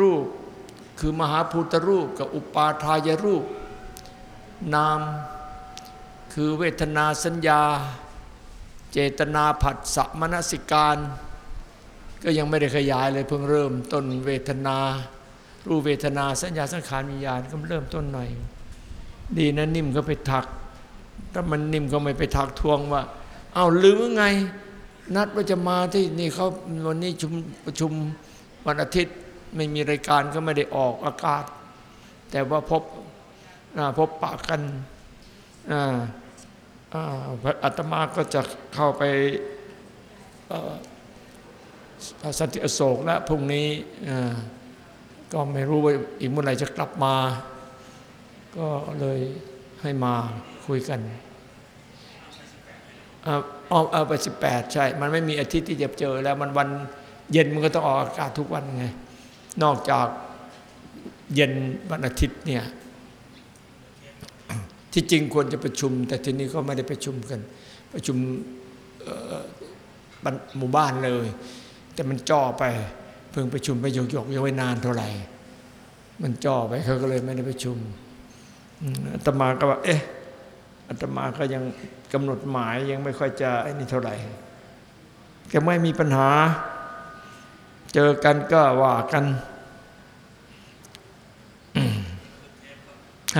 รูป คือมหาภูตรูปกับอุปาทายรูป นาม คือเวทนาสัญญา เจตนาผัสสะมนสิการ ก็ยังไม่ได้ขยายเลยเพิ่งเริ่มต้นเวทนา รูปเวทนาสัญญาสังขารวิญญาณก็เริ่มต้นหน่อย ดีนะนิ่มก็ไปถัก ถ้ามันนิ่มก็ไม่ไปถักทวงว่า เอา้าลืมไงนัดว่าจะมาที่นี่เขาวันนี้ชุมประชุมวันอาทิตย์ ไม่มีรายการก็ไม่ได้ออกอากาศ แต่ว่าพบพบปะกันอาตมาก็จะเข้าไปสันติอโศกแล้วพรุ่งนี้ก็ไม่รู้ว่าอีกเมื่อไหร่จะกลับมา ก็เลยให้มาคุยกันเอาเอาไปสิบแปดใช่ มันไม่มีอาทิตย์ที่จะเจอแล้วมันวันเย็นมันก็ต้องออกอากาศทุกวันไง นอกจากเย็นวันอาทิตย์เนี่ยที่จริงควรจะประชุม แต่ทีนี้ก็ไม่ได้ประชุมกัน ประชุมหมู่บ้านเลย แต่มันจ่อไปเพิ่งประชุมไปหยกๆยังไม่นานเท่าไหร่ มันจ่อไปเขาก็เลยไม่ได้ประชุมอาตมาก็ว่าเอ๊ะอาตมาก็ยังกำหนดหมายยังไม่ค่อยจะไอ้นี่เท่าไหร่ก็ไม่มีปัญหา เจอกันก็ว่ากัน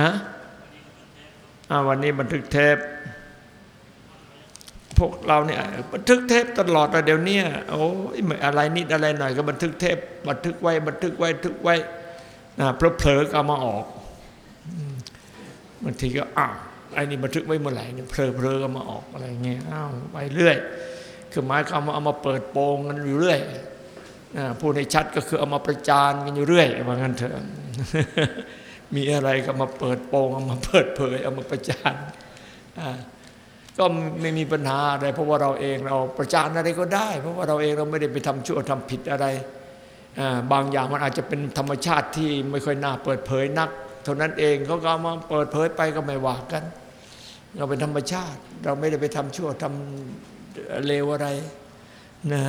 ฮะวันนี้บันทึกเทป พวกเราเนี่ยบันทึกเทปตลอดเดี๋ยวนี้โอ้ยอะไรนิดอะไรหน่อยก็บันทึกเทป บันทึกไว้ บันทึกไว้ทึกไว้นะเพลเผลอก็มาออกบางทีก็อ้าวไอ้นี่บันทึกไว้เมื่อไหร่เนี่ยเพลเพลก็มาออกอะไรเงี้ยอ้าวไปเรื่อย คือหมายความว่าเอามาเปิดโปงกันอยู่เรื่อยพูดให้ชัดก็คือเอามาประจานกันอยู่เรื่อยว่างั้นเถอะ มีอะไรก็มาเปิดโปงเอามาเปิดเผยเอามาประจานก็ไม่มีปัญหาอะไร เพราะว่าเราเองเราประจานอะไรก็ได้ เพราะว่าเราเองเราไม่ได้ไปทำชั่วทำผิดอะไรบางอย่างมันอาจจะเป็นธรรมชาติที่ไม่ค่อยน่าเปิดเผยนัก เท่านั้นเองเขาก็มาเปิดเผยไปก็ไม่ว่ากัน เราเป็นธรรมชาติ เราไม่ได้ไปทำชั่วทำเลวอะไรนะ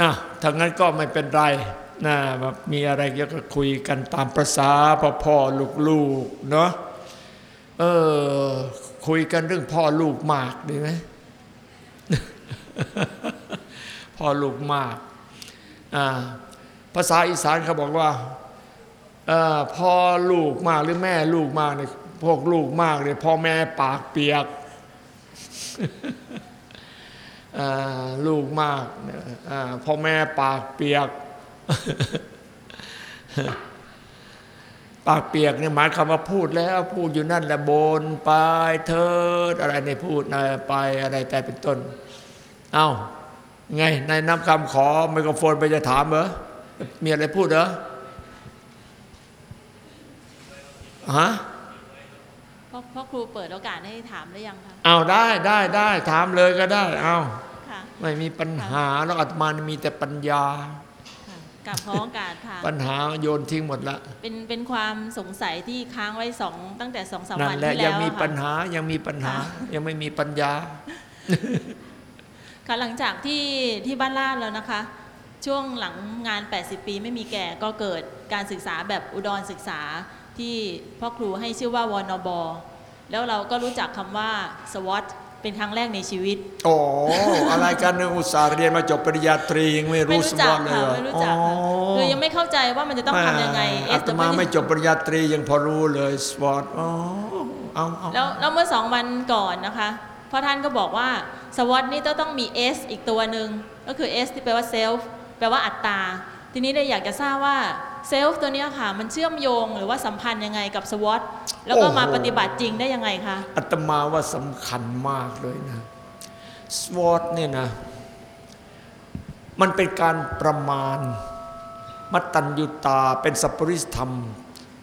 อะทางนั้นก็ไม่เป็นไรนะมีอะไรก็คุยกันตามประษาพ่อพ่อลูกลูกเนาะเออคุยกันเรื่องพ่อลูกมากดีไหมพ่อลูกมากอ่าภาษาอีสานเขาบอกว่าพ่อลูกมากหรือแม่ลูกมากเนี่ยพวกลูกมากเลยพ่อแม่ปากเปียก ลูกมากพ่อแม่ปากเปียก ปากเปียกเนี่ยหมายคำว่าพูดแล้วพูดอยู่นั่นแหละบนไปเธออะไรในพูดไปอะไรแต่เป็นต้น เอา้าไงในน้ำคำขอไมโครโฟนไปจะถามเหรอมีอะไรพูดเหรอฮะ พ่อพ่อครูเปิดโอกาสให้ถามได้ยังคะเอาได้ได้ได้ถามเลยก็ได้ เอาไม่มีปัญหาแล้วอาตมามีแต่ปัญญากับขอโอกาสถามปัญหาโยนทิ้งหมดละเป็นเป็นความสงสัยที่ค้างไว้สองตั้งแต่สองสามวันที่แล้วยังมีปัญหายังมีปัญหายังไม่มีปัญญาค่ะหลังจากที่ที่บ้านลาดแล้วนะคะ ช่วงหลังงาน 80 ปีไม่มีแก่ก็เกิดการศึกษาแบบอุดรศึกษาที่พ่อครูให้ชื่อว่าวอนบ แล้วเราก็รู้จักคำว่าสวอตเป็นครั้งแรกในชีวิต โอ้อะไรกันอุตส่าห์เรียนมาจบปริญญาตรียังไม่รู้สวอตเลยไม่รู้จักค่ะคือยังไม่เข้าใจว่ามันจะต้องทำยังไงอาตมาไม่จบปริญญาตรียังพอรู้เลยสวอตอ๋อเอาแล้วแล้วเมื่อสองวันก่อนนะคะพ่อท่านก็บอกว่าสวอตนี่ต้องมี S อีกตัวหนึ่งก็คือ S ที่แปลว่าเซลฟ์แปลว่าอัตตา ทีนี้เลยอยากจะทราบว่าเซลฟ์ตัวนี้ค่ะ มันเชื่อมโยงหรือว่าสัมพันธ์ยังไงกับสวอต แล้วก็มาปฏิบัติจริงได้ยังไงคะอัตมาว่าสำคัญมากเลยนะสวอตเนี่ยนะ มันเป็นการประมาณ มัตตัญญุตาเป็นสัพปริสธรรม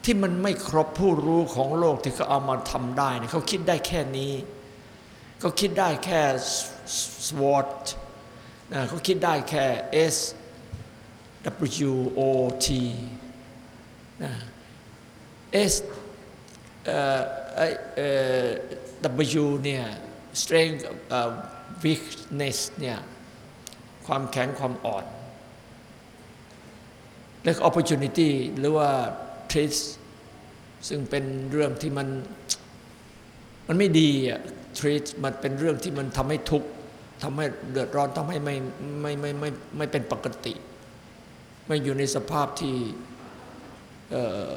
ที่มันไม่ครบผู้รู้ของโลกที่เขาเอามาทำได้เนี่ยเขาคิดได้แค่นี้ เขาคิดได้แค่สวอตนะเขาคิดได้แค่ S W O T นะ S W เนี่ย strength weakness เนี่ยความแข็งความอ่อน และ opportunity หรือว่า treat ซึ่งเป็นเรื่องที่มัน มันไม่ดีอะ treat มันเป็นเรื่องที่มันทำให้ทุกข์ทำให้เดือดร้อนทำให้ไม่ไม่ไม่ไม่ไม่เป็นปกติ ไม่อยู่ในสภาพที่เอ่อ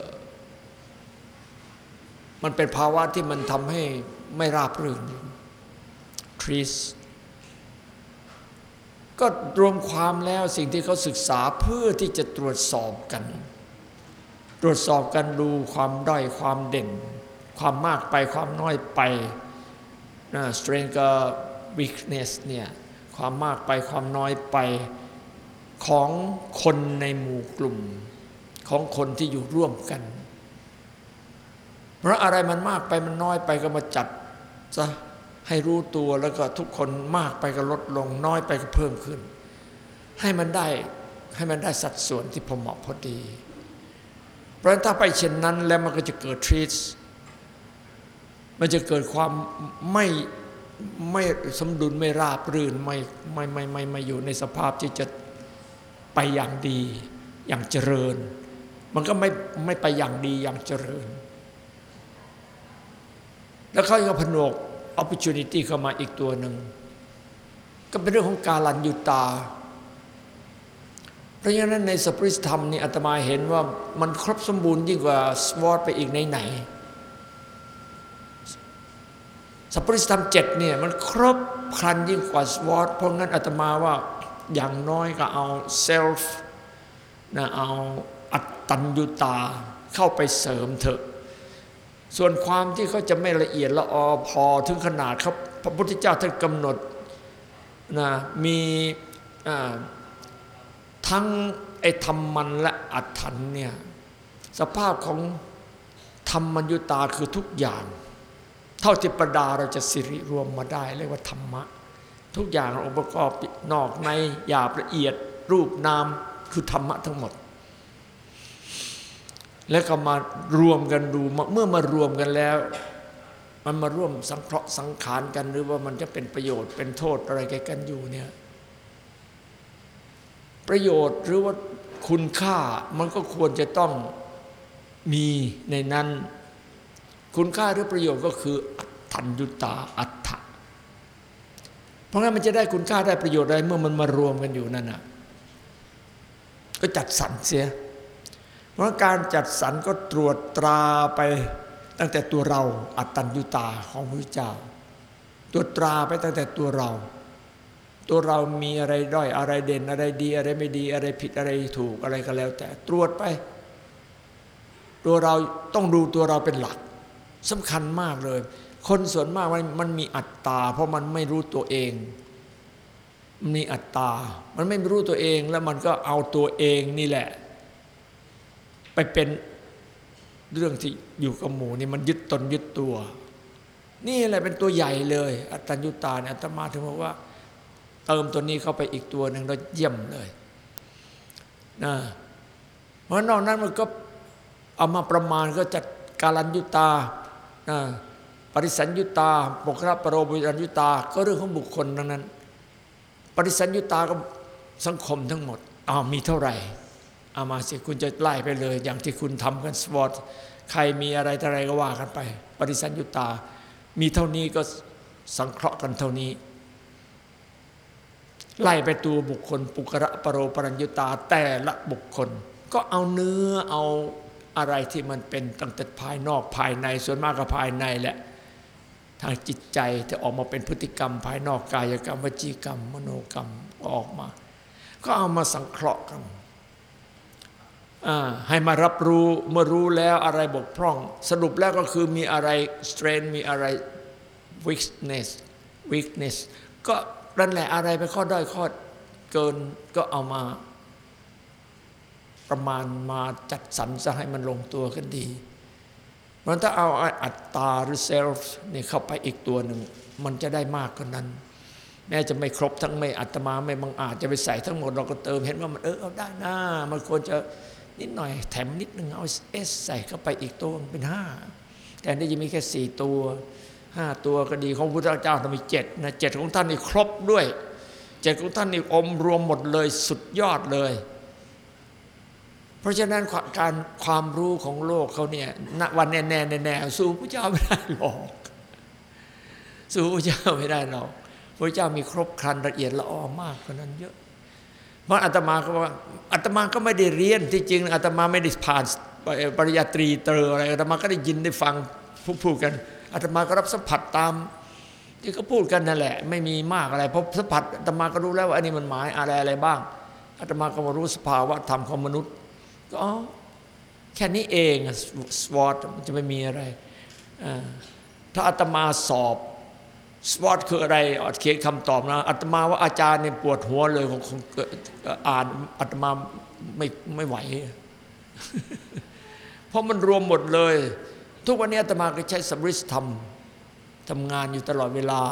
มันเป็นภาวะที่มันทำให้ไม่ราบรื่น treat ก็รวมความแล้วสิ่งที่เขาศึกษาเพื่อที่จะตรวจสอบกัน ตรวจสอบกันดูความด้อยความเด่น ความมากไปความน้อยไปนะ strength กับ weakness เนี่ยความมากไปความน้อยไปของคนในหมู่กลุ่ม ของคนที่อยู่ร่วมกัน เพราะอะไรมันมากไปมันน้อยไปก็มาจัดซะให้รู้ตัวแล้วก็ทุกคนมากไปก็ลดลงน้อยไปก็เพิ่มขึ้น ให้มันได้ให้มันได้สัดส่วนที่พอเหมาะพอดี เพราะถ้าไปเช่นนั้นแล้วมันก็จะเกิดทรีสมันจะเกิดความไม่ไม่สมดุลไม่ราบรื่นไม่ไม่ไม่ไม่ไม่อยู่ในสภาพที่จะไปอย่างดีอย่างเจริญ มันก็ไม่ไม่ไปอย่างดีอย่างเจริญ แล้วเขาก็ผนวก opportunity เข้ามาอีกตัวหนึ่ง ก็เป็นเรื่องของกาลันยุตา เพราะฉะนั้นในสปริสธรรมนี่อาตมาเห็นว่ามันครบสมบูรณ์ยิ่งกว่าสวอตไปอีกไหนไหนสปริสธรรมเจ็ดเนี่ยมันครบครันยิ่งกว่าสวอตเพราะงั้นอาตมาว่าอย่างน้อยก็เอาเซลฟ์นะเอาอัตตัญญุตาเข้าไปเสริมเถอะ ส่วนความที่เขาจะไม่ละเอียดละออพอถึงขนาดเขาพระพุทธเจ้าท่านกำหนดนะมีทั้งไอ้ธรรมันและอัตถันเนี่ยสภาพของธรรมัญญุตาคือทุกอย่าง เท่าที่ประดาเราจะสิริรวมมาได้เรียกว่าธรรมะ ทุกอย่างองค์ประกอบนอกในหยาบละเอียดรูปนามคือธรรมะทั้งหมด แล้วก็มารวมกันดูเมื่อมารวมกันแล้ว มันมาร่วมสังเคราะห์สังขารกันหรือว่ามันจะเป็นประโยชน์เป็นโทษอะไรกันอยู่เนี่ยประโยชน์หรือว่าคุณค่ามันก็ควรจะต้องมีในนั้น คุณค่าหรือประโยชน์ก็คืออัตถัญยุตาอัตถะเพราะงั้นมันจะได้คุณค่าได้ประโยชน์อะไรเมื่อมันมารวมกันอยู่นั่นน่ะก็จัดสรรเสีย เพราะการจัดสรรก็ตรวจตราไปตั้งแต่ตัวเราอัตตัญญุตาของพระเจ้าตรวจตราไปตั้งแต่ตัวเรา ตัวเรามีอะไรด้อยอะไรเด่นอะไรดี อะไรไม่ดีอะไรผิดอะไรถูกอะไรก็แล้ว แต่ตรวจไป ตัวเราต้องดูตัวเราเป็นหลักสำคัญมากเลย คนส่วนมากมันมันมีอัตตา เพราะมันไม่รู้ตัวเองมันมีอัตตา มันไม่รู้ตัวเองแล้วมันก็เอาตัวเองนี่แหละ ไปเป็นเรื่องที่อยู่กับหมูนี่มันยึดตนยึดตัว นี่แหละเป็นตัวใหญ่เลย อัตตัญญุตาเนี่ยอัตมาถึงบอกว่า เติมตัวนี้เข้าไปอีกตัวหนึ่งแล้วเยี่ยมเลยนะเพราะนอกนั้นมันก็เอามาประมาณก็จัดการัญยุตานะปริสัญยุตาปกระปรโรบิรัญยุตา ก็เรื่องของบุคคลทั้งนั้น ปริสัญยุตาก็สังคมทั้งหมดอ้าวมีเท่าไหร่ เอามาสิคุณจะไล่ไปเลย อย่างที่คุณทำกันสปอร์ตใครมีอะไรอะไรก็ว่ากันไปปริสัญยุตา มีเท่านี้ก็สังเคราะห์กันเท่านี้ ไล่ไปตัวบุคคล ปุกระปรโรปรัญญุตาแต่ละบุคคล ก็เอาเนื้อเอาอะไรที่มันเป็นตั้งแต่ภายนอกภายในส่วนมากก็ภายในแหละทางจิตใจจะออกมาเป็นพฤติกรรม ภายนอกกายกรรมวจีกรรม มโนกรรมออกมา ก็เอามาสังเคราะห์กัน ให้มารับรู้เมื่อรู้แล้วอะไรบกพร่อง สรุปแล้วก็คือมีอะไร strength มีอะไร weakness weakness ก็นั่นแหละอะไรไปข้อด้อยข้อเกินก็เอามา ประมาณมาจัดสรรจะให้มันลงตัวกันดีมันถ้าเอาอัตตาหรือเซลฟ์นี่เข้าไปอีกตัวหนึ่ง มันจะได้มากกว่านั้น แม้จะไม่ครบทั้งไม่อัตมาไม่บังอาจจะไปใส่ทั้งหมดเราก็เติมเห็นว่ามันเออเอาได้นะมันควรจะ นิดหน่อย แถมนิดหนึ่งเอาเอสใส่เข้าไปอีกตัวเป็นห้าแต่นี่จะมีแค่สี่ตัวห้าตัวก็ดีของพระพุทธเจ้าต้องมีเจ็ดนะเจ็ดของท่านนี่ครบด้วยคใจของท่านนี่อมรวมหมดเลยสุดยอดเลย เพราะฉะนั้นการความรู้ของโลกเขาเนี่ยณวันแน่แน่แน่ๆสู้พระเจ้าไม่ได้หรอก สู้พระเจ้าไม่ได้หรอกพระเจ้ามีครบครันละเอียดละออมากกว่านั้นเยอะ เพราะอาตมาก็ว่าอาตมาก็ไม่ได้เรียนที่จริงอาตมาไม่ได้ผ่านปริญญาตรีเตออะไรอาตมาก็ได้ยินได้ฟังพูดกันอาตมาก็รับสัมผัสตามที่เขาพูดกันนั่นแหละ ไม่มีมากอะไรเพราะสัมผัสอาตมาก็รู้แล้วว่าอันนี้มันหมายอะไรอะไรบ้างอาตมาก็มารู้สภาวะธรรมของมนุษย์ ก็แค่นี้เองสวอตมันจะไม่มีอะไรถ้าอาตมาสอบ สวอตคืออะไรเขียนคำตอบนะอาตมาว่าอาจารย์เนี่ยปวดหัวเลยของของอ่านอาตมาไม่ไม่ไหว เพราะมันรวมหมดเลย ทุกวันนี้อาตมาก็ใช้สมริสธรรมทำงานอยู่ตลอดเวลา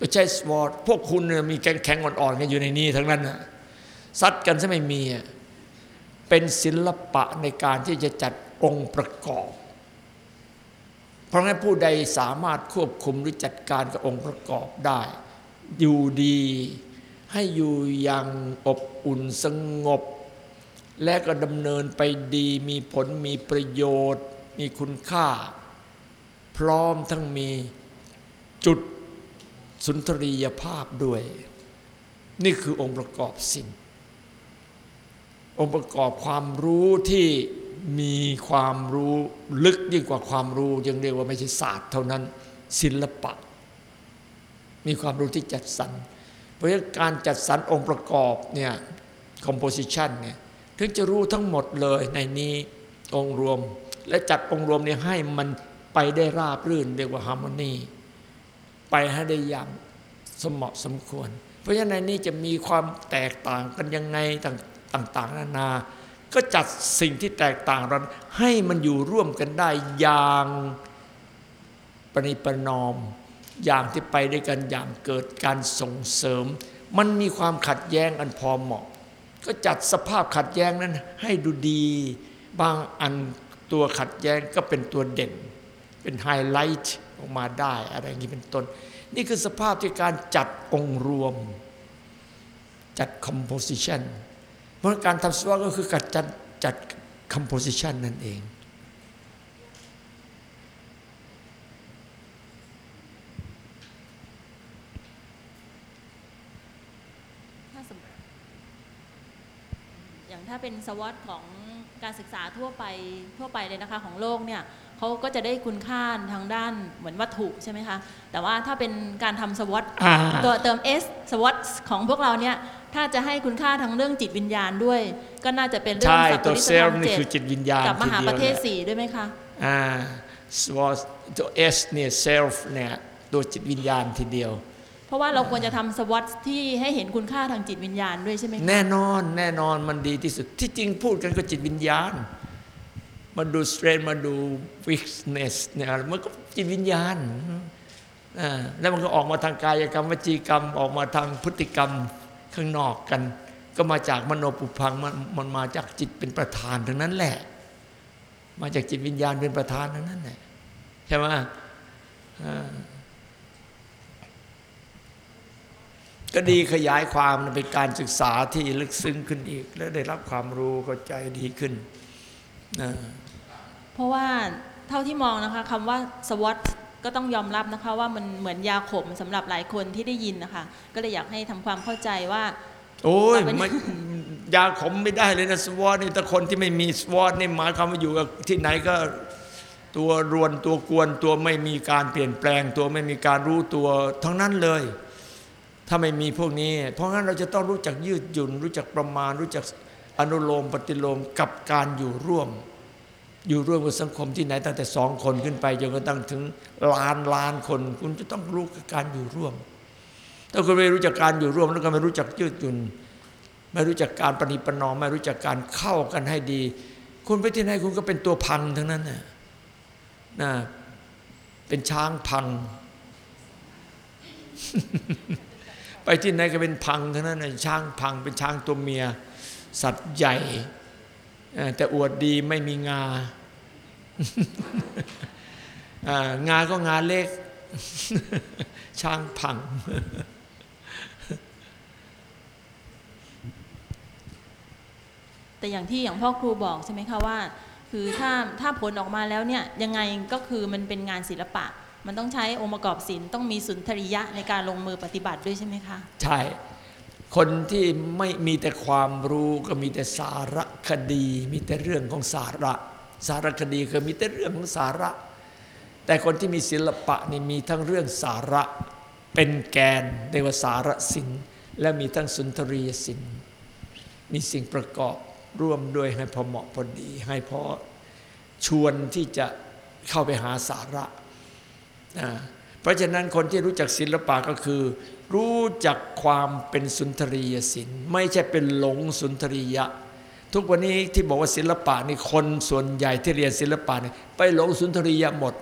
ก็ใช้สวอตพวกคุณเนี่ยมีแข็งแข็งอ่อนๆกันอยู่ในนี้ทั้งนั้นนะซัดกันซะไม่มี เป็นศิลปะในการที่จะจัดองค์ประกอบ ราะงั้นผู้ใดสามารถควบคุมหรือจัดการกับองค์ประกอบได้ อยู่ดี ให้อยู่อย่างอบอุ่นสงบ และก็ดำเนินไปดีมีผลมีประโยชน์ มีคุณค่า พร้อมทั้งมีจุดสุนทรียภาพด้วย นี่คือองค์ประกอบสิ่ง องค์ประกอบความรู้ที่ มีความรู้ลึกยิ่งกว่าความรู้ยังเรียกว่าไม่ใช่ศาสตร์เท่านั้น ศิลปะ มีความรู้ที่จัดสรรเพราะฉะนั้นการจัดสรรองค์ประกอบเนี่ย composition เนี่ยถึงจะรู้ทั้งหมดเลยในนี้องค์รวม และจัดองค์รวมเนี่ยให้มันไปได้ราบรื่นเรียกว่า harmony ไปให้ได้อย่างสมเหมาะสมควร เพราะฉะนั้นในนี้จะมีความแตกต่างกันยังไงต่างๆนานา ก็จัดสิ่งที่แตกต่างเราให้มันอยู่ร่วมกันได้อย่างปณิประนอม อย่างที่ไปด้วยกันอย่างเกิดการส่งเสริม มันมีความขัดแย้งอันพอเหมาะ ก็จัดสภาพขัดแย้งนั้นให้ดูดี บางอันตัวขัดแย้งก็เป็นตัวเด่น เป็นไฮไลท์ออกมาได้อะไรอย่างนี้เป็นต้น นี่คือสภาพที่การจัดองค์รวม จัด composition เพราะการทำสวาก็คือการจัดจัด composition นั่นเอง ถ้าสมอย่างถ้าเป็นสวอตของการศึกษาทั่วไปทั่วไปเลยนะคะของโลกเนี่ย เขาก็จะได้คุณค่าทางด้านเหมือนวัตถุใช่ไหมคะ แต่ว่าถ้าเป็นการทำสวอตอ่าตัวเติม S สวอตของพวกเราเนี่ย ถ้าจะให้คุณค่าทางเรื่องจิตวิญญาณด้วย ก็น่าจะเป็นเรื่องใช่สัพตัวพิเซธลรรล์มนี่เจ็ดคือจิตวิญญาณกับมหาทีประเทดีศยวแหลสี่ด้วยไหมคะอ่าสวอตัว S เนี่ย self เนี่ยตัวจิตวิญญาณทีเดียว เพราะว่าเราควรจะทำสวอตที่ให้เห็นคุณค่าทางจิตวิญญาณด้วยใช่ไหมคะแน่นอนแน่นอนมันดีที่สุดที่จริงพูดกันก็จิตวิญญาณ มาดู strength มาดู weakness เนี่ยมันก็จิตวิญญาณแล้วมันก็ออกมาทางกายกรรมวจีกรรมออกมาทางพฤติกรรมข้างนอกกัน ก็มาจากมโนปุพังมันมันมาจากจิตเป็นประธานทั้งนั้นแหละ มาจากจิตวิญญาณเป็นประธานทั้งนั้นแหละใช่ไหมก็ดีขยายความเป็นการศึกษาที่ลึกซึ้งขึ้นอีก และได้รับความรู้เข้าใจดีขึ้นนะ เพราะว่าเท่าที่มองนะคะคำว่าสวอตก็ต้องยอมรับนะคะว่ามันเหมือนยาขมสำหรับหลายคนที่ได้ยินนะคะ ก็เลยอยากให้ทำความเข้าใจว่า โอ้ยต่อไปนี้ไม่ยาขมไม่ได้เลยนะสวอตนี่แต่คนที่ไม่มีสวอตนี่หมายความว่าอยู่กับที่ไหนก็ตัวรวนตัวกวนตัวไม่มีการเปลี่ยนแปลง ตัวไม่มีการรู้ตัวทั้งนั้นเลย ถ้าไม่มีพวกนี้ เพราะงั้นเราจะต้องรู้จักยืดหยุ่น รู้จักประมาณ รู้จักอนุโลมปฏิโลมกับการอยู่ร่วม อยู่ร่วมกับสังคมที่ไหนตั้งแต่สองคนขึ้นไปจนกระทั่งถึงล้านล้านคน คุณจะต้องรู้กการอยู่ร่วม ถ้าคุณไม่รู้จักการอยู่ร่วมแล้วก็ไม่รู้จักยืดหยุ่นไม่รู้จักการปฏิปนอมไม่รู้จักการเข้ากันให้ดี คุณไปที่ไหนคุณก็เป็นตัวพังทั้งนั้นน่ะนะเป็นช้างพัง ไปที่ไหนก็เป็นพังทั้งนั้นน่ะช้างพังเป็นช้างตัวเมีย สัตว์ใหญ่ แต่อวดดีไม่มีงางานก็งานเล็ก ช่างพัง แต่อย่างที่อย่างพ่อครูบอกใช่ไหมคะว่า คือถ้าถ้าผลออกมาแล้วเนี่ยยังไงก็คือมันเป็นงานศิลปะ มันต้องใช้องค์ประกอบศิลป์ต้องมีสุนทรียะในการลงมือปฏิบัติด้วยใช่ไหมคะ ใช่ คนที่ไม่มีแต่ความรู้ก็มีแต่สารคดี มีแต่เรื่องของสาระ สารคดีคือมีแต่เรื่องของสาระ แต่คนที่มีศิลปะนี่มีทั้งเรื่องสาระเป็นแกนเรียกว่าสารสินและมีทั้งสุนทรียสินมีสิ่งประกอบร่วมด้วยให้พอเหมาะพอดี ให้พอชวนที่จะเข้าไปหาสาระอ่า เพราะฉะนั้นคนที่รู้จักศิลปะก็คือ รู้จักความเป็นสุนทรียศิลป์ไม่ใช่เป็นหลงสุนทรียะ ทุกวันนี้ที่บอกว่าศิลปะนี่คนส่วนใหญ่ที่เรียนศิลปะนี่ไปหลงสุนทรียะหมด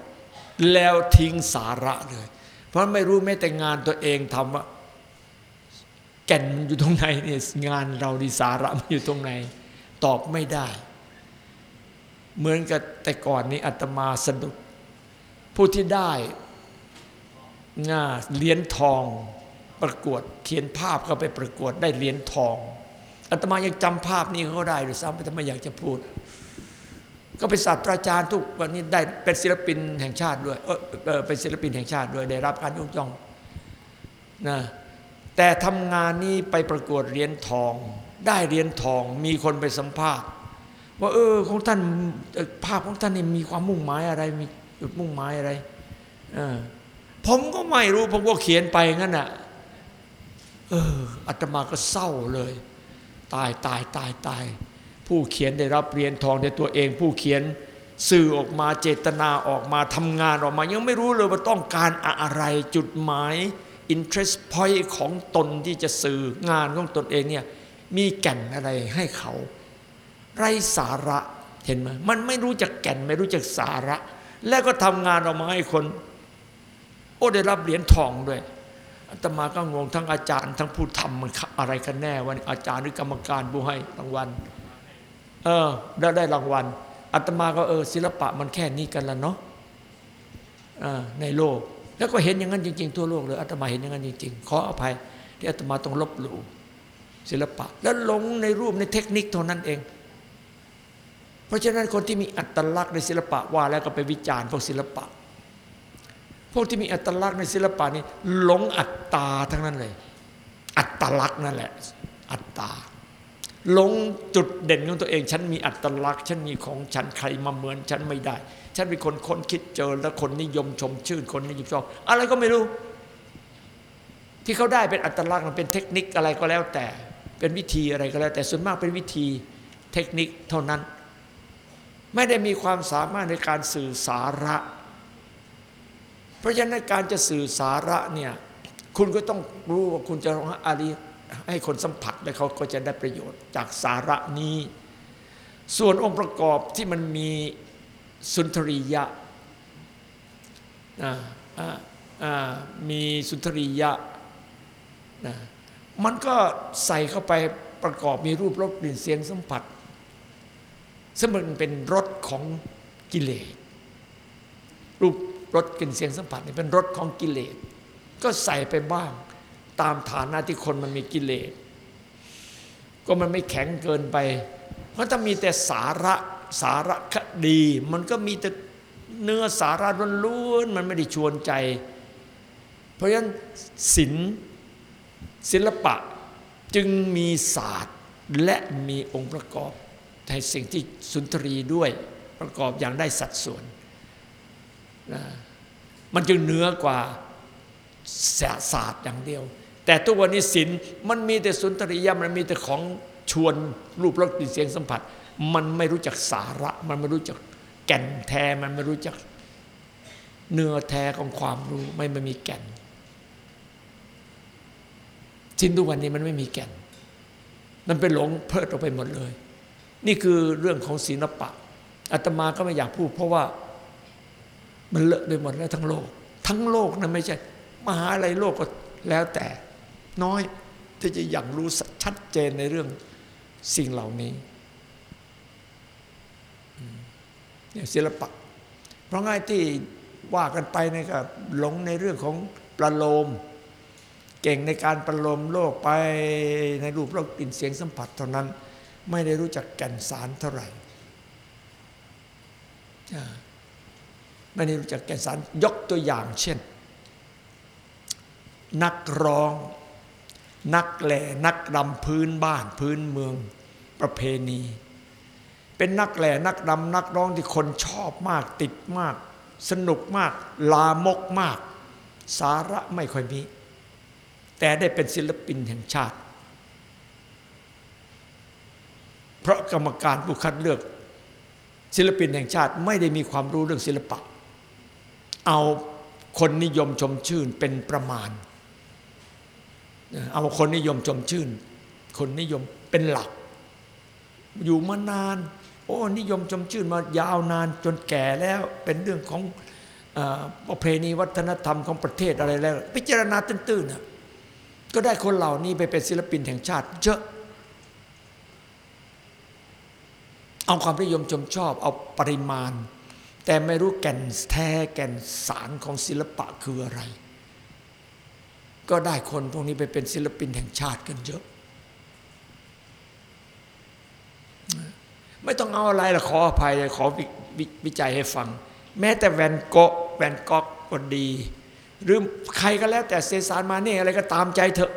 แล้วทิ้งสาระเลย เพราะไม่รู้แม้แต่งานตัวเองทำว่าแก่นมันอยู่ตรงไหนเนี่ยงานเราดีสาระมันอยู่ตรงไหน ตอบไม่ได้ เหมือนกับแต่ก่อนนี้อาตมาสะดุดผู้ที่ได้ งาเหรียญทองประกวดเขียนภาพเข้าไปประกวดได้เหรียญทองอาตมายังจำภาพนี้เขาได้หรือซ้ำแต่ไม่อยากจะพูด ก็เป็นศาสตราจารย์ทุกวันนี้ได้เป็นศิลปินแห่งชาติด้วยเออเป็นศิลปินแห่งชาติด้วยได้รับการยกย่องนะแต่ทำงานนี้ไปประกวดเหรียญทอง ได้เหรียญทองมีคนไปสัมภาษณ์ ว่าเออของท่านภาพของท่านนี่มีความมุ่งหมายอะไรมีจุดมุ่งหมายอะไรเออ ผมก็ไม่รู้ ผมก็เขียนไปงั้นน่ะ เอออาตมาก็เศร้าเลย ตายตายตายตาย ผู้เขียนได้รับเรียญทองในตัวเอง ผู้เขียนสื่อออกมาเจตนาออกมาทำงานออกมา ยังไม่รู้เลยว่าต้องการอะไรจุดหมาย interest point ของตนที่จะสื่องานของตนเองเนี่ยมีแก่นอะไรให้เขา ไรสาระเห็นไหมมันไม่รู้จักแก่นไม่รู้จักสาระ แล้วก็ทำงานออกมาให้คน โอ้ได้รับเหรียญทองด้วยอาตมาก็งงทั้งอาจารย์ ทั้งผู้ทำมันอะไรกันแน่วันอาจารย์หรือกรรมการผู้ให้รางวัลเออได้ได้รางวัลอาตมาก็เออศิลปะมันแค่นี้กันละเนาะอ่าในโลก แล้วก็เห็นอย่างนั้นจริง ๆ ทั่วโลกเลยอาตมาเห็นอย่างนั้นจริง ๆ ขออภัยที่อาตมาต้องลบหลู่ศิลปะ แล้วหลงในรูปในเทคนิคเท่านั้นเอง เพราะฉะนั้นคนที่มีอัตลักษณ์ในศิลปะว่าแล้วก็ไปวิจารณ์พวกศิลปะ พวกที่มีอัตลักษณ์ในศิลปะนี่หลงอัตตาทั้งนั้นเลย อัตลักษณ์นั่นแหละ อัตตาหลงจุดเด่นของตัวเอง ฉันมีอัตลักษณ์ฉันมีของฉันใครมาเหมือนฉันไม่ได้ ฉันเป็นคนค้นคิดเจอแล้วคนนิยมชมชื่นคนนิยมชอบอะไรก็ไม่รู้ ที่เขาได้เป็นอัตลักษณ์มันเป็นเทคนิคอะไรก็แล้วแต่เป็นวิธีอะไรก็แล้ว แต่ส่วนมากเป็นวิธีเทคนิคเท่านั้น ไม่ได้มีความสามารถในการสื่อสาระ เพราะฉะนั้นการจะสื่อสาระเนี่ยคุณก็ต้องรู้ว่าคุณจะร้องอะไรให้คนสัมผัสและเขาก็จะได้ประโยชน์จากสาระนี้ ส่วนองค์ประกอบที่มันมีสุนทรียะมีสุนทรียะนะมันก็ใส่เข้าไปประกอบมีรูปรสกลิ่นเสียงสัมผัสซึ่งมันเป็นรสของกิเลสรูป รสกลิ่นเสียงสัมผัสนี่เป็นรสของกิเลส ก็ใส่ไปบ้าง ตามฐานะที่คนมันมีกิเลส ก็มันไม่แข็งเกินไป เพราะถ้ามีแต่สาระสาระคดี มันก็มีแต่เนื้อสาระล้วนๆมันไม่ได้ชวนใจ เพราะฉะนั้นศิลป์ศิลปะจึงมีศาสตร์และมีองค์ประกอบในสิ่งที่สุนทรีด้วยประกอบอย่างได้สัดส่วน มันจึงเหนือกว่าศาสตร์อย่างเดียว แต่ทุกวันนี้ศิลป์มันมีแต่สุนทรียะมันมีแต่ของชวนรูปรสกลิ่นเสียงสัมผัส มันไม่รู้จักสาระ มันไม่รู้จักแก่นแท้มันไม่รู้จักเนื้อแท้ของความรู้ไม่ไม่มีแก่นชิ้นทุกวันนี้มันไม่มีแก่น มันเป็นหลงเพลิดออกไปหมดเลย นี่คือเรื่องของศิลปะอาตมาก็ไม่อยากพูด เพราะว่า มันเลอะไปหมดแล้วทั้งโลก ทั้งโลกนะไม่ใช่ มหาอะไรโลกก็แล้วแต่ น้อยที่จะอย่างรู้ชัดเจนในเรื่องสิ่งเหล่านี้เนี่ยศิลปะ เพราะง่ายที่ว่ากันไปเนี่ยก็หลงในเรื่องของประโลม เก่งในการประโลมโลกไปในรูปรสกลิ่นเสียงสัมผัสเท่านั้น ไม่ได้รู้จักแก่นสารเท่าไหร่อ่า ไม่ได้รู้จักแก่นสารยกตัวอย่างเช่น นักร้อง นักแหล่นักรำพื้นบ้านพื้นเมืองประเพณี เป็นนักแหล่นักรำนักร้องที่คนชอบมากติดมาก สนุกมาก ลามกมาก สาระไม่ค่อยมี แต่ได้เป็นศิลปินแห่งชาติ เพราะกรรมการผู้คัดเลือกศิลปินแห่งชาติไม่ได้มีความรู้เรื่องศิลปะ เอาคนนิยมชมชื่นเป็นประมาณ เอาคนนิยมชมชื่น คนนิยมเป็นหลัก อยู่มานาน โอ้นิยมชมชื่นมายาวนานจนแก่แล้วเป็นเรื่องของออประเพณีวัฒนธรรมของประเทศอะไรแล้ว พิจารณาตื้นๆนะก็ได้คนเหล่านี้ไปเป็นศิลปินแห่งชาติเยอะเอาความนิยมชมชอบเอาปริมาณ แต่ไม่รู้แก่นแท้แก่นสารของศิลปะคืออะไร ก็ได้คนพวกนี้ไปเป็นศิลปินแห่งชาติกันเยอะ ไม่ต้องเอาอะไรละขออภัยขอวววิจัยให้ฟัง แม้แต่แวนโกะแวนกอกก็ดี หรือใครก็แล้วแต่เซซานมาเน่อะไรก็ตามใจเถอะ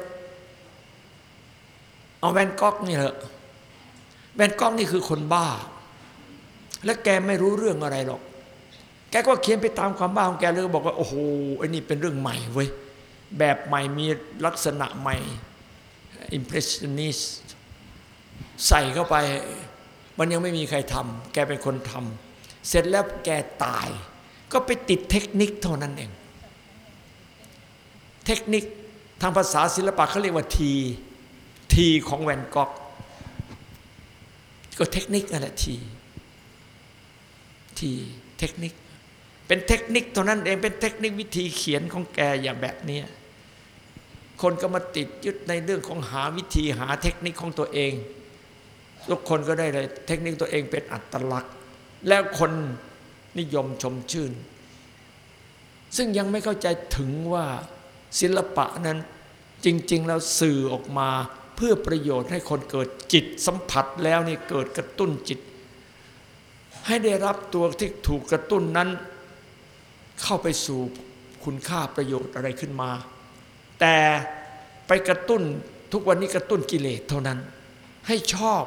เอาแวนกอกนี่เถอะแวนกอกนี่คือคนบ้าและแกไม่รู้เรื่องอะไรหรอก แกก็เขียนไปตามความบ้าของแกเลยบอกว่าโอ้โหไอ้นี่เป็นเรื่องใหม่เว้ยแบบใหม่มีลักษณะใหม่ impressionist ใส่เข้าไปมันยังไม่มีใครทำแกเป็นคนทำเสร็จแล้วแกตาย ก็ไปติดเทคนิคเท่านั้นเอง เทคนิคทางภาษาศิลปะเขาเรียกว่าทีทีของแวนก๊อกก็เทคนิคนั่นแหละทีทีเทคนิค เป็นเทคนิคเท่านั้นเองเป็นเทคนิควิธีเขียนของแกอย่างแบบนี้คนก็มาติดยึดในเรื่องของหาวิธีหาเทคนิคของตัวเอง ทุกคนก็ได้เลยเทคนิคตัวเองเป็นอัตลักษณ์ แล้วคนนิยมชมชื่น ซึ่งยังไม่เข้าใจถึงว่าศิลปะนั้นจริง ๆ แล้วสื่อออกมาเพื่อประโยชน์ให้คนเกิดจิตสัมผัสแล้วนี่เกิดกระตุ้นจิต ให้ได้รับตัวที่ถูกกระตุ้นนั้น เข้าไปสู่คุณค่าประโยชน์อะไรขึ้นมา แต่ไปกระตุ้นทุกวันนี้กระตุ้นกิเลสเท่านั้น ให้ชอบ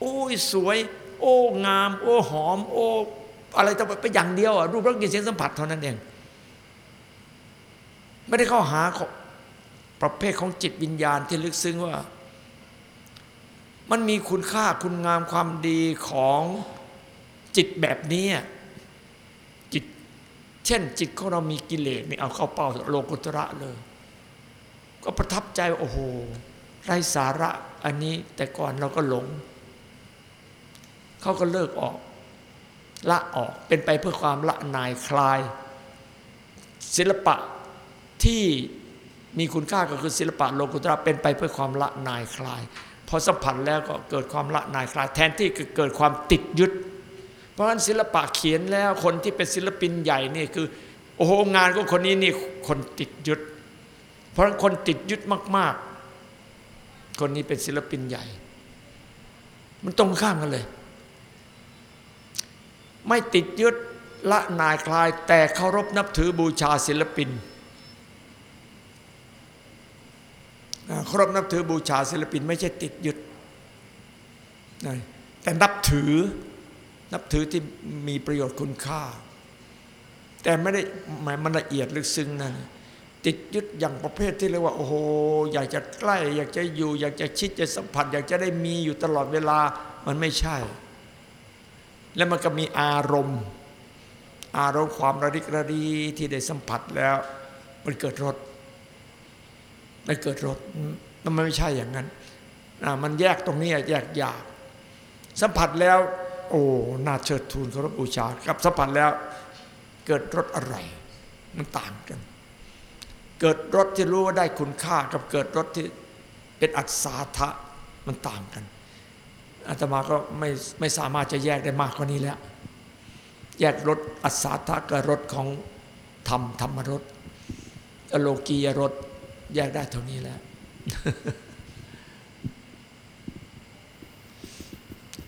โอ้ยสวย โอ้งาม โอ้หอม โอ้อะไรต้องไปอย่างเดียวอะรูปรสกลิ่นเสียงสัมผัสเท่านั้นเองไม่ได้เข้าหาประเภทของจิตวิญญาณที่ลึกซึ้งว่า มันมีคุณค่าคุณงามความดีของจิตแบบนี้ ช่น จิตของเรามีกิเลสนี่เอาเข้าเป้าโลกุตระเลย ก็ประทับใจโอ้โหไรสาระอันนี้แต่ก่อนเราก็หลง เขาก็เลิกออก ละออกเป็นไปเพื่อความละนายคลาย ศิลปะที่มีคุณค่าก็คือศิลปะโลกุตระเป็นไปเพื่อความละนายคลายพอสัมผัสแล้วก็เกิดความละนายคลาย แทนที่จะเกิดความติดยึด ราะฉะนั้นศิลปะเขียนแล้วคนที่เป็นศิลปินใหญ่นี่คือ โอ้โหงานของคนนี้นี่คนติดยึด เพราะฉะนั้นคนติดยึดมาก ๆ คนนี้เป็นศิลปินใหญ่ มันตรงข้ามกันเลย ไม่ติดยึดละนายคลายแต่เคารพนับถือบูชาศิลปินเคารพนับถือบูชาศิลปินไม่ใช่ติดยึดแต่นับถือ นับถือที่มีประโยชน์คุณค่า แต่ไม่ได้หมายมันละเอียดลึกซึ้งนั่นติดยึดอย่างประเภทที่เรียกว่า โอ้โหอยากจะใกล้ อยากจะอยู่ อยากจะชิดจะสัมผัส อยากจะได้มีอยู่ตลอดเวลามันไม่ใช่ แล้วมันก็มีอารมณ์ อารมณ์ความระดิกระดีที่ได้สัมผัสแล้ว มันเกิดรสมันเกิดรสมันไม่ใช่อย่างนั้นมันแยกตรงนี้แยกยากสัมผัสแล้ว โอ้น่าเชิดทูนเคารพบูชากับสัมผัสแล้ว เกิดรสอะไร มันต่างกัน เกิดรสที่รู้ว่าได้คุณค่ากับเกิดรสที่เป็นอัศาทะมันต่างกันอาตมาก็ไม่ไม่สามารถจะแยกได้มากกว่านี้แล้ว แยกรสอัศาทะกับรสของธรรมธรรมรสอโลกียรสแยกได้เท่านี้แล้ว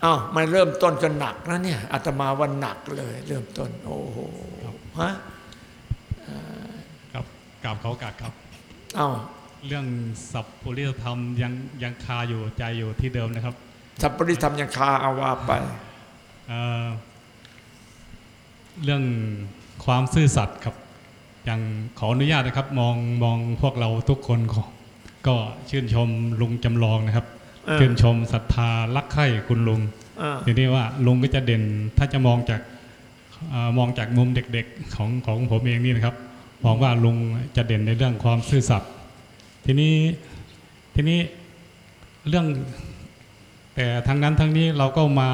อ้าวมันเริ่มต้นก็หนักนะเนี่ยอาตมาวันหนักเลย เริ่มต้น โอ้โหฮะครับกราบเขากราบครับเอ้าวเรื่องสัพพุริสธรรมยังยังคาอยู่ใจอยู่ที่เดิมนะครับ สัพปริธรรมยังคาเอาว่าไปเอ่อเรื่องความซื่อสัตย์ครับยังขออนุญาตนะครับ มองมองพวกเราทุกคนขอก็ชื่นชมลุงจำลองนะครับเออ ชื่นชมศรัทธารักใคร่คุณลุงอ่าทีนี้ว่าลุงก็จะเด่นถ้าจะมองจากเออมองจากมุมเด็กๆของของผมเองนี่นะครับมองว่าลุงจะเด่นในเรื่องความซื่อสัตย์ทีนี้ทีนี้เรื่องแต่ทั้งนั้นทั้งนี้เราก็มา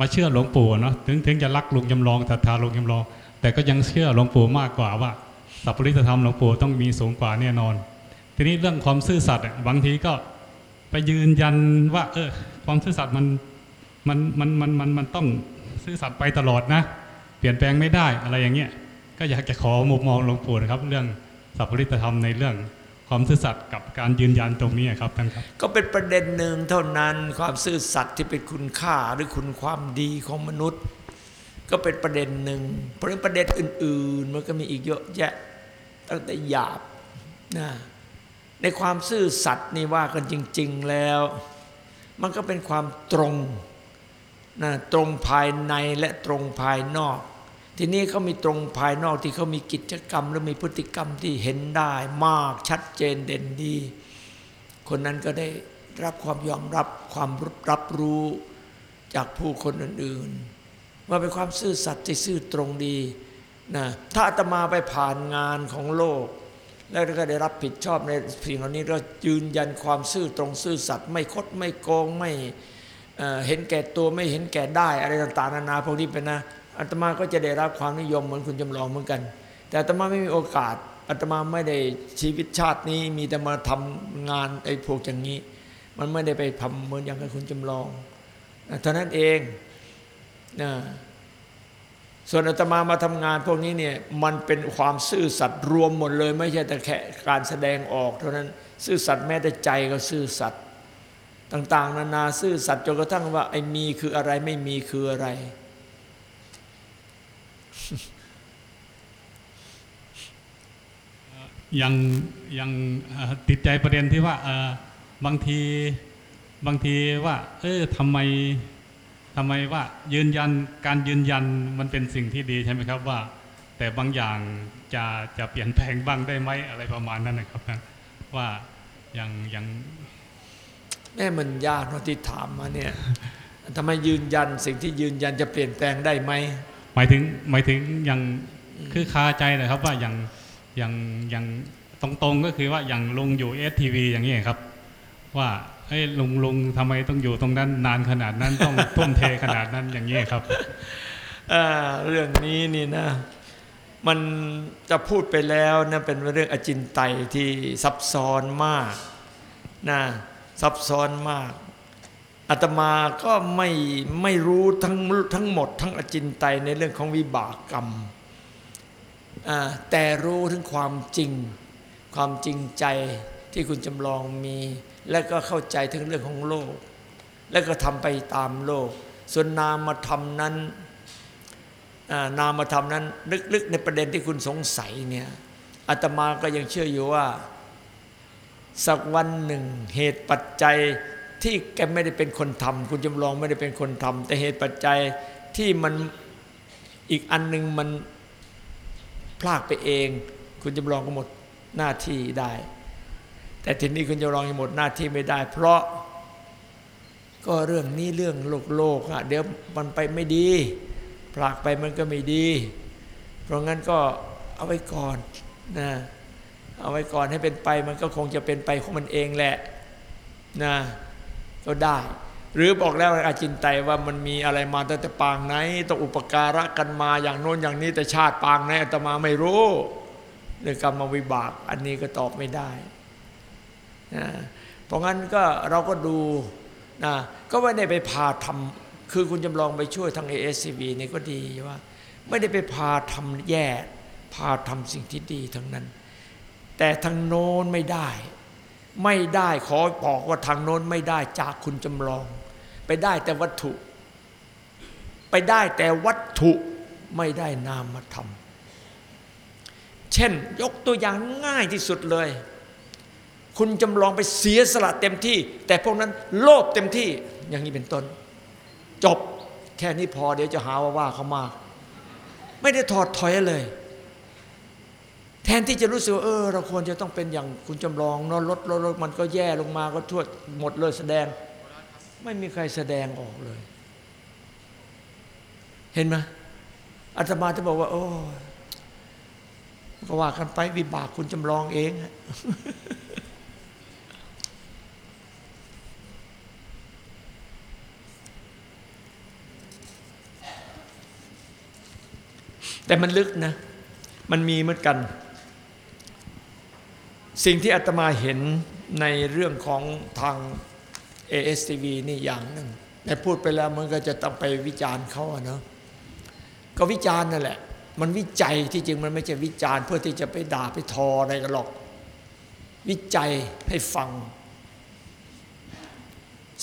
มาเชื่อหลวงปู่เนาะถึงถึงจะรักลุงจำลองศรัทธาลุงจำลอง แต่ก็ยังเชื่อหลวงปู่มากกว่าว่าสัพพุริสธรรมหลวงปู่ต้องมีสูงกว่าแน่นอน ทีนี้เรื่องความซื่อสัตย์อะบางทีก็ ไปยืนยันว่า เออ ความซื่อสัตย์มันมันมันมันมันมันต้องซื่อสัตย์ไปตลอดนะ เปลี่ยนแปลงไม่ได้อะไรอย่างเงี้ยก็อยากจะขอมุมมองหลวงปู่นะครับ เรื่องสัพพุริตธรรมในเรื่องความซื่อสัตย์กับการยืนยันตรงนี้ครับท่านครับ ก็เป็นประเด็นหนึ่งเท่านั้นความซื่อสัตย์ที่เป็นคุณค่าหรือคุณความดีของมนุษย์ ก็เป็นประเด็นหนึ่งเพราะประเด็นอื่น ๆ มันก็มีอีกเยอะแยะตั้งแต่หยาบนะ ในความซื่อสัตย์นี่ว่ากันจริง ๆแล้ว มันก็เป็นความตรงนะตรงภายในและตรงภายนอก ทีนี้เขามีตรงภายนอกที่เขามีกิจกรรม และมีพฤติกรรมที่เห็นได้มากชัดเจนเด่นดี คนนั้นก็ได้รับความยอมรับความรับรู้จากผู้คนอื่นๆว่าเป็นความซื่อสัตย์ที่ซื่อตรงดีนะถ้าอาตมาไปผ่านงานของโลก แล้วก็ได้รับผิดชอบในสิ่งเหล่านี้ก็ยืนยันความซื่อตรงซื่อสัตย์ไม่คดไม่โกงไม่เห็นแก่ตัวไม่เห็นแก่ได้อะไรต่างๆนานาพวกนี้เป็นนะอาตมาก็จะได้รับความนิยมเหมือนคุณจำลองเหมือนกัน แต่อาตมาไม่มีโอกาสอาตมาไม่ได้ชีวิตชาตินี้มีแต่มาทำงานไอ้พวกอย่างนี้ มันไม่ได้ไปทำเหมือนอย่างกับคุณจำลองเท่านั้นเองนะ ส่วนอาตมามาทำงานพวกนี้เนี่ยมันเป็นความซื่อสัตย์รวมหมดเลย ไม่ใช่แต่แค่การแสดงออกเท่านั้นซื่อสัตย์แม้แต่ใจก็ซื่อสัตย์ต่าง ๆ นานาซื่อสัตย์จนกระทั่งว่าไอ้มีคืออะไรไม่มีคืออะไร ยังยังเอ่อติดใจประเด็นที่ว่าบางทีบางทีว่า เออทำไม ทำไมว่ายืนยันการยืนยันมันเป็นสิ่งที่ดีใช่ไหมครับว่า แต่บางอย่างจะจะเปลี่ยนแปลงบ้างได้ไหมอะไรประมาณนั้นนะครับนะว่าอย่างอย่างแม่มันยากเนอะที่ถามมาเนี่ยทำไมยืนยันสิ่งที่ยืนยันจะเปลี่ยนแปลงได้ไหมหมายถึงหมายถึงอย่างคือคาใจนะครับว่าอย่างอย่างอย่างตรงๆก็คือว่าอย่างลุงอยู่เอสทีวีอย่างนี้ครับ ว่า เอ้ยลุงลุงทำไมต้องอยู่ตรงนั้นนานขนาดนั้นต้องทุ่มเทขนาดนั้นอย่างนี้ครับอ่าเรื่องนี้นี่นะ มันจะพูดไปแล้วนะเป็นเรื่องอจินไตยที่ซับซ้อนมากนะซับซ้อนมากอาตมาก็ไม่ไม่รู้ทั้งทั้งหมด ทั้งอจินไตยในเรื่องของวิบากกรรมอ่าแต่รู้ถึงความจริง ความจริงใจ ที่คุณจำลองมี และก็เข้าใจถึงเรื่องของโลก และก็ทำไปตามโลก ส่วนนามธรรมนั้นนามธรรมนั้นลึกๆในประเด็นที่คุณสงสัยเนี่ยอาตมาก็ยังเชื่ออยู่ว่า สักวันหนึ่ง เหตุปัจจัยที่แกไม่ได้เป็นคนทำคุณจำลองไม่ได้เป็นคนทำแต่เหตุปัจจัยที่มันอีกอันหนึ่งมันพลากไปเอง คุณจำลองก็หมดหน้าที่ได้ แต่ทีนี้คุณจำลองหมดหน้าที่ไม่ได้ เพราะ ก็เรื่องนี้เรื่องโลกโลกอะเดี๋ยวมันไปไม่ดีพลากไปมันก็ไม่ดี เพราะงั้นก็เอาไว้ก่อนนะเอาไว้ก่อนให้เป็นไปมันก็คงจะเป็นไปของมันเองแหละนะก็ได้ หรือบอกแล้วอาจินไตว่ามันมีอะไรมาตั้งแต่ปางไหนต้องอุปการะกันมาอย่างโน้นอย่างนี้แต่ชาติปางไหนอาตมาไม่รู้เรื่องกรรมวิบาก อันนี้ก็ตอบไม่ได้ นะเพราะงั้นก็เราก็ดูนะก็ไม่ได้ไปพาทำคือคุณจำลองไปช่วยทาง ASCV นี่ก็ดีว่า ไม่ได้ไปพาทำแย่ พาทำสิ่งที่ดีทั้งนั้น แต่ทางโน้นไม่ได้ ไม่ได้ขอบอกว่าทางโน้นไม่ได้จากคุณจำลอง ไปได้แต่วัตถุ ไปได้แต่วัตถุไม่ได้นามธรรมเช่น ยกตัวอย่างง่ายที่สุดเลย คุณจำลองไปเสียสละเต็มที่ แต่พวกนั้นโลภเต็มที่อย่างนี้เป็นต้น จบแค่นี้พอเดี๋ยวจะหาว่าว่าเขามากไม่ได้ถอดถอยเลย แทนที่จะรู้สึกว่าเออ เราควรจะต้องเป็นอย่างคุณจำลองเนอะลดลดลดมันก็แย่ลงมาก็ทั่วหมดเลยแสดง ไม่มีใครแสดงออกเลย เห็นไหมอาตมาจะบอกว่า โอ้ก็ว่ากันไปวิบากคุณจำลองเอง แต่มันลึกนะ มันมีเหมือนกัน สิ่งที่อาตมาเห็นในเรื่องของทาง ASTV นี่อย่างหนึ่งแต่พูดไปแล้วมันก็จะต้องไปวิจารณ์เขาเนาะก็วิจารณ์นั่นแหละ มันวิจัยที่จริงมันไม่ใช่วิจารณ์ เพื่อที่จะไปด่าไปทออะไรกันหรอก วิจัยให้ฟัง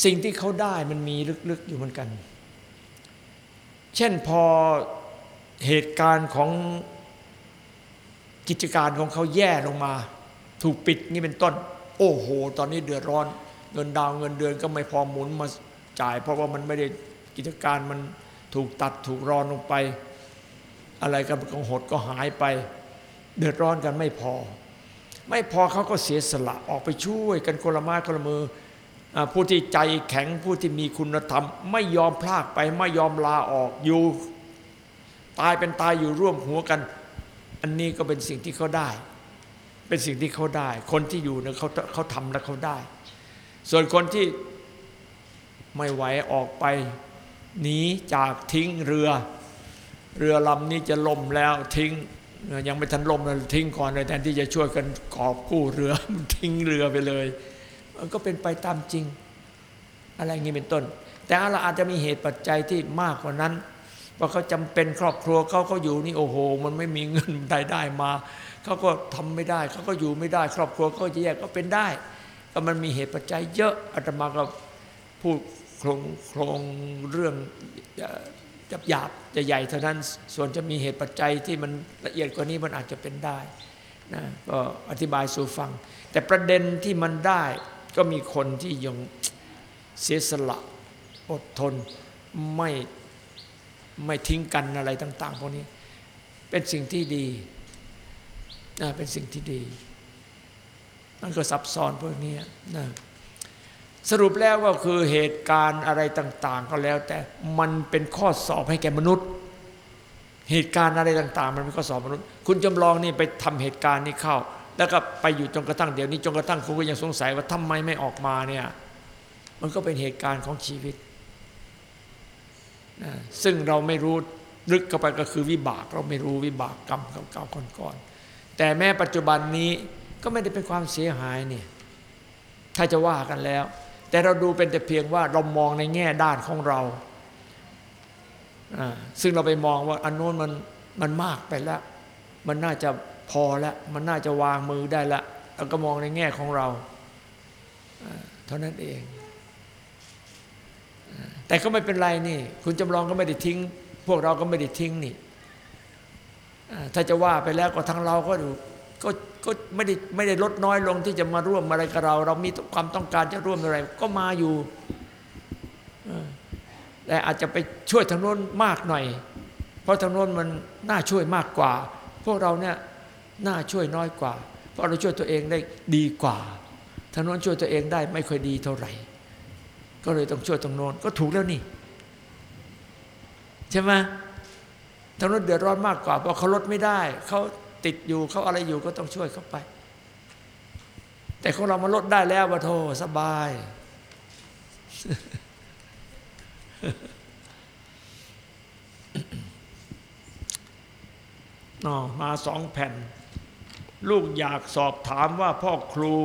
สิ่งที่เขาได้มันมีลึกๆอยู่เหมือนกัน เช่นพอ เหตุการณ์ของกิจการของเขาแย่ลงมา ถูกปิดนี่เป็นต้น โอ้โห ตอนนี้เดือดร้อน เงินดาวเงินเดือนก็ไม่พอหมุนมาจ่าย เพราะว่ามันไม่ได้กิจการมันถูกตัดถูกรอนลงไป อะไรกันก็หดก็หายไป เดือดร้อนกันไม่พอ ไม่พอเขาก็เสียสละออกไปช่วยกันคนละไม้คนละมืออผู้ที่ใจแข็งผู้ที่มีคุณธรรม ไม่ยอมพลากไปไม่ยอมลาออกอยู่ ตายเป็นตายอยู่ร่วมหัวกัน อันนี้ก็เป็นสิ่งที่เขาได้ เป็นสิ่งที่เขาได้ คนที่อยู่เนี่ยเขาเขาทำแล้วเขาได้ ส่วนคนที่ไม่ไหวออกไปหนีจากทิ้งเรือ เรือลำนี้จะล่มแล้วทิ้งยังไม่ทันล่มเลยทิ้งก่อนเลยแทนที่จะช่วยกันกอบกู้เรือทิ้งเรือไปเลยมันก็เป็นไปตามจริง อะไรอย่างนี้เป็นต้น แต่เราอาจจะมีเหตุปัจจัยที่มากกว่านั้น ว่าเขาจำเป็นครอบครัวเขาเขาอยู่นี่โอ้โห มันไม่มีเงินได้ได้มาเขาก็ทำไม่ได้เขาก็อยู่ไม่ได้ ครอบครัวเขาจะแยกก็เป็นได้ ก็มันมีเหตุปัจจัยเยอะอาตมาก็พูดโครงโครงเรื่องหยาบหยาบๆใหญ่เท่านั้นส่วนจะมีเหตุปัจจัยที่มันละเอียดกว่านี้มันอาจจะเป็นได้นะก็อธิบายสู่ฟัง แต่ประเด็นที่มันได้ก็มีคนที่ยังเสียสละอดทนไม่ ไม่ทิ้งกันอะไรต่าง ๆ พวกนี้ เป็นสิ่งที่ดีนะเป็นสิ่งที่ดี มันก็ซับซ้อนพวกนี้นะสรุปแล้วก็คือเหตุการณ์อะไรต่าง ๆ ก็แล้ว แต่มันเป็นข้อสอบให้แก่มนุษย์ เหตุการณ์อะไรต่าง ๆ มันเป็นข้อสอบมนุษย์ คุณจำลองนี่ไปทำเหตุการณ์นี้เข้า แล้วก็ไปอยู่จนกระทั่งเดี๋ยวนี้จนกระทั่งคุณก็ยังสงสัยว่าทำไมไม่ออกมาเนี่ยมันก็เป็นเหตุการณ์ของชีวิต ซึ่งเราไม่รู้ลึกเข้าไปก็คือวิบากเราไม่รู้วิบากกรรมเก่าๆก่อนๆแต่แม้ปัจจุบันนี้ก็ไม่ได้เป็นความเสียหายเนี่ยถ้าจะว่ากันแล้ว แต่เราดูเป็นแต่เพียงว่าเรามองในแง่ด้านของเรา ซึ่งเราไปมองว่าอันโน้นมันมันมากไปแล้ว มันน่าจะพอแล้วมันน่าจะวางมือได้ละเราก็มองในแง่ของเรา เท่านั้นเอง แต่ก็ไม่เป็นไรนี่ คุณจำลองก็ไม่ได้ทิ้ง พวกเราก็ไม่ได้ทิ้งนี่ถ้าจะว่าไปแล้วก็ทั้งเราก็ดูก็ก็ไม่ได้ไม่ได้ลดน้อยลงที่จะมาร่วมอะไรกับเรา เรามีความต้องการจะร่วมอะไร ก็มาอยู่แต่อาจจะไปช่วยทางโน้นมากหน่อย เพราะทางโน้นมันน่าช่วยมากกว่า พวกเราเนี่ยน่าช่วยน้อยกว่า เพราะเราช่วยตัวเองได้ดีกว่าทางโน้นช่วยตัวเองได้ไม่ค่อยดีเท่าไหร่ ก็เลยต้องช่วยทางโน้นก็ถูกแล้วนี่ ใช่ไหมทางโน้นเดือดร้อนมากกว่าเพราะเขาลดไม่ได้ เขาติดอยู่เขาอะไรอยู่ก็ต้องช่วยเขาไป แต่ของเรามาลดได้แล้วว่าโทสบายนอมาสองแผ่น ลูกอยากสอบถามว่าพ่อครู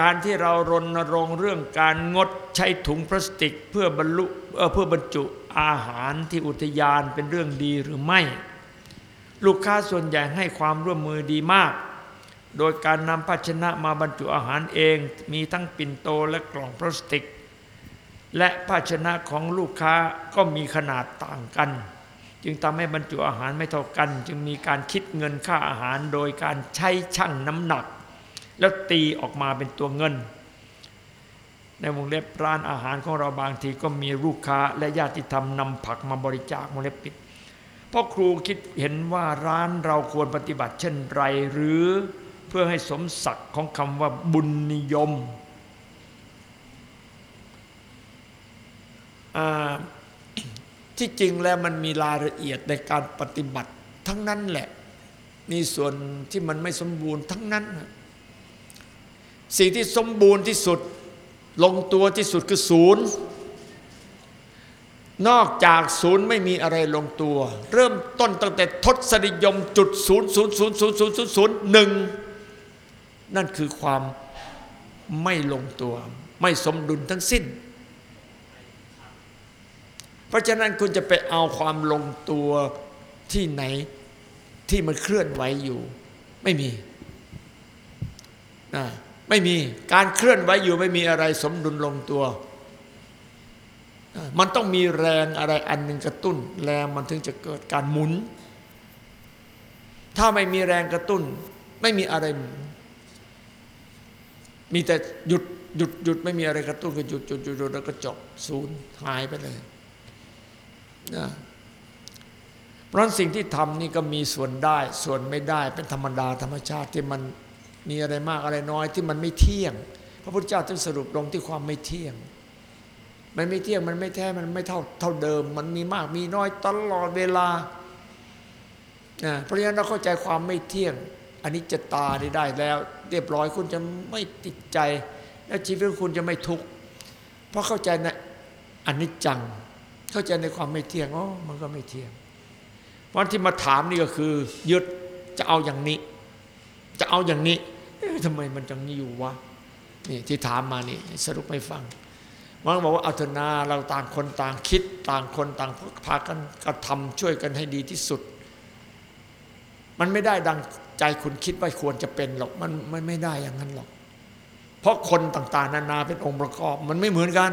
การที่เรารณรงค์เรื่องการงดใช้ถุงพลาสติกเพื่อบรรลุเพื่อบรรจุอาหารที่อุทยานเป็นเรื่องดีหรือไม่ ลูกค้าส่วนใหญ่ให้ความร่วมมือดีมาก โดยการนำภาชนะมาบรรจุอาหารเอง มีทั้งปิ่นโตและกล่องพลาสติก และภาชนะของลูกค้าก็มีขนาดต่างกัน จึงทำให้บรรจุอาหารไม่เท่ากัน จึงมีการคิดเงินค่าอาหารโดยการใช้ชั่งน้ำหนัก แล้วตีออกมาเป็นตัวเงิน ในวงเล็บร้านอาหารของเราบางทีก็มีลูกค้าและญาติธรรมนำผักมาบริจาควงเล็บปิดเพราะครูคิดเห็นว่าร้านเราควรปฏิบัติเช่นไรหรือเพื่อให้สมศักดิ์ของคำว่าบุญนิยมอ่าที่จริงแล้วมันมีรายละเอียดในการปฏิบัติทั้งนั้นแหละ มีส่วนที่มันไม่สมบูรณ์ทั้งนั้นนะ สิ่งที่สมบูรณ์ที่สุดลงตัวที่สุดคือศูนย์ นอกจากศูนย์ไม่มีอะไรลงตัว เริ่มต้นตั้งแต่ทศนิยมจุดศูนย์ศูนย์ศูนย์ศูนย์ศูนย์ศูนย์ศูนย์หนึ่งนั่นคือความไม่ลงตัว ไม่สมดุลทั้งสิ้น เพราะฉะนั้นคุณจะไปเอาความลงตัวที่ไหนที่มันเคลื่อนไหวอยู่ ไม่มีนะ ไม่มีการเคลื่อนไหวอยู่ไม่มีอะไรสมดุลลงตัว มันต้องมีแรงอะไรอันหนึ่งกระตุ้น แรงมันถึงจะเกิดการหมุน ถ้าไม่มีแรงกระตุ้น ไม่มีอะไรหมุนมีแต่หยุดหยุดหยุดไม่มีอะไรกระตุ้นก็หยุดหยุดหยุดแล้วก็จบศูนย์หายไปเลยนะเพราะสิ่งที่ทำนี่ก็มีส่วนได้ส่วนไม่ได้เป็นธรรมดาธรรมชาติที่มัน มีอะไรมากอะไรน้อยที่มันไม่เที่ยง พระพุทธเจ้าจึงสรุปลงที่ความไม่เที่ยง มันไม่เที่ยงมันไม่แท้มันไม่เท่าเท่าเดิม มันมีมากมีน้อยตลอดเวลานะเพราะฉะนั้นเราเข้าใจความไม่เที่ยงอันนี้จะตาได้ได้แล้ว เรียบร้อยคุณจะไม่ติดใจ และชีวิตของคุณจะไม่ทุกข์เพราะเข้าใจในอันิจจัง เข้าใจในความไม่เที่ยงอ๋อมันก็ไม่เที่ยงเพราะที่มาถามนี่ก็คือ ยึดจะเอาอย่างนี้ จะเอาอย่างนี้ทำไมมันจังนี้อยู่วะนี่ที่ถามมานี่สรุปให้ฟังมันบอกว่าอัตนาเราต่างคนต่างคิดต่างคนต่างพากันกระทำช่วยกันให้ดีที่สุด มันไม่ได้ดังใจคุณคิดว่าควรจะเป็นหรอกมันมันไม่ได้อย่างนั้นหรอก เพราะคนต่าง ๆ นานาเป็นองค์ประกอบ มันไม่เหมือนกัน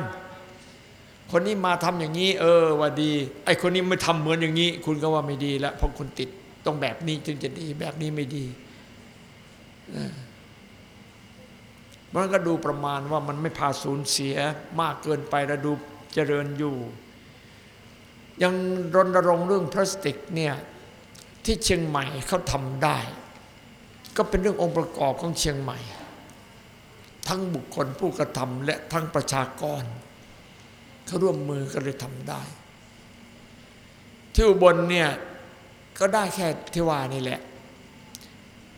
คนนี้มาทำอย่างนี้ เออว่าดี ไอ้คนนี้ไม่ทำเหมือนอย่างนี้ คุณก็ว่าไม่ดีแล้วเพราะคุณติดต้องแบบนี้จึงจะดีแบบนี้ไม่ดี มันก็ดูประมาณว่ามันไม่พาสูญเสียมากเกินไปแล้วดูเจริญอยู่ ยังรณรงค์เรื่องพลาสติกเนี่ยที่เชียงใหม่เขาทำได้ ก็เป็นเรื่ององค์ประกอบของเชียงใหม่ ทั้งบุคคลผู้กระทำและทั้งประชากรเขาร่วมมือกันเลยทำได้ ที่อุบลเนี่ยก็ได้แค่ที่ว่านี่แหละ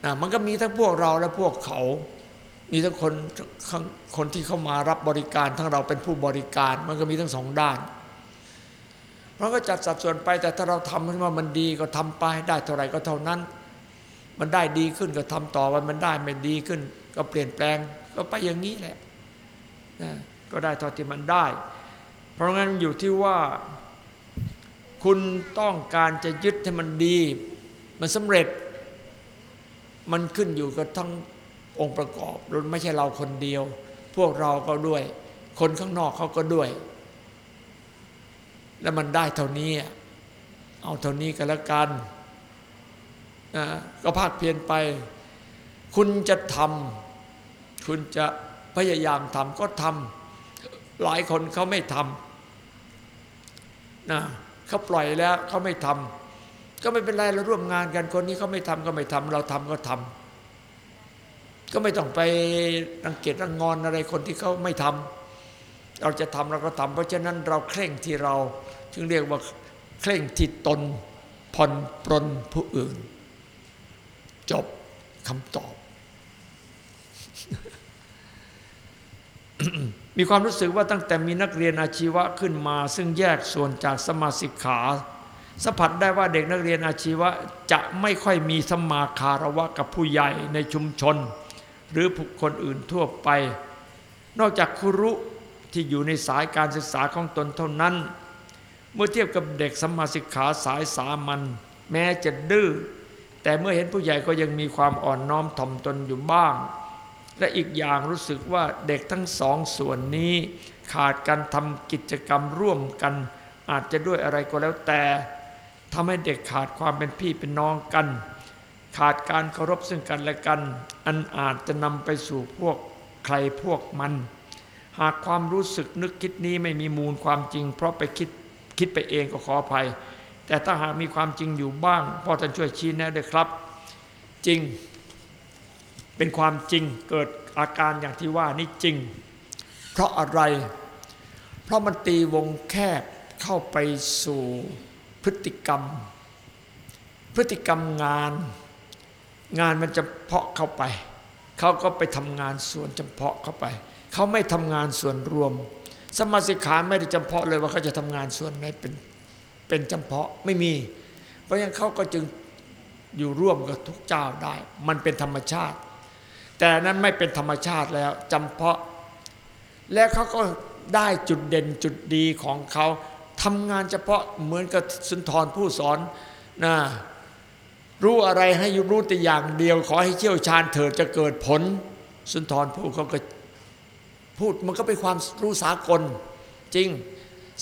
นะมันก็มีทั้งพวกเราและพวกเขา มีทั้งคนคนที่เข้ามารับบริการ ทั้งเราเป็นผู้บริการ มันก็มีทั้งสองด้านเราก็จัดสัดส่วนไป แต่ถ้าเราทำให้ว่ามันดีก็ทำไปได้เท่าไหร่ก็เท่านั้น มันได้ดีขึ้นก็ทำต่อวันมันได้ไม่ดีขึ้น ก็เปลี่ยนแปลงก็ไปอย่างนี้แหละนะก็ได้เท่าที่มันได้ เพราะงั้นอยู่ที่ว่าคุณต้องการจะยึดให้มันดี มันสำเร็จ มันขึ้นอยู่กับทั้งองค์ประกอบรไม่ใช่เราคนเดียว พวกเราก็ด้วย คนข้างนอกเขาก็ด้วย แล้วมันได้เท่านี้ เอาเท่านี้ก็แล้วกันนะก็ภาคเพียนไป คุณจะทำคุณจะพยายามทำก็ทำหลายคนเขาไม่ทำนะเขาปล่อยแล้วเขาไม่ทำ ก็ไม่เป็นไรเราร่วมงานกันคนนี้เขาไม่ทำก็ไม่ทำเราทำก็ทำก็ไม่ต้องไปรังเกียจรังงอนอะไรคนที่เขาไม่ทำเราจะทำเราก็ทำเพราะฉะนั้นเราเคร่งที่เราจึงเรียกว่าเคร่งที่ตนผ่อนปรนผู้อื่น จบคำตอบ มีความรู้สึกว่าตั้งแต่มีนักเรียนอาชีวะขึ้นมา ซึ่งแยกส่วนจากสมาสิกขา สัมผัสได้ว่าเด็กนักเรียนอาชีวะจะไม่ค่อยมีสมาคารวะกับผู้ใหญ่ในชุมชน หรือบุคคลอื่นทั่วไป นอกจากครุที่อยู่ในสายการศึกษาของตนเท่านั้น เมื่อเทียบกับเด็กสมมาสิกขาสายสามัญแม้จะดื้อแต่เมื่อเห็นผู้ใหญ่ก็ยังมีความอ่อนน้อมถ่อมตนอยู่บ้าง และอีกอย่างรู้สึกว่าเด็กทั้งสองส่วนนี้ ขาดการทำกิจกรรมร่วมกัน อาจจะด้วยอะไรก็แล้วแต่ ทำให้เด็กขาดความเป็นพี่เป็นน้องกัน ขาดการเคารพซึ่งกันและกัน อันอาจจะนำไปสู่พวกใครพวกมัน หากความรู้สึกนึกคิดนี้ไม่มีมูลความจริง เพราะไปคิดคิดไปเองก็ขออภัย แต่ถ้าหากมีความจริงอยู่บ้างพ่อท่านช่วยชี้แนะด้วยครับ จริง เป็นความจริงเกิดอาการอย่างที่ว่านี่จริง เพราะอะไร เพราะมันตีวงแคบเข้าไปสู่ พฤติกรรม พฤติกรรมงาน งานมันจะเพาะเข้าไป เขาก็ไปทำงานส่วนจำเพาะเข้าไป เขาไม่ทำงานส่วนรวม สมาสิกขาไม่ได้จำเพาะเลยว่าเขาจะทำงานส่วนไหนเป็นเป็นจำเพาะไม่มี เพราะฉะนั้นเขาก็จึงอยู่ร่วมกับทุกเจ้าได้ มันเป็นธรรมชาติ แต่นั้นไม่เป็นธรรมชาติแล้วจำเพาะ และเขาก็ได้จุดเด่นจุดดีของเขา ทำงานเฉพาะเหมือนกับสุนทรผู้สอนนะรู้อะไรให้รู้แต่อย่างเดียว ขอให้เชี่ยวชาญเถิดจะเกิดผล สุนทรผู้เขาก็พูดมันก็เป็นความรู้สากลจริง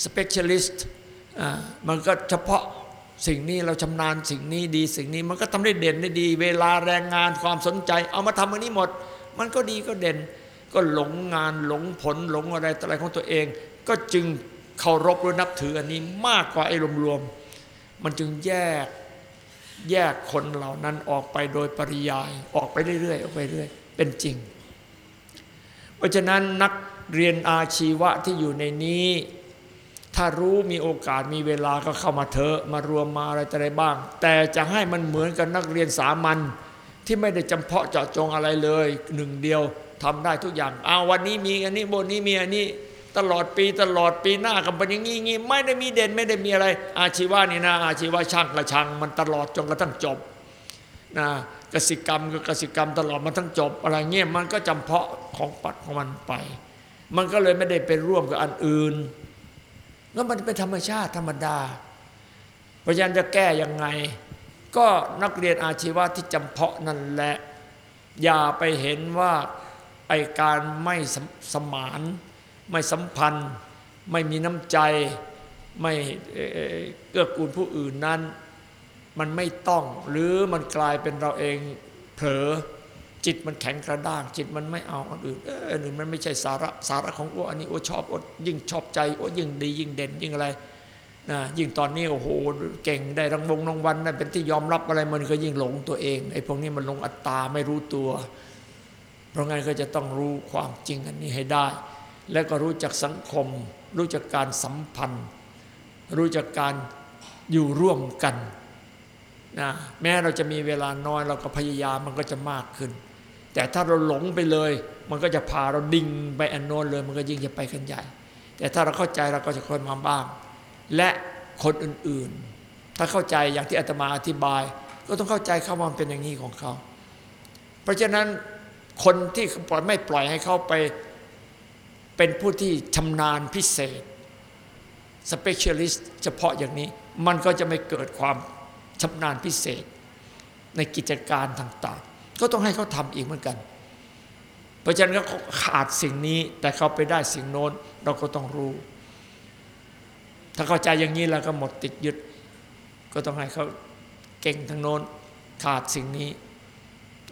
specialist มันก็เฉพาะสิ่งนี้เราชำนาญสิ่งนี้ดีสิ่งนี้มันก็ทำได้เด่นได้ดี เวลาแรงงานความสนใจ เอามาทำอันนี้หมด มันก็ดีก็เด่น ก็หลงงานหลงผลหลงอะไรต่ออะไรของตัวเอง ก็จึง เคารพหรือนับถืออันนี้มากกว่าไอ้รวมๆมันจึงแยกแยกคนเหล่านั้นออกไปโดยปริยายออกไปเรื่อยๆออกไปเรื่อยเป็นจริง เพราะฉะนั้นนักเรียนอาชีวะที่อยู่ในนี้ ถ้ารู้มีโอกาสมีเวลาก็เข้ามาเถอะมารวมมาอะไรต่ออะไรบ้าง แต่จะให้มันเหมือนกับนักเรียนสามัญที่ไม่ได้จำเพาะเจาะจงอะไรเลยหนึ่งเดียวทำได้ทุกอย่างเอาวันนี้มีอันนี้บนนี้มีอันนี้ ตลอดปีตลอดปีหน้ากันไปอย่างงี้งี้ไม่ได้มีเด่นไม่ได้มีอะไร อาชีวะนี่นะอาชีวะช่างกระชัง มันตลอดจนกระทั่งจบนะกสิกรรมก็กสิกรรมตลอดมันทั้งจบอะไรเงี้ยมันก็จำเพาะของปัดของมันไป มันก็เลยไม่ได้ไปร่วมกับอันอื่นแล้วมันเป็นธรรมชาติธรรมดาพราะฉะนั้นจะแก้ยังไง ก็นักเรียนอาชีวะที่จำเพาะนั่นแหละ อย่าไปเห็นว่าไอการไม่สสมาน ไม่สัมพันธ์ ไม่มีน้ำใจ ไม่เกื้อกูลผู้อื่นนั้น มันไม่ต้อง หรือมันกลายเป็นเราเองเผลอจิตมันแข็งกระด้าง จิตมันไม่เอาอันอื่นเอออันอื่นมันไม่ใช่สาระสาระของโอ้อันนี้โอ้ชอบโอ้ยิ่งชอบใจโอ้ยิ่งดี ยิ่งเด่นยิ่งอะไรนะยิ่งตอนนี้โอ้โหเก่งได้รางวงรางวัลได้เป็นที่ยอมรับอะไรมันก็ยิ่งหลงตัวเองไอ้พวกนี้มันหลงอัตตาไม่รู้ตัว เพราะงั้นก็จะต้องรู้ความจริงอันนี้ให้ได้ แล้วก็รู้จักสังคม รู้จักการสัมพันธ์ รู้จักการอยู่ร่วมกันนะแม้เราจะมีเวลาน้อยเราก็พยายามมันก็จะมากขึ้น แต่ถ้าเราหลงไปเลย มันก็จะพาเราดิ่งไปอันโน้นเลย มันก็ยิ่งจะไปกันใหญ่ แต่ถ้าเราเข้าใจเราก็จะค่อยมาบ้าง และคนอื่นๆ ถ้าเข้าใจอย่างที่อาตมาอธิบาย ก็ต้องเข้าใจเขาว่ามันเป็นอย่างนี้ของเขา เพราะฉะนั้นคนที่ปล่อยไม่ปล่อยให้เขาไป เป็นผู้ที่ชำนาญพิเศษ specialist เฉพาะอย่างนี้มันก็จะไม่เกิดความชำนาญพิเศษ ในกิจการต่างๆ ก็ต้องให้เขาทำอีกเหมือนกัน เพราะฉะนั้นเขาขาดสิ่งนี้แต่เขาไปได้สิ่งโน้นเราก็ต้องรู้ ถ้าเข้าใจอย่างนี้แล้วก็หมดติดยึด ก็ต้องให้เขาเก่งทางโน้นขาดสิ่งนี้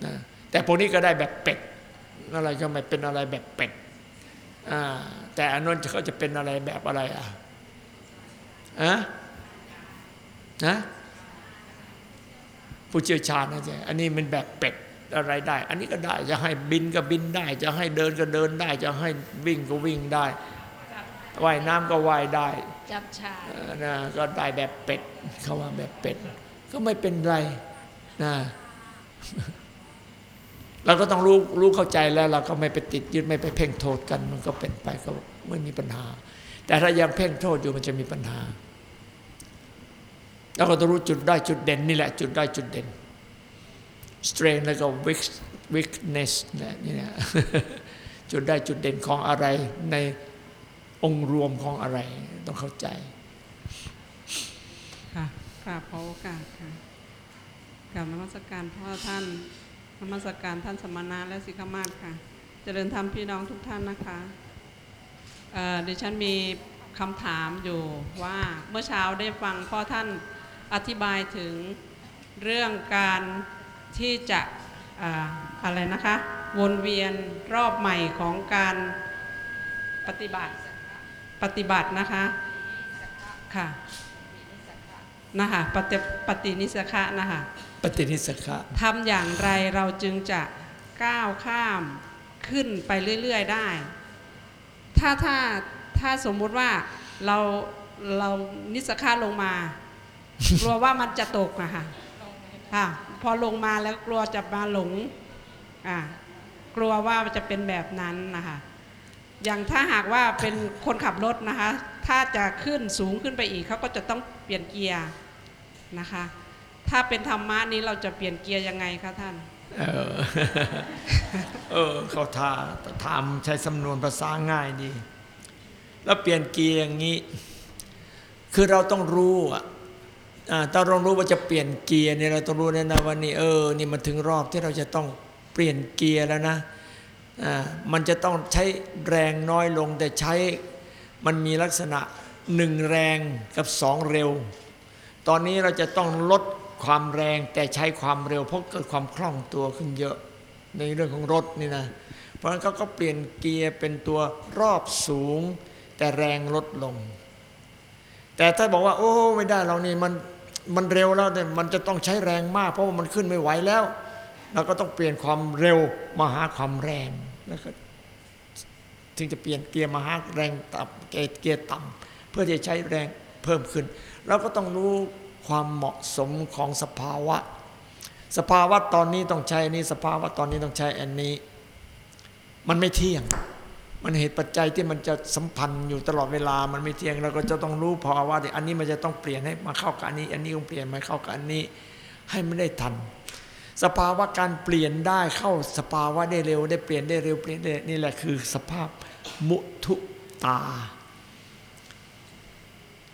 นะแต่พวกนี้ก็ได้แบบเป็ดอะไรก็ไม่เป็นอะไรแบบเป็ด แต่อันนั้นเขาจะเป็นอะไรแบบอะไรอะอะนะผู้เชี่ยวชาญนะจ๊ะอันนี้มันแบบเป็ดอะไรได้ อันนี้ก็ได้ จะให้บินก็บินได้ จะให้เดินก็เดินได้ จะให้วิ่งก็วิ่งได้ว่ายน้ำก็ว่ายได้ จับชาเออนะก็ได้แบบเป็ดเขาว่าแบบเป็ด ก็ไม่เป็นไรนะ เราก็ต้องรู้รู้เข้าใจแล้วเราก็ไม่ไปติดยึดไม่ไปเพ่งโทษกันมันก็เป็นไปก็ไม่มีปัญหา แต่ถ้ายังเพ่งโทษอยู่มันจะมีปัญหาแล้วก็ต้องรู้จุดได้จุดเด่นนี่แหละจุดได้จุดเด่น strength แล้วก็ weak weakness นี่ยนี่นะจุดได้จุดเด่นของอะไรในองค์รวมของอะไรต้องเข้าใจค่ะกราบขอโอกาสค่ะกราบนมัสการพ่อท่าน นมัสการท่านสมณะและสิกมาศค่ะ เจริญธรรมพี่น้องทุกท่านนะคะเอ่อ่อดิฉันมีคำถามอยู่ว่าเมื่อเช้าได้ฟังพ่อท่านอธิบายถึงเรื่องการที่จะออะไรนะคะ วนเวียนรอบใหม่ของการปฏิบัติปฏิบัตินะคะค่ะ นะคะปฏิปฏินิสขะนะคะปฏินิสขะทำอย่างไรเราจึงจะก้าวข้ามขึ้นไปเรื่อย ๆ ได้ ถ้าถ้าถ้าสมมุติว่าเราเรานิสค่าลงมากลัวว่ามันจะตกอะค่ะค่ะพอลงมาแล้วกลัวจะมาหลงอ่ากลัวว่าจะเป็นแบบนั้นนะคะ อย่างถ้าหากว่าเป็นคนขับรถนะคะ ถ้าจะขึ้นสูงขึ้นไปอีกเขาก็จะต้องเปลี่ยนเกียร์นะคะ ถ้าเป็นธรรมะนี้เราจะเปลี่ยนเกียร์ยังไงคะท่าน เออเออเขาทาถามใช้สำนวนภาษาง่ายดี แล้วเปลี่ยนเกียร์อย่างนี้ คือเราต้องรู้อะอ่าถ้าเรารู้ว่าจะเปลี่ยนเกียร์เนี่ยเราต้องรู้แน่นะว่านี่เออนี่มันถึงรอบที่เราจะต้องเปลี่ยนเกียร์แล้วนะ มันจะต้องใช้แรงน้อยลง แต่ใช้มันมีลักษณะหนึ่งแรงกับสองเร็ว ตอนนี้เราจะต้องลดความแรงแต่ใช้ความเร็ว เพราะเกิดความคล่องตัวขึ้นเยอะในเรื่องของรถนี่นะ เพราะฉะนั้นเขาก็เปลี่ยนเกียร์เป็นตัวรอบสูง แต่แรงลดลง แต่ถ้าบอกว่า โอ้ไม่ได้เรานี่มันมันเร็วแล้วเนี่ยมันจะต้องใช้แรงมาก เพราะว่ามันขึ้นไม่ไหวแล้ว เราก็ต้องเปลี่ยนความเร็วมาหาความแรง แล้วก็ถึงจะเปลี่ยนเกียร์มาหาแรงต่ำเกียร์เกียร์ต่ำเพื่อจะใช้แรงเพิ่มขึ้น เราก็ต้องรู้ความเหมาะสมของสภาวะ สภาวะตอนนี้ต้องใช้อันนี้สภาวะตอนนี้ต้องใช้อันนี้ มันไม่เที่ยง มันเหตุปัจจัยที่มันจะสัมพันธ์อยู่ตลอดเวลา มันไม่เที่ยงเราก็จะต้องรู้ภาวะที่อันนี้มันจะต้องเปลี่ยนให้มาเข้ากับอันนี้ อันนี้ต้องเปลี่ยนมาเข้ากับอันนี้ ให้มันได้ทัน สภาวะการเปลี่ยนได้เข้าสภาวะได้เร็ว ได้เปลี่ยนได้เร็วเปลี่ยนได้นี่แหละคือสภาพมุทุตา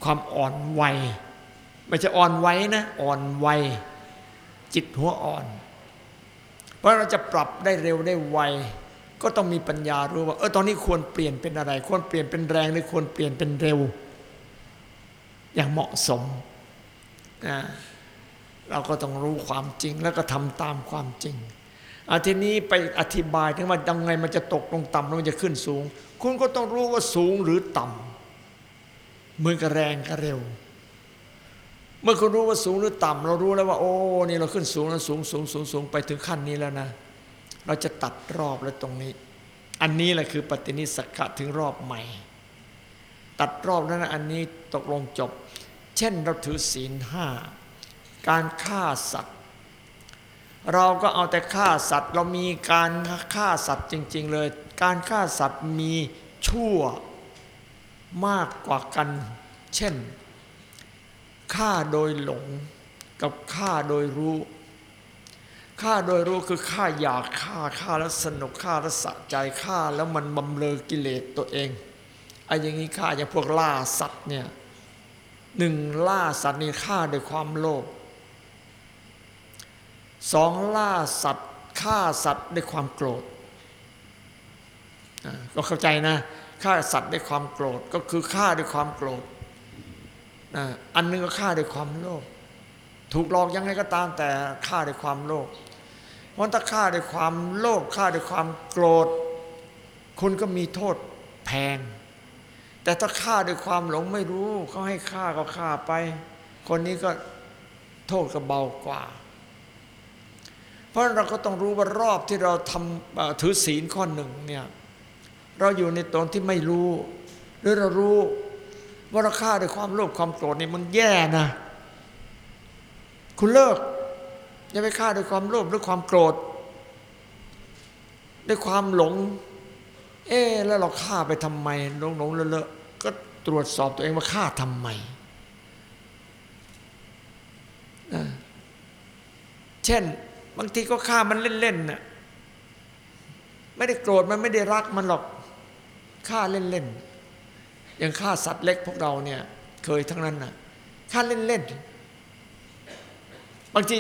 ความอ่อนวัยไม่ใช่อ่อนไวนะ อ่อนวัยจิตหัวอ่อน เพราะเราจะปรับได้เร็วได้ไวก็ต้องมีปัญญารู้ว่าเออตอนนี้ควรเปลี่ยนเป็นอะไร ควรเปลี่ยนเป็นแรงหรือควรเปลี่ยนเป็นเร็ว อย่างเหมาะสมนะ เราก็ต้องรู้ความจริงแล้วก็ทำตามความจริงอาทีนี้ไปอธิบายถึงว่ายังไงมันจะตกลงต่ำแล้วมันจะขึ้นสูง คุณก็ต้องรู้ว่าสูงหรือต่ำเหมือนกับแรงกับเร็ว เมื่อคุณรู้ว่าสูงหรือต่ำเรารู้แล้วว่า โอ้นี่เราขึ้นสูงแล้วสูงสูงสูงสูงไปถึงขั้นนี้แล้วนะ เราจะตัดรอบแล้วตรงนี้ อันนี้แหละคือปฏินิสสกะถึงรอบใหม่ ตัดรอบนั้นนะอันนี้ตกลงจบ เช่นเราถือศีลห้า การฆ่าสัตว์ เราก็เอาแต่ฆ่าสัตว์ เรามีการฆ่าสัตว์จริง ๆ เลย การฆ่าสัตว์มีชั่วมากกว่ากัน เช่นฆ่าโดยหลงกับฆ่าโดยรู้ฆ่าโดยรู้คือฆ่าอยากฆ่าฆ่าแล้วสนุกฆ่าแล้วสะใจฆ่าแล้วมันบำเรอกิเลสตัวเองไอ้อย่างนี้ฆ่าอย่างพวกล่าสัตว์เนี่ยหนึ่งล่าสัตว์นี่ฆ่าโดยความโลภ สองล่าสัตว์ฆ่าสัตว์ด้วยความโกรธก็เข้าใจนะฆ่าสัตว์ด้วยความโกรธก็คือฆ่าด้วยความโกรธอันหนึงก็ฆ่าด้วยความโลภถูกหลอกยังไงก็ตามแต่ฆ่าด้วยความโลภเพราะถ้าฆ่าด้วยความโลภฆ่าด้วยความโกรธ คุณก็มีโทษแพง แต่ถ้าฆ่าด้วยความหลงไม่รู้เขาให้ฆ่าก็ฆ่าไป คนนี้ก็โทษก็เบากว่า เพราะเราก็ต้องรู้ว่ารอบที่เราทำถือศีลข้อหนึ่งเนี่ยเราอยู่ในตอนที่ไม่รู้ หรือเรารู้ว่าเราฆ่าด้วยความโลภความโกรธนี่มันแย่นะ คุณเลิกอย่าไปฆ่าด้วยความโลภหรือความโกรธ ด้วยความหลง เอ๊แล้วเราฆ่าไปทำไมหลงหลงเลอะก็ตรวจสอบตัวเองว่าฆ่าทำไมเช่น บางทีก็ฆ่ามันเล่นๆน่ะไม่ได้โกรธมันไม่ได้รักมันหรอกฆ่าเล่นๆอย่างฆ่าสัตว์เล็กพวกเราเนี่ย เคยทั้งนั้นน่ะฆ่าเล่นๆบางที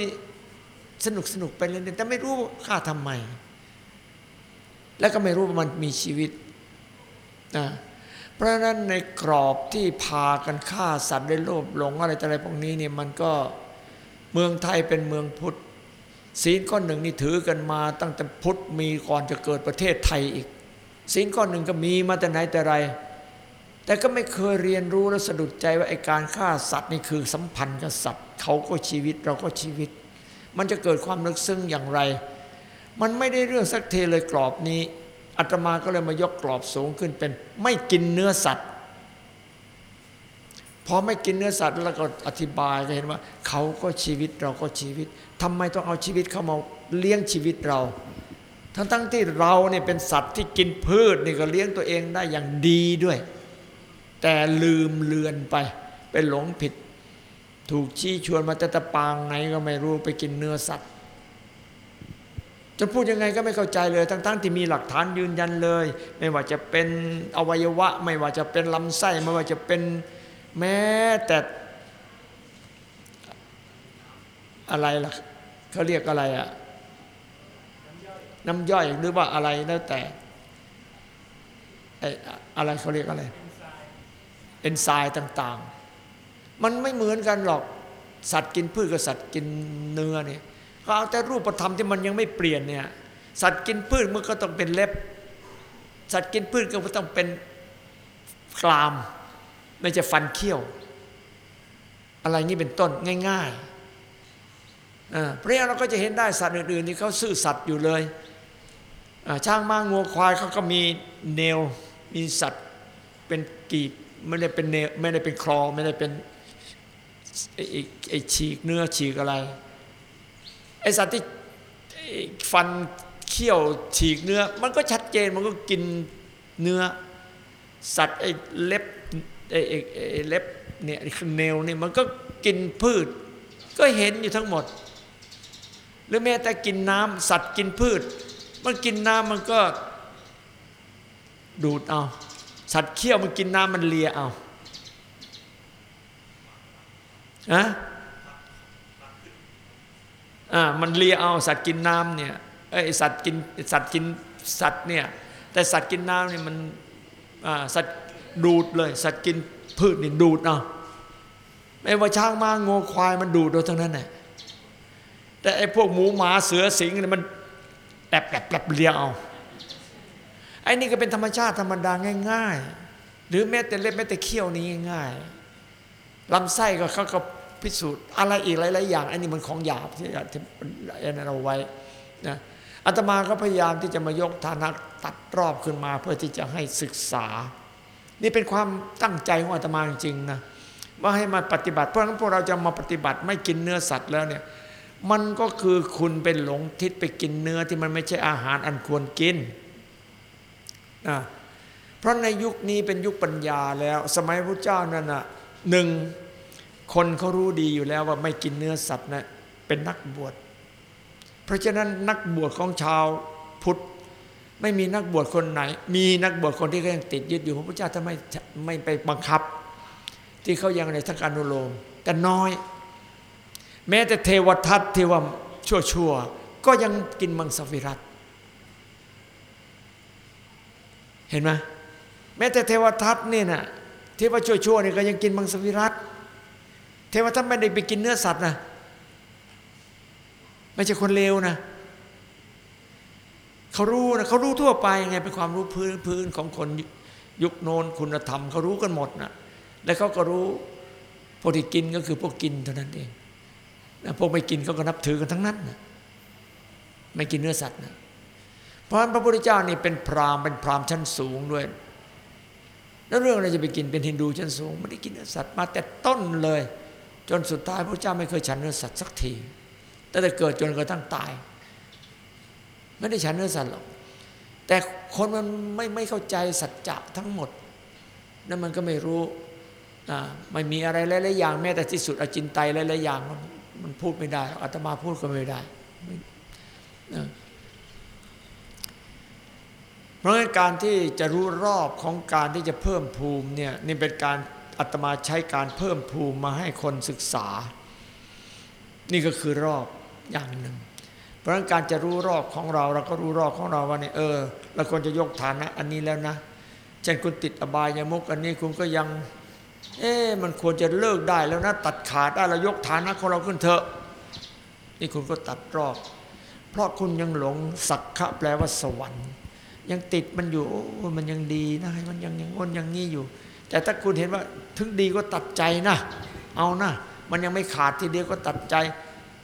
สนุกสนุกไปเล่นๆแต่ไม่รู้ฆ่าทำไม แล้วก็ไม่รู้ว่ามันมีชีวิตนะเพราะฉะนั้นในกรอบที่พากันฆ่าสัตว์ได้โลภหลงอะไรต่ออะไรพวกนี้เนี่ยมันก็เมืองไทยเป็นเมืองพุทธ ศีลข้อหนึ่งนี่ถือกันมาตั้งแต่พุทธมีก่อนจะเกิดประเทศไทยอีก ศีลข้อหนึ่งก็มีมาแต่ไหนแต่ไร แต่ก็ไม่เคยเรียนรู้และสะดุดใจว่าไอการฆ่าสัตว์นี่คือสัมพันธ์กับสัตว์ เขาก็ชีวิตเราก็ชีวิต มันจะเกิดความนึกซึ้งอย่างไร มันไม่ได้เรื่องสักเทเลยกรอบนี้อาตมาก็เลยมายกกรอบสูงขึ้นเป็น ไม่กินเนื้อสัตว์พอไม่กินเนื้อสัตว์แล้วก็อธิบายก็เห็นว่า เขาก็ชีวิตเราก็ชีวิต ทำไมต้องเอาชีวิตเข้ามาเลี้ยงชีวิตเรา ทั้งทั้งๆที่เราเนี่ยเป็นสัตว์ที่กินพืชนี่ก็เลี้ยงตัวเองได้อย่างดีด้วย แต่ลืมเลือนไปไปหลงผิด ถูกชี้ชวนมาแต่ตะปางไหนก็ไม่รู้ไปกินเนื้อสัตว์จะพูดยังไงก็ไม่เข้าใจเลย ทั้งๆที่มีหลักฐานยืนยันเลย ไม่ว่าจะเป็นอวัยวะ ไม่ว่าจะเป็นลำไส้ ไม่ว่าจะเป็นแม้แต่ อะไรล่ะเขาเรียกอะไรอะน้ำย่อยหรือว่าอะไรแล้วแต่ไอ้อะไรเขาเรียกอะไรเอนไซม์ต่าง ๆ มันไม่เหมือนกันหรอกสัตว์กินพืชกับสัตว์กินเนื้อเนี่ยก็เอาแต่รูปธรรมที่มันยังไม่เปลี่ยนเนี่ยสัตว์กินพืชมันก็ต้องเป็นเล็บ สัตว์กินพืชก็ต้องเป็นกราม ไม่ใช่ฟันเขี้ยว อะไรนี้เป็นต้นง่าย ๆ เพราะนั้นเราก็จะเห็นได้สัตว์อื่นๆที่เขาซื่อสัตย์อยู่เลยอ่าช้างม้างัวควายเขาก็มีเนวมีสัตว์เป็นกีบไม่ได้เป็นเนวไม่ได้เป็นคลอไม่ได้เป็นไอ้ฉีกเนื้อฉีกอะไรไอสัตว์ที่ฟันเขี้ยวฉีกเนื้อ มันก็ชัดเจนมันก็กินเนื้อ สัตว์ไอ้เล็บไอไอเล็บเนี่ยเนวเนี่ยมันก็กินพืช ก็เห็นอยู่ทั้งหมด หรือแม้แต่กินน้ำสัตว์กินพืช มันกินน้ำมันก็ดูดเอา สัตว์เคี้ยวมันกินน้ำมันเลียเอาอะอ่ามันเลียเอาสัตว์กินน้ำเนี่ยไอสัตว์กินสัตว์กินสัตว์เนี่ยแต่สัตว์กินน้ำเนี่ยมันอ่าสัตว์ดูดเลย สัตว์กินพืชนี่ดูดเอาไม่ว่าช้างม้างัวควายมันดูดโดยทั้งนั้นแหละ แต่ไอ้พวกหมูหมาเสือสิงเนี่ยมันแอบแอบแอบเลียเอาไอ้นี่ก็เป็นธรรมชาติธรรมดาง่าย ๆ หรือแม้แต่เล็บแม้แต่เขี้ยวนี้ง่ายๆลำไส้ก็เขาก็พิสูจน์อะไรอีกหลายๆอย่างไอ้นี่มันของหยาบที่เราไว้นะอาตมาก็พยายามที่จะมายกฐานะตัดรอบขึ้นมา เพื่อที่จะให้ศึกษา นี่เป็นความตั้งใจของอาตมาจริงๆนะว่าให้มาปฏิบัติ เพราะฉะนั้นพวกเราจะมาปฏิบัติไม่กินเนื้อสัตว์แล้วเนี่ย มันก็คือคุณเป็นหลงทิศไปกินเนื้อที่มันไม่ใช่อาหารอันควรกินนะเพราะในยุคนี้เป็นยุคปัญญาแล้ว สมัยพระเจ้านั่นน่ะหนึ่งคนเขารู้ดีอยู่แล้วว่าไม่กินเนื้อสัตว์นะเป็นนักบวช เพราะฉะนั้นนักบวชของชาวพุทธไม่มีนักบวชคนไหน มีนักบวชคนที่ก็ยังติดยึดอยู่พระพุทธเจ้าท่าไม่ไม่ไปบังคับ ที่เขายังในทักการนุโลมแต่น้อย แม้แต่เทวทัตที่ว่าชั่วชั่วๆก็ยังกินมังสวิรัตเห็นไหมแม้แต่เทวทัตเนี่ยนะที่ว่าชั่วชั่วๆเนี่ยก็ยังกินมังสวิรัตเทวทัตไม่ได้ไปกินเนื้อสัตว์นะไม่ใช่คนเลวนะเขารู้นะเขารู้ทั่วไปไงเป็นความรู้พื้นพื้นของคนยุคโนนคุณธรรมเขารู้กันหมดนะแล้วเขาก็รู้พวกที่กินก็คือพวกกินเท่านั้นเอง พวกไม่กินเขาก็นับถือกันทั้งนั้นนะไม่กินเนื้อสัตว์นะเพราะฉะนั้นพระพุทธเจ้านี่เป็นพราหมณ์เป็นพราหมณ์ชั้นสูงด้วย แล้วเรื่องอะไรจะไปกินเป็นฮินดูชั้นสูงไม่ได้กินเนื้อสัตว์มาแต่ต้นเลย จนสุดท้ายพระเจ้าไม่เคยฉันเนื้อสัตว์สักทีตั้งแต่เกิดจนกระทั่งตาย ไม่ได้ฉันเนื้อสัตว์หรอกแต่คนมันไม่ไม่เข้าใจสัจจะทั้งหมดนั่นมันก็ไม่รู้อ่าไม่มีอะไรหลายๆอย่างแม้แต่ที่สุดอจินไตยหลายๆอย่างมัน มันพูดไม่ได้อาตมาพูดก็ไม่ได้เพราะงั้นการที่จะรู้รอบของการที่จะเพิ่มภูมิเนี่ยนี่เป็นการอาตมาใช้การเพิ่มภูมิมาให้คนศึกษา นี่ก็คือรอบอย่างหนึ่ง เพราะฉะนั้นการจะรู้รอบของเรา เราก็รู้รอบของเราว่าเนี่ยเออเราควรจะยกฐานะอันนี้แล้วนะเช่นคุณติดอบายามุกอันนี้คุณก็ยัง เอ๊ะมันควรจะเลิกได้แล้วนะ ตัดขาดได้แล้วยกฐานะของเราขึ้นเถอะ นี่คุณก็ตัดรอบ เพราะคุณยังหลงสักขะแปลว่าสวรรค์ ยังติดมันอยู่โอ้มันยังดีนะมันยังยังอ้นยังงี้อยู่ แต่ถ้าคุณเห็นว่าถึงดีก็ตัดใจนะ เอานะ มันยังไม่ขาดทีเดียวก็ตัดใจ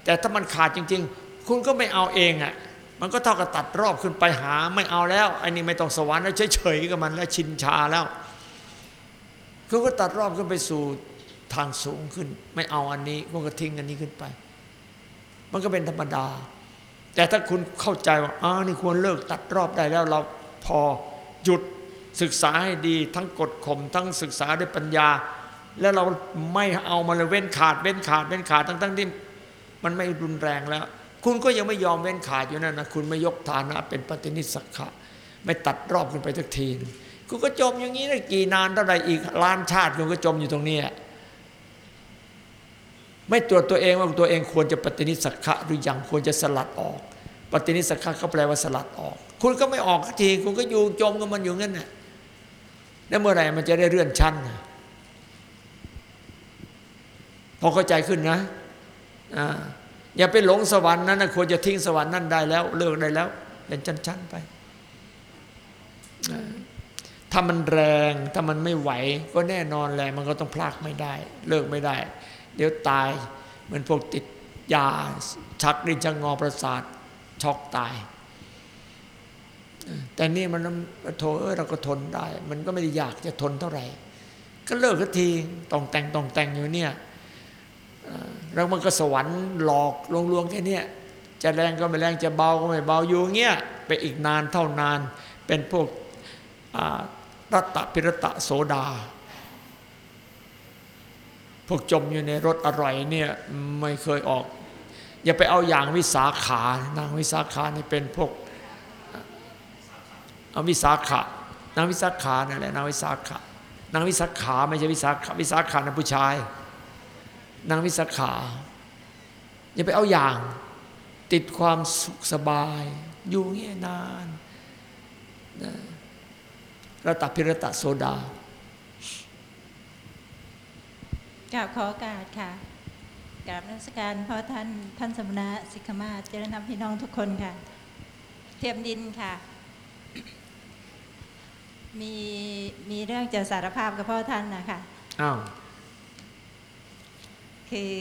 แต่ถ้ามันขาดจริง ๆ คุณก็ไม่เอาเองอะ่ะมันก็เท่ากับตัดรอบขึ้นไปหาไม่เอาแล้วไอ้นี่ไม่ต้องสวรรค์แล้วเฉยๆกับมันแล้วชินชาแล้ว คุณก็ตัดรอบขึ้นไปสู่ทางสูงขึ้น ไม่เอาอันนี้คุณก็ทิ้งอันนี้ขึ้นไป มันก็เป็นธรรมดา แต่ถ้าคุณเข้าใจว่าอ้านี่ควรเลิกตัดรอบได้แล้วเราพอหยุดศึกษาให้ดี ทั้งกดข่มทั้งศึกษาด้วยปัญญา แล้วเราไม่เอามาเลยเว้นขาดเว้นขาดเว้นขาดทั้งทั้งที่มันไม่รุนแรงแล้ว คุณก็ยังไม่ยอมเว้นขาดอยู่นั่นนะคุณไม่ยกฐานะเป็นปฏินิสสักขะไม่ตัดรอบขึ้นไปสักทีนึง คุณก็จมอย่างนี้นะกี่นานเท่าไหร่อีกล้านชาติคุณก็จมอยู่ตรงนี้ไม่ตรวจตัวเองว่าตัวเองควรจะปฏินิสักะหรือยังควรจะสลัดออก ปฏินิสักขะก็แปลว่าสลัดออก คุณก็ไม่ออกทีคุณก็อยู่จมกับมันอยู่งั้นน่ะแล้วเมื่อไหร่มันจะได้เลื่อนชั้นนะพอเข้าใจขึ้นนะอย่าไปหลงสวรรค์นั้นนะควรจะทิ้งสวรรค์นั้นได้แล้ว เลิกได้แล้วเป็นชั้นๆไปอ ถ้ามันแรงถ้ามันไม่ไหว ก็แน่นอนแหละมันก็ต้องพลากไม่ได้ เลิกไม่ได้ เดี๋ยวตายเหมือนพวกติดยาชักดิ้นชักงอประสาทช็อกตาย แต่นี่มันโถเออเราก็ทนได้ มันก็ไม่ได้อยากจะทนเท่าไหร่ ก็เลิกสักทีต้องแต่งต้องแต่งอยู่เนี่ยเอ่อแล้วมันก็สวรรค์หลอกลวงๆแค่เนี้ยจะแรงก็ไม่แรงจะเบาก็ไม่เบาอยู่เงี้ยไปอีกนานเท่านานเป็นพวกอ่า รัตตพิรตะโสดา พวกจมอยู่ในรถอร่อยเนี่ยไม่เคยออก อย่าไปเอาอย่างวิสาขานางวิสาขานี่เป็นพวกเอาวิสาขานางวิสาขานั่นแหละนางวิสาขานางวิสาขาไม่ใช่วิสาขาวิสาขานะผู้ชาย นางวิสาขาอย่าไปเอาอย่างติดความสุขสบาย อยู่เงี้ยนานนะ ระตะพิรตะโสดากราบขอโอกาสค่ะกราบนมัสการพ่อท่านท่านสมณะสิกขมาศเจริญธรรมพี่น้องทุกคนค่ะ เทียมดินค่ะ มีมีเรื่องจะสารภาพกับพ่อท่านนะคะอ้าวคือ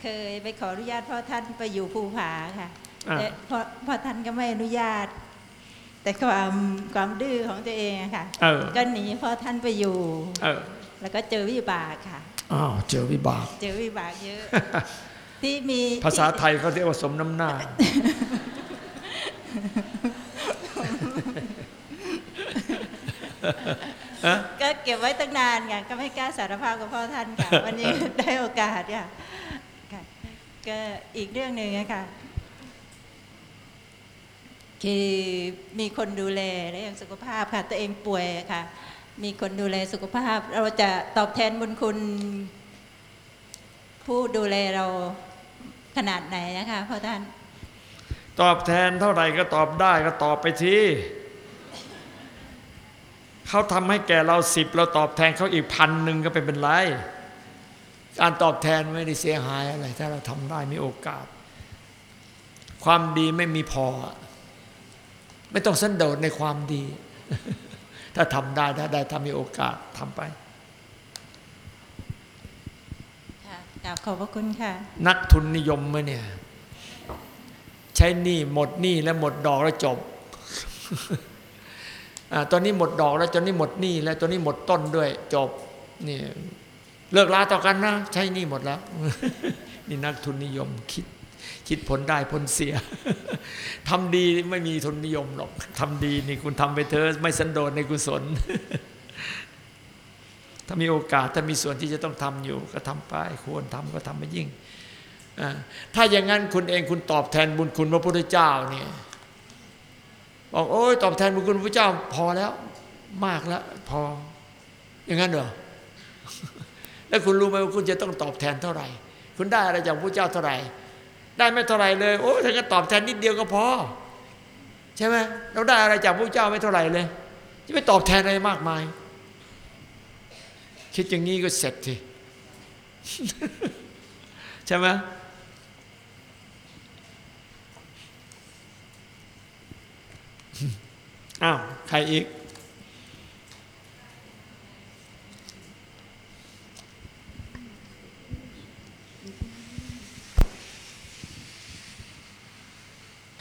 เคยไปขออนุญาตพ่อท่านไปอยู่ภูผาค่ะอ่าแต่พ่อพ่อท่านก็ไม่อนุญาต แต่ความความดื้อของตัวเองอะค่ะเออก็หนีพ่อท่านไปอยู่เออแล้วก็เจอวิบากค่ะอ้าวเจอวิบาก เจอวิบากเยอะ ที่มีภาษาไทยเขาเรียกว่าสมน้ำหน้า ก็เก็บไว้ตั้งนานค่ะก็ไม่กล้าสารภาพกับพ่อท่านค่ะ วันนี้ได้โอกาสค่ะค่ะก็อีกเรื่องหนึ่งอะค่ะ คือมีคนดูแลเรื่องสุขภาพค่ะตัวเองป่วยค่ะ มีคนดูแลสุขภาพ เราจะตอบแทนบุญคุณ ผู้ดูแลเราขนาดไหนนะคะพ่อท่าน ตอบแทนเท่าไหร่ก็ตอบได้ก็ตอบไปทีเขาทำให้แก่เราสิบเราตอบแทนเขาอีกพันหนึ่งก็เป็นเป็นไรการตอบแทนไม่ได้เสียหายอะไร ถ้าเราทำได้มีโอกาส ความดีไม่มีพอ ไม่ต้องสันโดษในความดี ถ้าทำได้ถ้าได้ทำมีโอกาสทำไปค่ะกราบขอบพระคุณค่ะ นักทุนนิยมไหมเนี่ย ใช้หนี้หมดหนี้แล้วหมดดอกแล้วจบอาตอนนี้หมดดอกแล้วตอนนี้หมดหนี้แล้วตอนนี้หมดต้นด้วย จบนี่เลิกลาต่อกันนะ ใช้หนี้หมดแล้ว นี่นักทุนนิยมคิด คิดผลได้ผลเสียทำดีไม่มีทุนนิยมหรอกทำดีนี่คุณทำไปเถอะไม่สันโดษในกุศล ถ้ามีโอกาสถ้ามีส่วนที่จะต้องทำอยู่ ก็ทำไปควรทำก็ทำไปยิ่งอ่าถ้าอย่างนั้นคุณเองคุณตอบแทนบุญคุณพระพุทธเจ้าเนี่ยบอกโอ้ยตอบแทนบุญคุณพระเจ้า พอแล้ว มากแล้ว พอ อย่างนั้นเหรอแล้วคุณรู้ไหมว่าคุณจะต้องตอบแทนเท่าไหร่ คุณได้อะไรจากพระเจ้าเท่าไหร่ ได้ไม่เท่าไหร่เลยโอ้ยถ้าก็ตอบแทนนิดเดียวก็พอ ใช่ไหมเราได้อะไรจากพระเจ้าไม่เท่าไหร่เลย จะไปตอบแทนอะไรมากมาย คิดอย่างนี้ก็เสร็จทีใช่ไหมอ้าว ใครอีก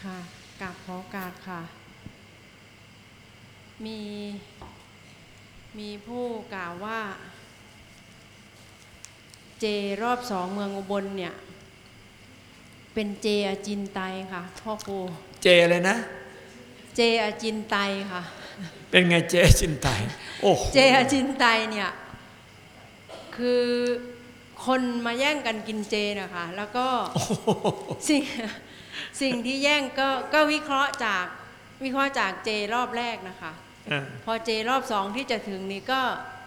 ค่ะกราบขอโอกาสค่ะ มีมีผู้กล่าวว่า เจรอบสองเมืองอุบลเนี่ย เป็นเจอจินไตยค่ะ พ่อครูเจเลยนะ เจอจินไตยค่ะ เป็นไงเจชินไตโอ้โหเจอจินไตยเนี่ย คือคนมาแย่งกันกินเจนะคะแล้วก็โอ้โหสิ่งสิ่งที่แย่งก็ก็วิเคราะห์จากวิเคราะห์จากเจรอบแรกนะคะอ่าพอเจรอบสองที่จะถึงนี้ก็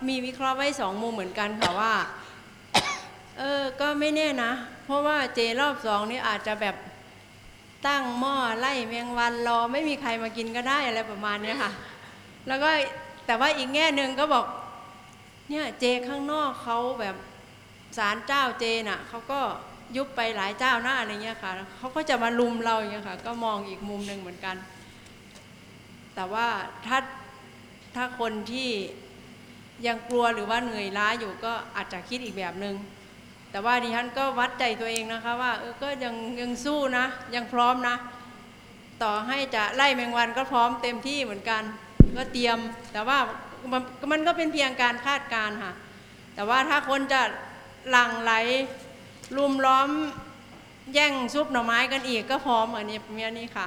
มีวิเคราะห์ไว้สองมุมเหมือนกันค่ะว่า เออ ก็ไม่แน่นะ เพราะว่าเจรอบสองนี่อาจจะแบบตั้งหม้อไล่แมงวันรอไม่มีใครมากินก็ได้อะไรประมาณนี้ค่ะ แล้วก็แต่ว่าอีกแง่หนึ่งก็บอก เนี่ยเจข้างนอกเขาแบบศาลเจ้าเจน่ะเขาก็ยุบไปหลายเจ้าหน้าอะไรเงี้ยค่ะเขาก็จะมาลุมเราอย่างเงี้ยค่ะ ก็มองอีกมุมหนึ่งเหมือนกัน แต่ว่าถ้าถ้าคนที่ยังกลัวหรือว่าเหนื่อยล้าอยู่ก็อาจจะคิดอีกแบบหนึง่ง แต่ว่าดิฉันก็วัดใจตัวเองนะคะว่าเออก็ยังยังสู้นะ ยังพร้อมนะ ต่อให้จะไล่แมงวันก็พร้อมเต็มที่เหมือนกัน ก็เตรียม แต่ว่ามันมันก็เป็นเพียงการคาดการณ์ค่ะ แต่ว่าถ้าคนจะหลั่งไหลรุมล้อมแย่งซุปหน่อไม้กันอีกก็พร้อมอันนี้เมียนี่ค่ะ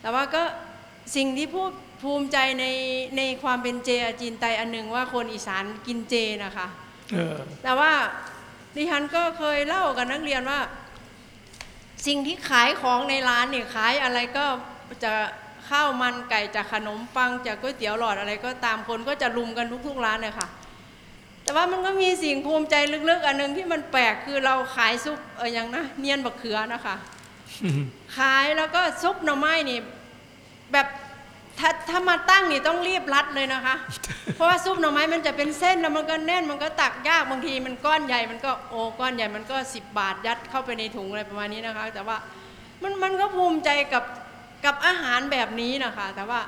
แต่ว่าก็สิ่งที่พูดภูมิใจในในความเป็นเจอาจีนไตอันหนึ่งว่าคนอีสานกินเจนะคะเออแต่ว่า ดิฉันก็เคยเล่ากับนักเรียนว่า สิ่งที่ขายของในร้านเนี่ยขายอะไรก็จะข้าวมันไก่จากขนมปังจากก๋วยเตี๋ยวหลอดอะไรก็ตามคนก็จะลุมกันทุกๆร้านเลยค่ะ แต่ว่ามันก็มีสิ่งภูมิใจลึกๆ อันหนึงที่มันแปลกคือเราขายซุปเอออย่างนะเนียนบักเขือนะคะ ขายแล้วก็ซุปหน่อไม้นี่แบบ ถ้าถ้ามาตั้งนี่ต้องรีบรัดเลยนะคะ เพราะว่าซุปหน่อไม้มันจะเป็นเส้นแล้วมันก็แน่นมันก็ตักยากบางทีมันก้อนใหญ่มันก็โอ้ก้อนใหญ่มันก็สิบบาทยัดเข้าไปในถุงอะไรประมาณนี้นะคะ แต่ว่ามันมันก็ภูมิใจกับกับอาหารแบบนี้นะคะ แต่ว่า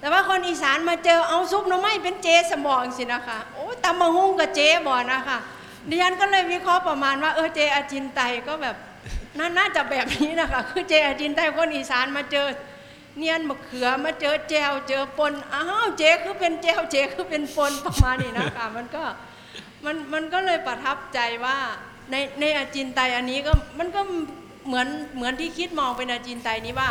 แต่ว่าคนอีสานมาเจอเอาซุปหน่อไม้เป็นเจสมองสินะคะโอ้ตำมะฮุ่งกับเจบ่อนะคะดิฉันก็เลยวิเคราะห์ประมาณว่าเออเจอาจินไตก็แบบนน่าจะแบบนี้นะคะ คือเจอาจินไตคนอีสานมาเจอ เนียนมะเขือมาเจอแจวเจอปนอ้าวเจคือเป็นแจวเจคือเป็นปนประมาณนี้นะคะมันก็มันมันก็เลยประทับใจว่าในในอาจินไตอันนี้ก็มันก็เหมือนเหมือนที่คิดมองเป็นอาจินไตนี้ว่า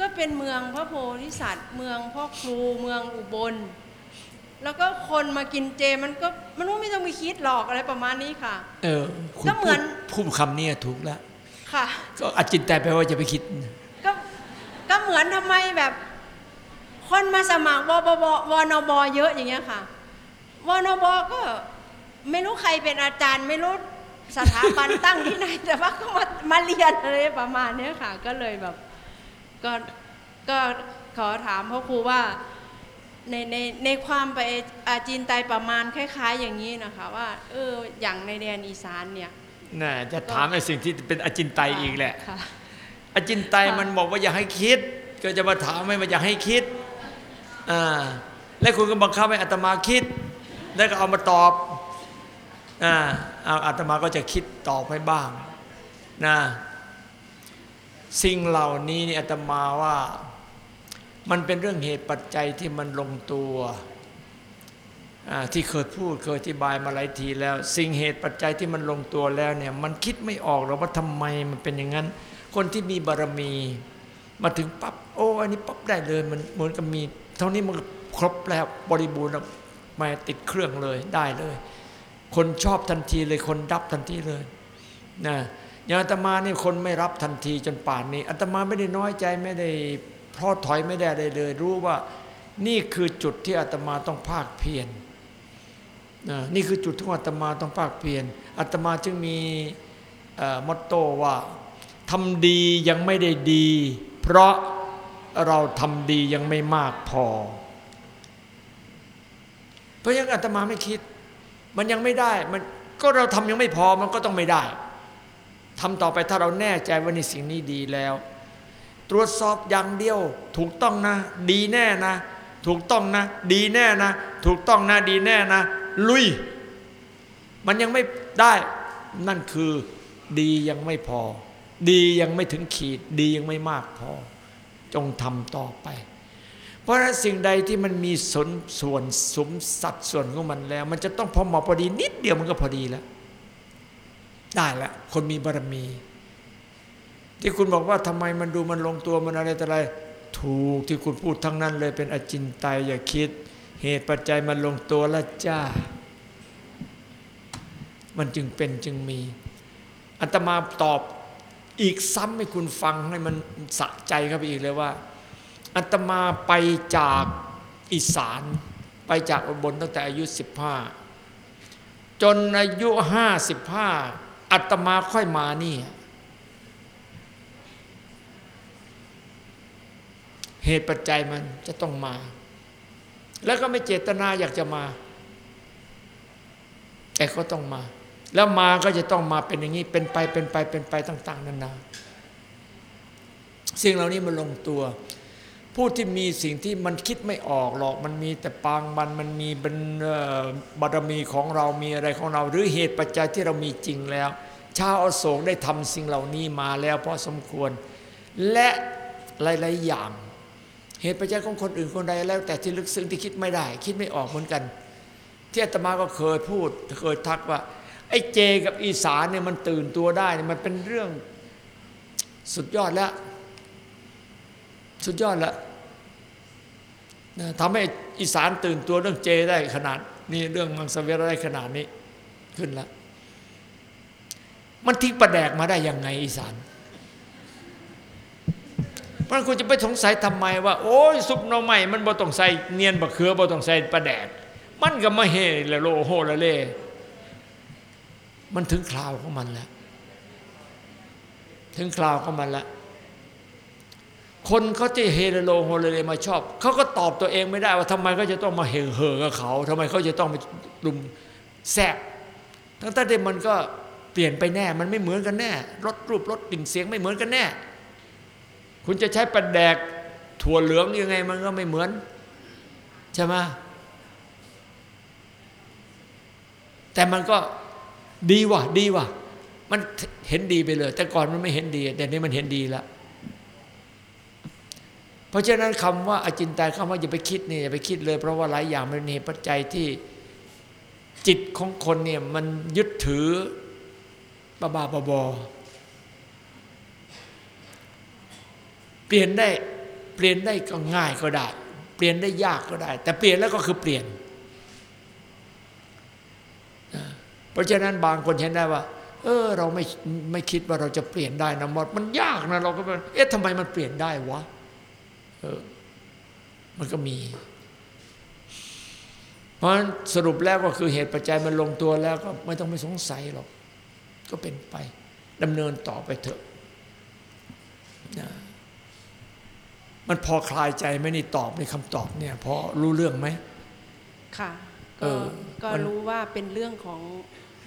ก็เป็นเมืองพระโพธิสัตว์ เมืองพ่อครูเมืองอุบล แล้วก็คนมากินเจมันก็มันก็ไม่ต้องไปคิดหรอกอะไรประมาณนี้ค่ะ เออคุณก็เหมือนพูดพูดคำนี้ถูกแล้วค่ะก็อจินไตยแปลว่าจะไปคิด ก็เหมือนทำไมแบบคนมาสมัครวบววนบเยอะอย่างเงี้ยค่ะวนบก็ไม่รู้ใครเป็นอาจารย์ไม่รู้สถาบันตั้งที่ไหนแต่ว่าก็มามาเรียนอะไรประมาณเนี้ยค่ะ ก็เลยแบบก็ก็ขอถามพ่อครูว่าในในในความไปอาจีนไตประมาณคล้าย ๆ อย่างนี้นะคะ ว่าเอออย่างในแดนอีสานเนี่ยน่ะจะถามไอ้สิ่งที่เป็นอาจินไตอีกแหละ อจินไตยค่ะมันบอกว่าอย่าให้คิด ก็จะมาถามให้มันอย่าให้คิดอ่าแล้วคุณก็บังคับให้อาตมาคิด แล้วก็เอามาตอบอ่าเอาอาตมาก็จะคิดตอบให้บ้างนะสิ่งเหล่านี้นี่อาตมาว่ามันเป็นเรื่องเหตุปัจจัยที่มันลงตัวอ่าที่เคยพูดเคยอธิบายมาหลายทีแล้ว สิ่งเหตุปัจจัยที่มันลงตัวแล้วเนี่ยมันคิดไม่ออกหรอกว่าทำไมมันเป็นอย่างนั้น คนที่มีบารมี มาถึงปั๊บโอ้อันนี้ปั๊บได้เลยมันเหมือนกับมี เท่านี้มันครบแล้วบริบูรณ์มาติดเครื่องเลยได้เลย คนชอบทันทีเลยคนรับทันทีเลยนะอย่างอาตมาเนี่ยคนไม่รับทันทีจนป่านนี้อาตมาไม่ได้น้อยใจไม่ได้เพราะถอยไม่ได้อะไรเลย รู้ว่านี่คือจุดที่อาตมาต้องภาคเพียรนนี่คือจุดที่อาตมาต้องภาคเพียรอาตมาจึงมีมอตโต้ว่า ทำดียังไม่ได้ดี เพราะเราทำดียังไม่มากพอ เพราะยังอาตมาไม่คิด มันยังไม่ได้มันก็เราทำยังไม่พอมันก็ต้องไม่ได้ทำต่อไปถ้าเราแน่ใจว่าในสิ่งนี้ดีแล้ว ตรวจสอบอย่างเดียว ถูกต้องนะ ดีแน่นะ ถูกต้องนะ ดีแน่นะ ถูกต้องนะดีแน่นะ ลุย มันยังไม่ได้นั่นคือดียังไม่พอ ดียังไม่ถึงขีดดียังไม่มากพอ จงทำต่อไป เพราะฉะนั้นสิ่งใดที่มันมีสนส่วนสมสัดส่วนของมันแล้ว มันจะต้องพอเหมาะพอดีนิดเดียวมันก็พอดีแล้ว ได้ละคนมีบารมี ที่คุณบอกว่าทำไมมันดูมันลงตัวมันอะไรแต่อะไร ถูกที่คุณพูดทั้งนั้นเลยเป็นอจินไตยอย่าคิด เหตุปัจจัยมันลงตัวล้วจ้า มันจึงเป็นจึงมีอัตมาตอบ อีกซ้ำให้คุณฟังให้มันสะใจเข้าไปอีกเลยว่าอัตมาไปจากอีสาน ไปจากอุบลตั้งแต่อายุ 15 จนอายุ 55 อัตมาค่อยมานี่ เหตุปัจจัยมันจะต้องมา แล้วก็ไม่เจตนาอยากจะมา แต่ก็ต้องมา แล้วมาก็จะต้องมาเป็นอย่างนี้เป็นไปเป็นไปเป็นไปต่าง ๆนานาสิ่งเหล่านี้มันลงตัว ผู้ที่มีสิ่งที่มันคิดไม่ออกหรอกมันมีแต่ปางมันมันมีเป็นบารมีของเรามีอะไรของเรา หรือเหตุปัจจัยที่เรามีจริงแล้ว ชาวอโศกได้ทำสิ่งเหล่านี้มาแล้วพอสมควร และหลาย ๆ อย่าง เหตุปัจจัยของคนอื่นคนใดแล้ว แต่ที่ลึกซึ้งที่คิดไม่ได้ คิดไม่ออกเหมือนกัน ที่อาตมาก็เคยพูดเคยทักว่า ไอ้เจกับอีสานเนี่ยมันตื่นตัวได้เนี่ยมันเป็นเรื่องสุดยอดแล้ว สุดยอดแล้วทำให้อีสานตื่นตัวเรื่องเจได้ขนาดนี้เรื่องมังสวิรัตได้ขนาดนี้ขึ้นแล้วมันทิ้งประแดกมาได้ยังไงอีสาน เพราะคุณจะไปสงสัยทำไมว่า โอ้ยซุปหน่อใหม่มันบ่ต้องใส่เนียนบะเขือบ่ต้องใส่ประแดก มันก็มาเฮละโลโหละเล่ มันถึงคราวของมันแล้ว ถึงคราวของมันแล้ว คนเขาจะเฮโลโฮเลเลมาชอบ เขาก็ตอบตัวเองไม่ได้ว่าทำไมเขาจะต้องมาเฮเหอกับเขาทำไมเขาจะต้องมาลุมแซบทั้งที่มันก็เปลี่ยนไปแน่ มันไม่เหมือนกันแน่รสรูปรสกลิ่นเสียงไม่เหมือนกันแน่ คุณจะใช้ประแดกถั่วเหลืองยังไงมันก็ไม่เหมือนใช่ไหมแต่มันก็ ดีว่ะดีว่ะ มันเห็นดีไปเลย แต่ก่อนมันไม่เห็นดี แต่นี้มันเห็นดีแล้วเพราะฉะนั้นคำว่าอาจินไตยคำว่าอย่าไปคิดเนี่ยอย่าไปคิดเลย เพราะว่าหลายอย่างมันมีปัจจัยที่จิตของคนเนี่ยมันยึดถือบ้าบาบอเปลี่ยนได้เปลี่ยนได้ก็ง่ายก็ได้ เปลี่ยนได้ยากก็ได้ แต่เปลี่ยนแล้วก็คือเปลี่ยน เพราะฉะนั้นบางคนเห็นได้ว่า เออ เราไม่ไม่คิดว่าเราจะเปลี่ยนได้นะมดมันยากนะเราก็เอ๊ะทำไมมันเปลี่ยนได้วะเออมันก็มี เพราะฉะนั้นสรุปแล้วก็คือเหตุปัจจัยมันลงตัวแล้วก็ไม่ต้องไปสงสัยหรอก ก็เป็นไปดำเนินต่อไปเถอะนะมันพอคลายใจไหมนี่ตอบในคำตอบเนี่ยพอรู้เรื่องไหมค่ะเอก็อก็มันรู้ว่าเป็นเรื่องของ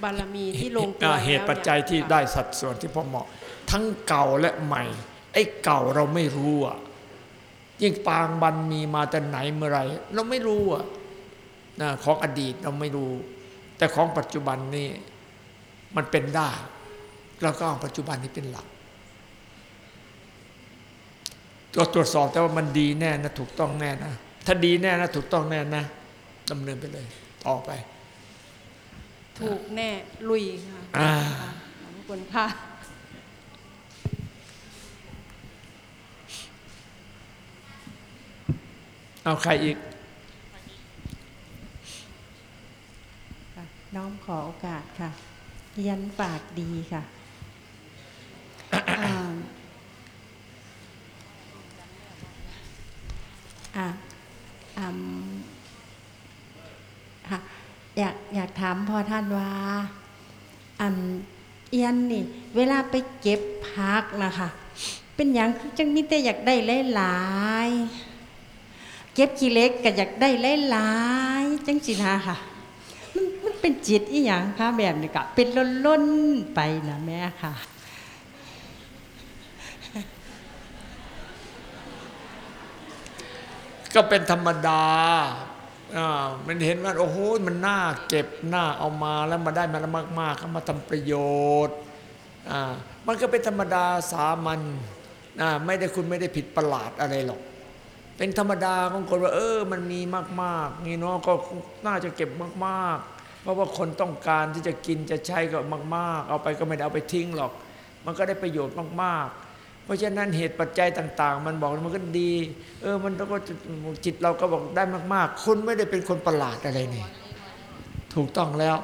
บารมีที่ลงตัวแล้วเหตุปัจจัยที่ได้สัดส่วนที่พอเหมาะ ทั้งเก่าและใหม่ ไอ้เก่าเราไม่รู้อะยิ่งปางบันมีมาแต่ไหนเมื่อไรเราไม่รู้อะนะของอดีตเราไม่รู้ แต่ของปัจจุบันนี่มันเป็นได้เราก็เอาปัจจุบันนี้เป็นหลักตัวตรวจสอบแต่ว่ามันดีแน่นะถูกต้องแน่นะถ้าดีแน่นะถูกต้องแน่นะดำเนินไปเลย ต่อไป ถูกแน่ลุยค่ะอ่าค่ะขอบคุณค่ะ เอาใครอีกค่ะน้อมขอโอกาสค่ะเรียนฝากดีค่ะอ่าอะอืมค่ะ อยากอยากถามพอท่านว่าอันเอียนนี่ เวลาไปเก็บพักนะคะ เป็นอย่างคือจังมีแต่อยากได้หลายๆเก็บขี้เล็กก็อยากได้หลายๆจังสินะค่ะมันมันเป็นจิตอีหยังคะแบบนี้ก็เป็นล้นๆไปนะแม่ค่ะก็เป็นธรรมดา มันเห็นว่าโอ้โหมันน่าเก็บน่าเอามาแล้วมาได้มาแล้วมากๆก็มาทำประโยชน์มันก็เป็นธรรมดาสามัญไม่ได้คุณไม่ได้ผิดประหลาดอะไรหรอก เป็นธรรมดาของคนว่า เออ มันมีมากๆนี่เนาะก็น่าจะเก็บมากๆ เพราะว่าคนต้องการที่จะกินจะใช้ก็มาก ๆ เอาไปก็ไม่ได้เอาไปทิ้งหรอก มันก็ได้ประโยชน์มากๆ เพราะฉะนั้นเหตุปัจจัยต่าง ๆ มันบอกมันก็ดี เออมันก็จิตเราก็บอกได้มากๆ คุณไม่ได้เป็นคนประหลาดอะไรนี่ถูกต้องแล้ว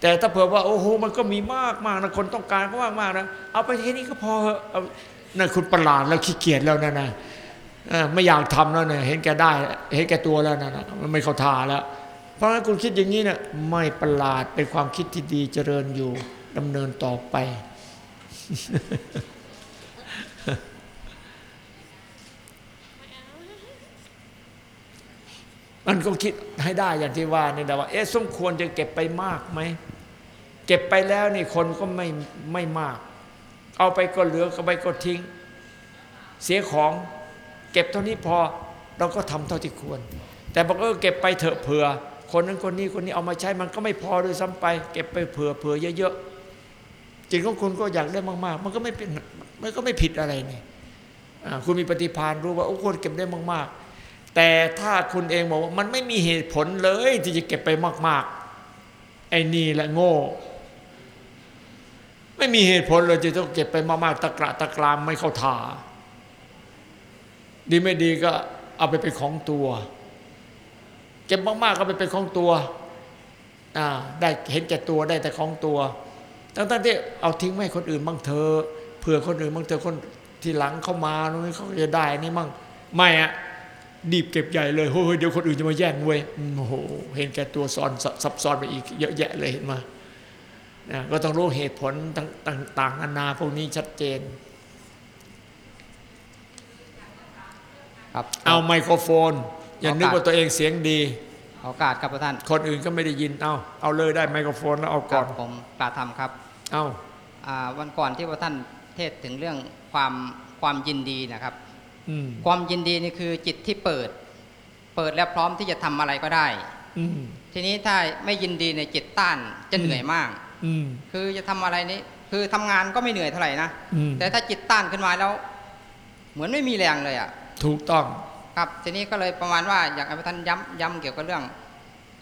แต่ถ้าเผื่อว่าโอ้โหมันก็มีมากมากนะคนต้องการก็มากมากๆนะเอาไปแค่นี้ก็พอเอานั่นคุณประหลาดแล้วขี้เกียจแล้วนะนะไม่อยากทำแล้วเนี่ยเห็นแกได้ เห็นแกตัวแล้วนะนะมันไม่เข้าท่าแล้ว เพราะฉะนั้นคุณคิดอย่างนี้เนี่ยไม่ประหลาดเป็นความคิดที่ดีเจริญอยู่ดำเนินต่อไป มันก็คิดให้ได้อย่างที่ว่านี่แต่ว่า เอ๊ะสมควรจะเก็บไปมากไหมเก็บไปแล้วนี่คนก็ไม่ไม่มาก เอาไปก็เหลือก็ไปก็ทิ้ง เสียของ เก็บเท่านี้พอเราก็ทำเท่าที่ควร แต่บอกเออเก็บไปเถอะเผื่อ คนนั้นคนนี้คนนี้เอามาใช้มันก็ไม่พอด้วยซ้ำไป เก็บไปเผื่อเผื่อเยอะๆจิตของคุณก็อยากได้มากๆ มันก็ไม่เป็นมันก็ไม่ผิดอะไรนี่คุณมีปฏิภาณรู้ว่าโอ้คนเก็บได้มากๆ แต่ถ้าคุณเองบอกว่ามันไม่มีเหตุผลเลยที่จะเก็บไปมาก ๆ ไอ้นี่แหละโง่ ไม่มีเหตุผลเลยที่ต้องเก็บไปมากๆตะกระตะกรามไม่เข้าท่าดีไม่ดีก็เอาไปเป็นของตัว เก็บมากๆก็ไปเป็นของตัวได้เห็นแก่ตัวได้แต่ของตัวทั้งๆที่เอาทิ้งไม่ให้คนอื่นบ้างเธอเผื่อคนอื่นบ้างเธอคนที่หลังเข้ามานู้นเขาจะได้นี่มั่งไม่อะ ดีบเก็บใหญ่เลยเฮ้ยเดี๋ยวคนอื่นจะมาแย่งเว้ยอืมโอ้โหเห็นแก่ตัวซ้อนซับซ้อนไปอีกเยอะแยะเลยเห็นไหมานะก็ต้องรู้เหตุผลต่างๆนานาพวกนี้ชัดเจนครับเอาไมโครโฟน อย่านึกว่าตัวเองเสียงดีโอกาสครับท่าน คนอื่นก็ไม่ได้ยินเอาเอาเลยได้ไมโครโฟนแล้วเอาคก่รัอบนผมกราบทำครับ เอาอ่าวันก่อนที่พระท่านเทศน์ถึงเรื่องความความยินดีนะครับอืม ความยินดีนี่คือจิตที่เปิด เปิดแล้วพร้อมที่จะทำอะไรก็ได้อืมทีนี้ถ้าไม่ยินดีในจิตต้านจะเหนื่อยมากอืมคือจะทำอะไรนี่คือทำงานก็ไม่เหนื่อยเท่าไหร่นะอืมแต่ถ้าจิตต้านขึ้นมาแล้ว เหมือนไม่มีแรงเลยอะ ถูกต้อง ครับทีนี้ก็เลยประมาณว่าอยากให้พระท่านย้ำย้ำเกี่ยวกับเรื่อง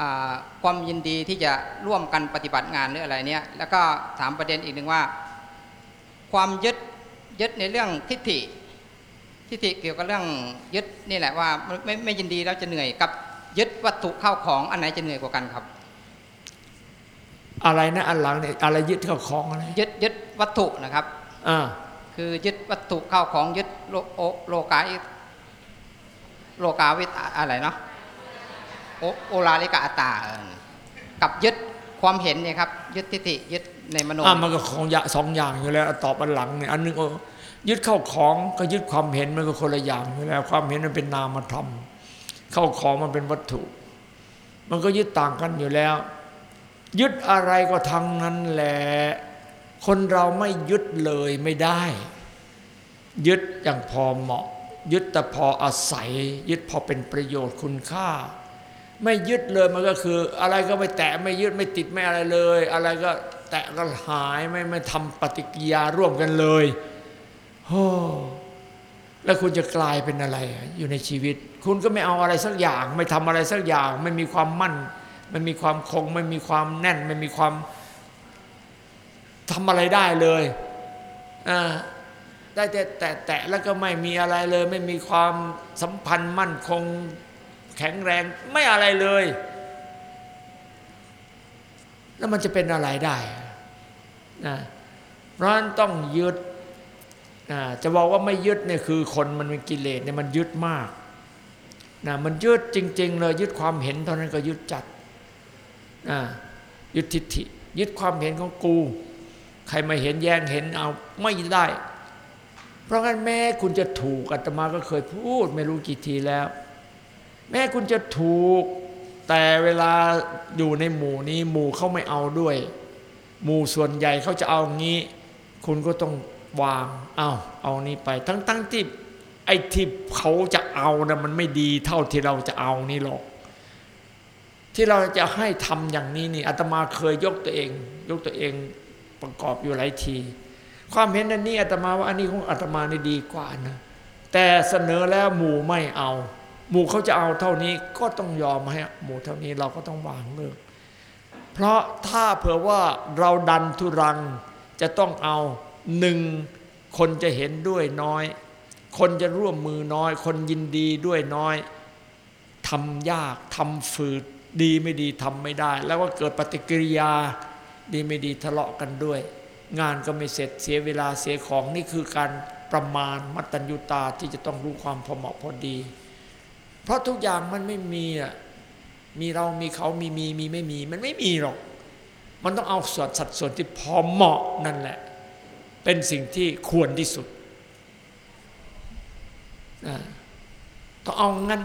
อาความยินดีที่จะร่วมกันปฏิบัติงานหรืออะไรเนี่ยแล้วก็ถามประเด็นอีกหนึ่งว่า ความยึดยึดในเรื่องทิฏฐิ ทิฏฐิเกี่ยวกับเรื่องยึดนี่แหละว่าไม่ไม่ไม่ยินดีแล้วจะเหนื่อยกับยึดวัตถุเข้าของอันไหนจะเหนื่อยกว่ากันครับ อะไรนะอันหลังเนี่ยอะไรยึดเข้าของอะไรยึดยึดวัตถุนะครับอ่าคือยึดวัตถุเข้าของยึดโลโอโลกาอิโลกาวิตอะไรเนาะโอโอลาลิกาอัตตาเออกับยึดความเห็นเนี่ยครับยึดทิฏฐิยึดในมโนอ่ามันก็ของอยางสองอย่างอยู่แล้วตอบอันหลังเนี่ยอันหนึงก็ ยึดเข้าของก็ยึดความเห็นมันก็คนละอย่างอยู่แล้วความเห็นมันเป็นนามธรรม เข้าของมันเป็นวัตถุ มันก็ยึดต่างกันอยู่แล้ว ยึดอะไรก็ทั้งนั้นแหละคนเราไม่ยึดเลยไม่ได้ ยึดอย่างพอเหมาะ ยึดแต่พออาศัย ยึดพอเป็นประโยชน์คุณค่า ไม่ยึดเลยมันก็คือ อะไรก็ไม่แตะไม่ยึดไม่ติดไม่อะไรเลย อะไรก็แตะก็หายไม่ไม่ทำปฏิกิริยาร่วมกันเลย โอ้แล้วคุณจะกลายเป็นอะไร อยู่ในชีวิต คุณก็ไม่เอาอะไรสักอย่าง ไม่ทำอะไรสักอย่าง ไม่มีความมั่นไม่มีความคง ไม่มีความแน่น ไม่มีความทำอะไรได้เลยอ่าได้แต่แตะแตะแล้วก็ไม่มีอะไรเลย ไม่มีความสัมพันธ์มั่นคงแข็งแรงไม่อะไรเลย แล้วมันจะเป็นอะไรได้นะเพราะฉะนั้นต้องยึด นะจะบอกว่าไม่ยึดเนี่ยคือคนมันเป็นกิเลสเนี่ยมันยึดมากนะมันยึดจริง ๆ เลยยึดความเห็นเท่านั้นก็ยึดจัดนะยึดทิฏฐิ ยึดความเห็นของกู ใครมาเห็นแย้งเห็นเอาไม่ได้ เพราะงั้นแม้คุณจะถูกอาตมาก็เคยพูดไม่รู้กี่ทีแล้ว แม้คุณจะถูกแต่เวลาอยู่ในหมู่นี้หมู่เขาไม่เอาด้วย หมู่ส่วนใหญ่เขาจะเอางี้ คุณก็ต้อง วางเอาเอานี้ไป ทั้งทั้งที่ไอ้ที่เขาจะเอานะมันไม่ดีเท่าที่เราจะเอานี่หรอก ที่เราจะให้ทำอย่างนี้นี่อาตมาเคยยกตัวเอง ยกตัวเองประกอบอยู่หลายที ความเห็นอันนี้อาตมาว่าอันนี้ของอาตมานี่ดีกว่านะแต่เสนอแล้วหมู่ไม่เอา หมู่เขาจะเอาเท่านี้ก็ต้องยอมให้หมู่เท่านี้เราก็ต้องวางเลิกเพราะถ้าเผื่อว่าเราดันทุรังจะต้องเอา หนึ่งคนจะเห็นด้วยน้อย คนจะร่วมมือน้อย คนยินดีด้วยน้อยทำยากทำฝืดดีไม่ดีทำไม่ได้ แล้วก็เกิดปฏิกิริยา ดีไม่ดีทะเลาะกันด้วย งานก็ไม่เสร็จเสียเวลาเสียของนี่คือการประมาณมัตตัญญูตาที่จะต้องรู้ความพอเหมาะพอดี เพราะทุกอย่างมันไม่มีอะมีเรามีเขามีมีมีไม่มี มันไม่มีหรอก มันต้องเอาส่วนสัดส่วนที่พอเหมาะนั่นแหละ เป็นสิ่งที่ควรที่สุดนะต้องเอางั้น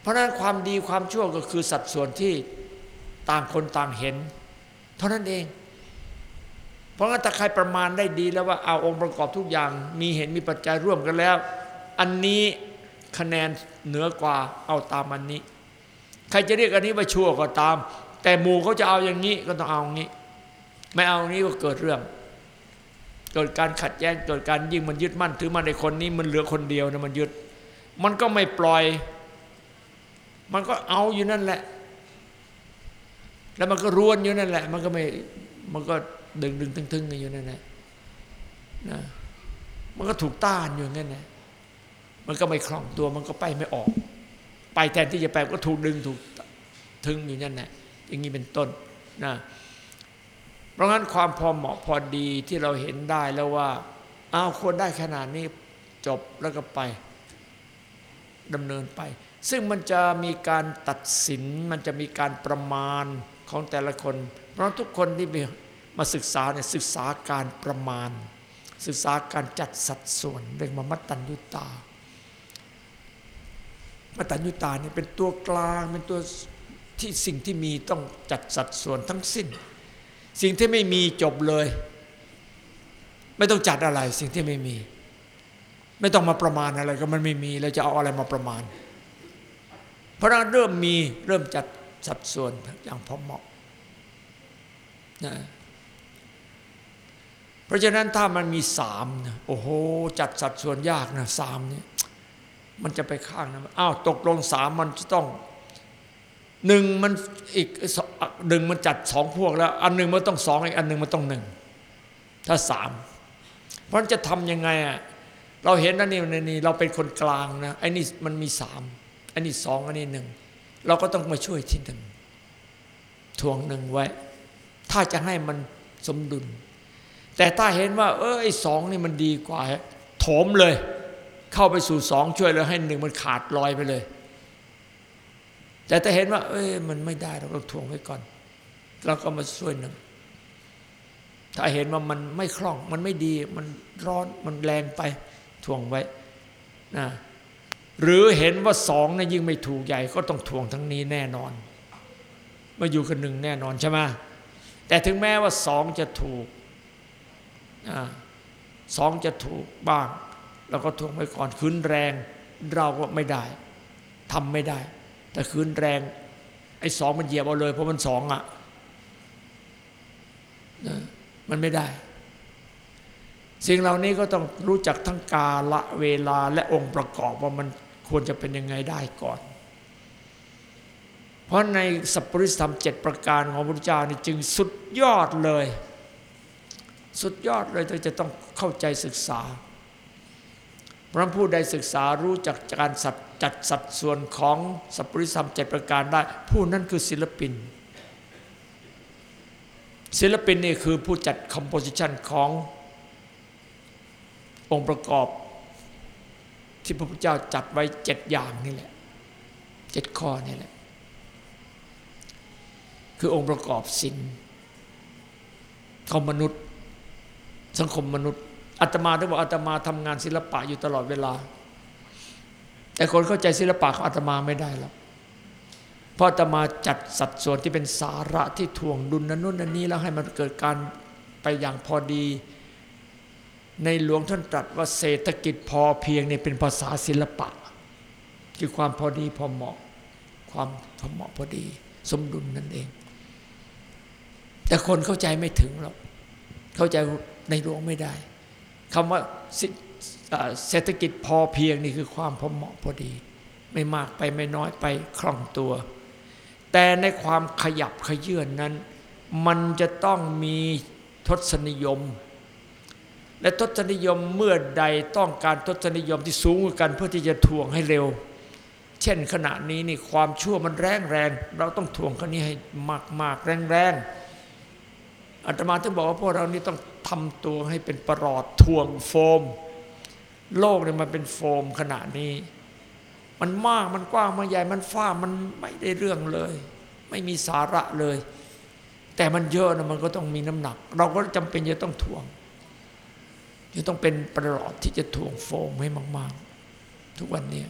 เพราะฉะนั้นความดีความชั่วก็คือสัดส่วนที่ต่างคนต่างเห็น เท่านั้นเอง เพราะงั้นถ้าใครประมาณได้ดีแล้วว่าเอาองค์ประกอบทุกอย่าง มีเห็นมีปัจจัยร่วมกันแล้ว อันนี้คะแนนเหนือกว่าเอาตามอันนี้ ใครจะเรียกอันนี้ว่าชั่วก็ตาม แต่หมู่เขาจะเอาอย่างนี้ก็ต้องเอาอย่างนี้ ไม่เอาอย่างนี้ก็เกิดเรื่อง เกิดการขัดแย้งเกิดการยิ่งมันยึดมั่นถือมันในคนนี้มันเหลือคนเดียวนะมันยึด มันก็ไม่ปล่อย มันก็เอาอยู่นั่นแหละ แล้วมันก็รวนอยู่นั่นแหละ มันก็ไม่มันก็ดึงดึงทึงๆอยู่นั่นแหละนะมันก็ถูกต้านอยู่งั้นนะมันก็ไม่คล่องตัวมันก็ไปไม่ออก ไปแทนที่จะไปก็ถูกดึงถูกทึงอยู่นั่นแหละอย่างนี้เป็นต้นนะ ราะงั้นความพอเหมาะพอดีที่เราเห็นได้แล้วว่าเอาควรได้ขนาดนี้จบแล้วก็ไปดำเนินไป ซึ่งมันจะมีการตัดสิน มันจะมีการประมาณของแต่ละคน เพราะทุกคนที่มีมาศึกษาเนี่ยศึกษาการประมาณ ศึกษาการจัดสัดส่วนเรียกมามัตตัญญุตา มัตตัญญุตาเนี่ยเป็นตัวกลางเป็นตัวที่สิ่งที่มีต้องจัดสัดส่วนทั้งสิ้น สิ่งที่ไม่มีจบเลย ไม่ต้องจัดอะไร สิ่งที่ไม่มี ไม่ต้องมาประมาณอะไร ก็มันไม่มีแล้วจะเอาอะไรมาประมาณ เพราะนั้นเริ่มมีเริ่มจัดสัดส่วนอย่างพอเหมาะนะเพราะฉะนั้นถ้ามันมีสามนะโอ้โห จัดสัดส่วนยากนะสามเนี่ยมันจะไปข้างนะอ้าวตกลงสามมันจะต้อง หนึ่งมันอีกสองหนึ่งมันจัดสองพวกแล้ว อันหนึ่งมันต้องสองอีกอันหนึ่งมันต้องหนึ่งถ้าสามเพราะจะทำยังไงอะเราเห็นนะนี่นี่เราเป็นคนกลางนะไอ้นี่มันมีสามไอันนี้สองอันนี้หนึ่งเราก็ต้องมาช่วยที่หนึ่งทวงหนึ่งไว้ ถ้าจะให้มันสมดุล แต่ถ้าเห็นว่า เออไอ้สองนี่มันดีกว่าโถมเลย เข้าไปสู่สองช่วยแล้วให้หนึ่งมันขาดลอยไปเลย แต่ถ้าเห็นว่า เอ้ยมันไม่ได้เราต้องทวงไว้ก่อนเราก็มาช่วยหนึ่ง ถ้าเห็นว่ามันไม่คล่อง มันไม่ดี มันร้อนมันแรงไปทวงไว้นะหรือเห็นว่าสองนี่ยยิ่งไม่ถูกใหญ่ก็ต้องทวงทั้งนี้แน่นอนมาอยู่กันหนึ่งแน่นอนใช่ไหมแต่ถึงแม้ว่าสองจะถูกอสองจะถูกบ้างเราก็ทวงไว้ก่อนคืนแรง เราก็ไม่ได้ทำไม่ได้ แต่คืนแรง ไอ้สองมันเหยียบเอาเลย เพราะมันสองอะนะมันไม่ได้ สิ่งเหล่านี้ก็ต้องรู้จักทั้งกาละเวลาและองค์ประกอบว่ามันควรจะเป็นยังไงได้ก่อน เพราะในสัพปริสธรรมเจ็ดประการของพระพุทธเจ้านี่จึงสุดยอดเลย สุดยอดเลยที่จะต้องเข้าใจศึกษา เพราะผู้ใดศึกษารู้จักการสัดจัดสัดส่วนของสัพปริสธรรมเจ็ดประการได้ ผู้นั้นคือศิลปิน ศิลปินนี่คือผู้จัดคอมโพสิชันขององค์ประกอบ ที่พระพุทธเจ้าจัดไว้เจ็ดอย่างนี่แหละเจ็ดข้อนี่แหละ คือองค์ประกอบสินของมนุษย์ สังคมมนุษย์ อาตมาได้บอกอาตมาทำงานศิลปะอยู่ตลอดเวลา แต่คนเข้าใจศิลปะของอาตมาไม่ได้หรอกเพราะอาตมาจัดสัดส่วนที่เป็นสาระที่ถ่วงดุลนั้นนู่นนั้นนี้แล้วให้มันเกิดการไปอย่างพอดี ในหลวงท่านตรัสว่าเศรษฐกิจพอเพียงเนี่ยเป็นภาษาศิลปะ คือความพอดีพอเหมาะ ความพอเหมาะพอดี สมดุลนั่นเอง แต่คนเข้าใจไม่ถึงหรอกเข้าใจในหลวงไม่ได้ คำว่าเศรษฐกิจพอเพียงนี่คือความพอเหมาะพอดี ไม่มากไปไม่น้อยไปคล่องตัว แต่ในความขยับขยื่นนั้น มันจะต้องมีทศนิยม และทศนิยมเมื่อใดต้องการทศนิยมที่สูงกว่ากันเพื่อที่จะทวงให้เร็ว เช่นขณะนี้นี่ความชั่วมันแรงแรงเราต้องทวงคนนี้ให้มากมากแรงแรง อาตมาถึงบอกว่าพวกเรานี่ต้องทำตัวให้เป็นประหลอดทวงโฟม โลกเนี่ยมันเป็นโฟมขณะนี้ มันมากมันกว้างมันใหญ่มันฟ้ามันไม่ได้เรื่องเลย ไม่มีสาระเลย แต่มันเยอะนะมันก็ต้องมีน้ำหนัก เราก็จำเป็นจะต้องทวงจะต้องเป็นประหลอดที่จะถ่วงโฟมให้มาก ๆ ทุกวันนี้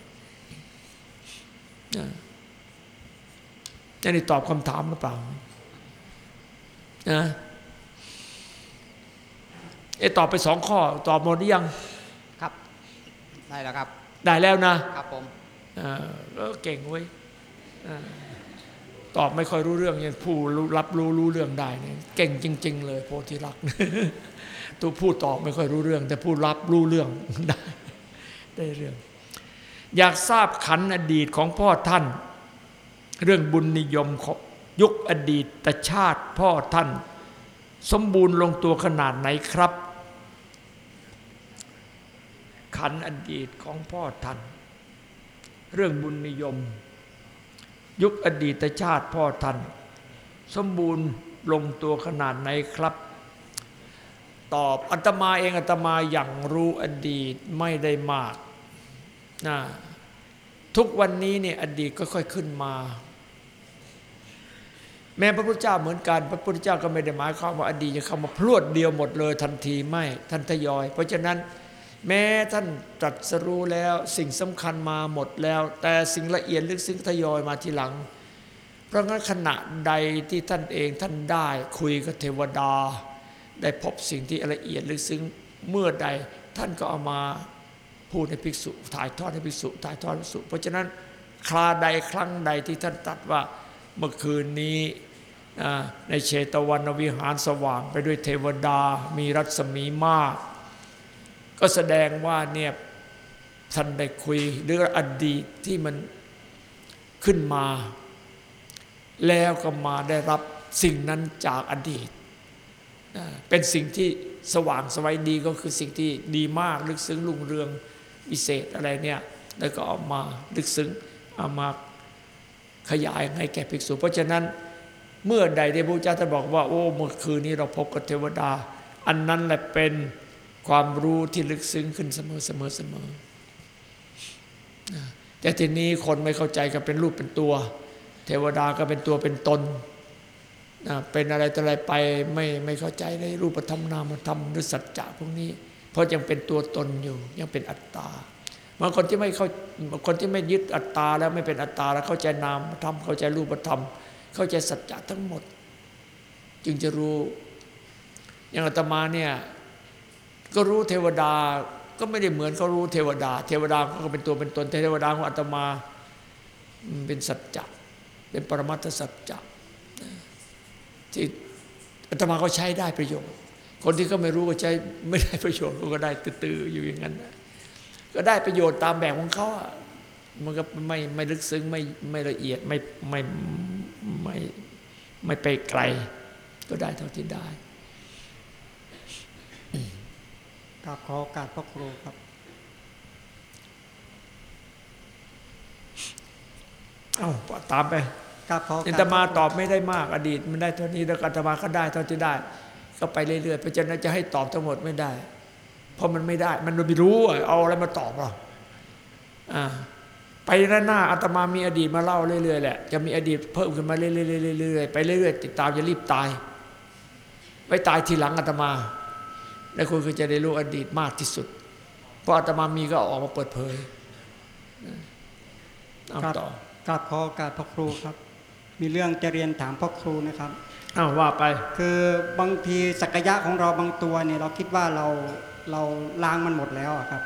นะนี่ตอบคำถามหรือเปล่านะ เอะตอบไปสองข้อตอบหมดหรือยังครับได้แล้วครับ ได้แล้วนะครับผมเออเออเก่งเว้ยเออตอบไม่ค่อยรู้เรื่องยังผู้รู้รับรู้รู้เรื่องได้เนี่ยเก่งจริง ๆ เลยโพธิรักษ์ตัวผู้ตอบไม่ค่อยรู้เรื่อง แต่ผู้รับรู้เรื่องได้ได้เรื่อง อยากทราบขันอดีตของพ่อท่าน เรื่องบุญนิยมของยุคอดีตชาติพ่อท่าน สมบูรณ์ลงตัวขนาดไหนครับ ขันอดีตของพ่อท่าน เรื่องบุญนิยม ยุคอดีตชาติพ่อท่าน สมบูรณ์ลงตัวขนาดไหนครับ ตอบอัตมาเองอัตมาอย่างรู้อดีตไม่ได้มากนะทุกวันนี้เนี่ยอดีตก็ค่อยขึ้นมา แม้พระพุทธเจ้าเหมือนกัน พระพุทธเจ้าก็ไม่ได้หมายความว่าอดีตจะเข้ามาพรวดเดียวหมดเลยทันทีไม่ท่านทยอย เพราะฉะนั้น แม้ท่านตรัสรู้แล้วสิ่งสำคัญมาหมดแล้ว แต่สิ่งละเอียดลึกซึ้งทยอยมาทีหลัง เพราะงั้นขณะใดที่ท่านเองท่านได้คุยกับเทวดา ได้พบสิ่งที่ละเอียดลึกซึ้งเมื่อใดท่านก็เอามาพูดให้ภิกษุถ่ายทอดให้ภิกษุถ่ายทอดภิกษุ เพราะฉะนั้นคราใดครั้งใดที่ท่านตรัสว่าเมื่อคืนนี้ในเชตวันวิหารสว่างไปด้วยเทวดามีรัศมีมาก ก็แสดงว่าเนี่ยท่านได้คุยเรื่องอดีตที่มันขึ้นมา แล้วก็มาได้รับสิ่งนั้นจากอดีต เป็นสิ่งที่สว่างสวัยดีก็คือสิ่งที่ดีมากลึกซึ้งรุ่งเรืองวิเศษอะไรเนี่ยแล้วก็เอามาลึกซึ้งเอามาขยายให้แก่ภิกษุ เพราะฉะนั้นเมื่อใดที่พระเจ้าท่านบอกว่า โอ้เมื่อคืนนี้เราพบกับเทวดา อันนั้นแหละเป็น ความรู้ที่ลึกซึ้งขึ้นเสมอเสมอเสมอแต่ทีนี้คนไม่เข้าใจกันเป็นรูปเป็นตัว เทวดาก็เป็นตัวเป็นตนเป็นอะไรต่ออะไรไปไม่ไม่เข้าใจในรูปธรรมนามธรรมหรือสัจจะพวกนี้ เพราะยังเป็นตัวตนอยู่ ยังเป็นอัตตาบางคนที่ไม่เข้าคนที่ไม่ยึดอัตตาแล้วไม่เป็นอัตตาแล้วเข้าใจนามธรรมเข้าใจรูปธรรม เข้าใจสัจจะทั้งหมด จึงจะรู้อย่างอาตมาเนี่ย ก็รู้เทวดาก็ไม่ได้เหมือนเขารู้เทวดา เทวดาก็เป็นตัวเป็นตนเทวดาของอาตมาเป็นสัจจะเป็นปรมัตถสัจจะที่อาตมาก็ใช้ได้ประโยชน์ คนที่เขาไม่รู้ก็ใช้ไม่ได้ประโยชน์ก็ได้ตื้อๆอยู่อย่างนั้น ก็ได้ประโยชน์ตามแบบของเขาอะมันก็ไม่ไม่ลึกซึ้งไม่ไม่ละเอียดไม่ไม่ไม่ไม่ไปไกล ก็ได้เท่าที่ได้ กราบขอโอกาสพระครูครับ เอ้าตามไปกราบขอโอกาอิสนตมาตอบไม่ได้มาก อดีต มันได้เท่านี้แล้วอาตมาก็ได้เท่าที่ได้ ก็ไปเรื่อยๆเพราะฉะนั้นจะให้ตอบทั้งหมดไม่ได้ เพราะมันไม่ได้ มันไม่รู้อะเอาอะไรมาตอบหรออ่าไปหน้าหน้าอาตมามีอดีตมาเล่าเรื่อยๆแหละจะมีอดีตเพิ่มขึ้นมาเรื่อยๆเรื่อยๆไปเรื่อยๆติดตามจะรีบตาย ไว้ตายทีหลังอาตมา แล้วคุณก็จะได้รู้อดีตมากที่สุด เพราะอาตมามีก็ออกมาเปิดเผยเอาครับต่อกราบขอโอกาสพระครูครับ มีเรื่องจะเรียนถามพ่อครูนะครับอ้าวว่าไป คือบางทีศักยะของเราบางตัวเนี่ยเราคิดว่าเราเราล้างมันหมดแล้วอะครับ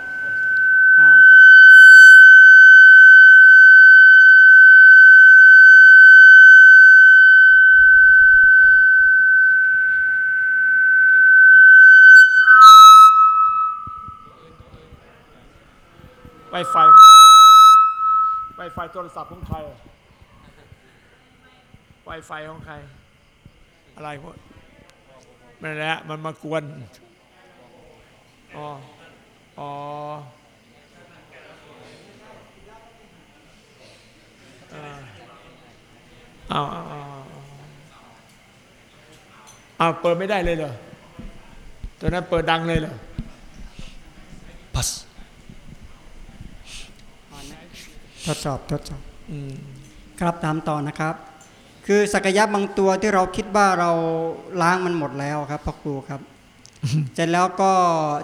ไวไฟไวไฟโทรศัพท์ของใครไวไฟของใคร อะไรพวกนั่นแหละมันมากวนอ๋ออ๋อเออเอาเอาเอาเอาเอเปิดไม่ได้เลยเหรอตัวนั้นเปิดดังเลยเหรอปัส ทดสอบทดสอบอืมครับตามต่อนะครับ คือศักยะบางตัวที่เราคิดว่าเราล้างมันหมดแล้วครับพ่อครูครับเสร็จแล้วก็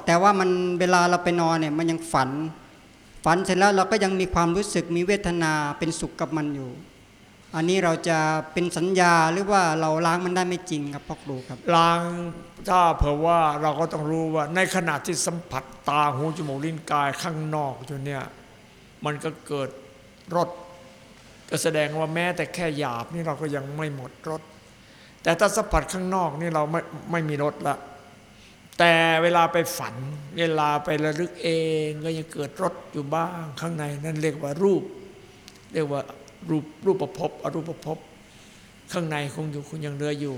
แต่ว่ามันเวลาเราไปนอนเนี่ยมันยังฝัน ฝันเสร็จแล้วเราก็ยังมีความรู้สึกมีเวทนาเป็นสุขกับมันอยู่ อันนี้เราจะเป็นสัญญาหรือว่าเราล้างมันได้ไม่จริงครับพ่อครูครับ ล้างถ้าเผื่อว่าเราก็ต้องรู้ว่าในขณะที่สัมผัสตาหูจมูกลิ้นกายข้างนอกอยู่เนี่ยมันก็เกิด รสก็แสดงว่าแม้แต่แค่หยาบนี่เราก็ยังไม่หมดรสแต่ถ้าสัมผัสข้างนอกนี่เราไม่ไม่มีรสละ แต่เวลาไปฝัน เวลาไประลึกเองก็ยังเกิดรสอยู่บ้างข้างในนั่นเรียกว่ารูป เรียกว่ารูปรูปประพบอรูปภพข้างในคงอยู่คุณยังเหลืออยู่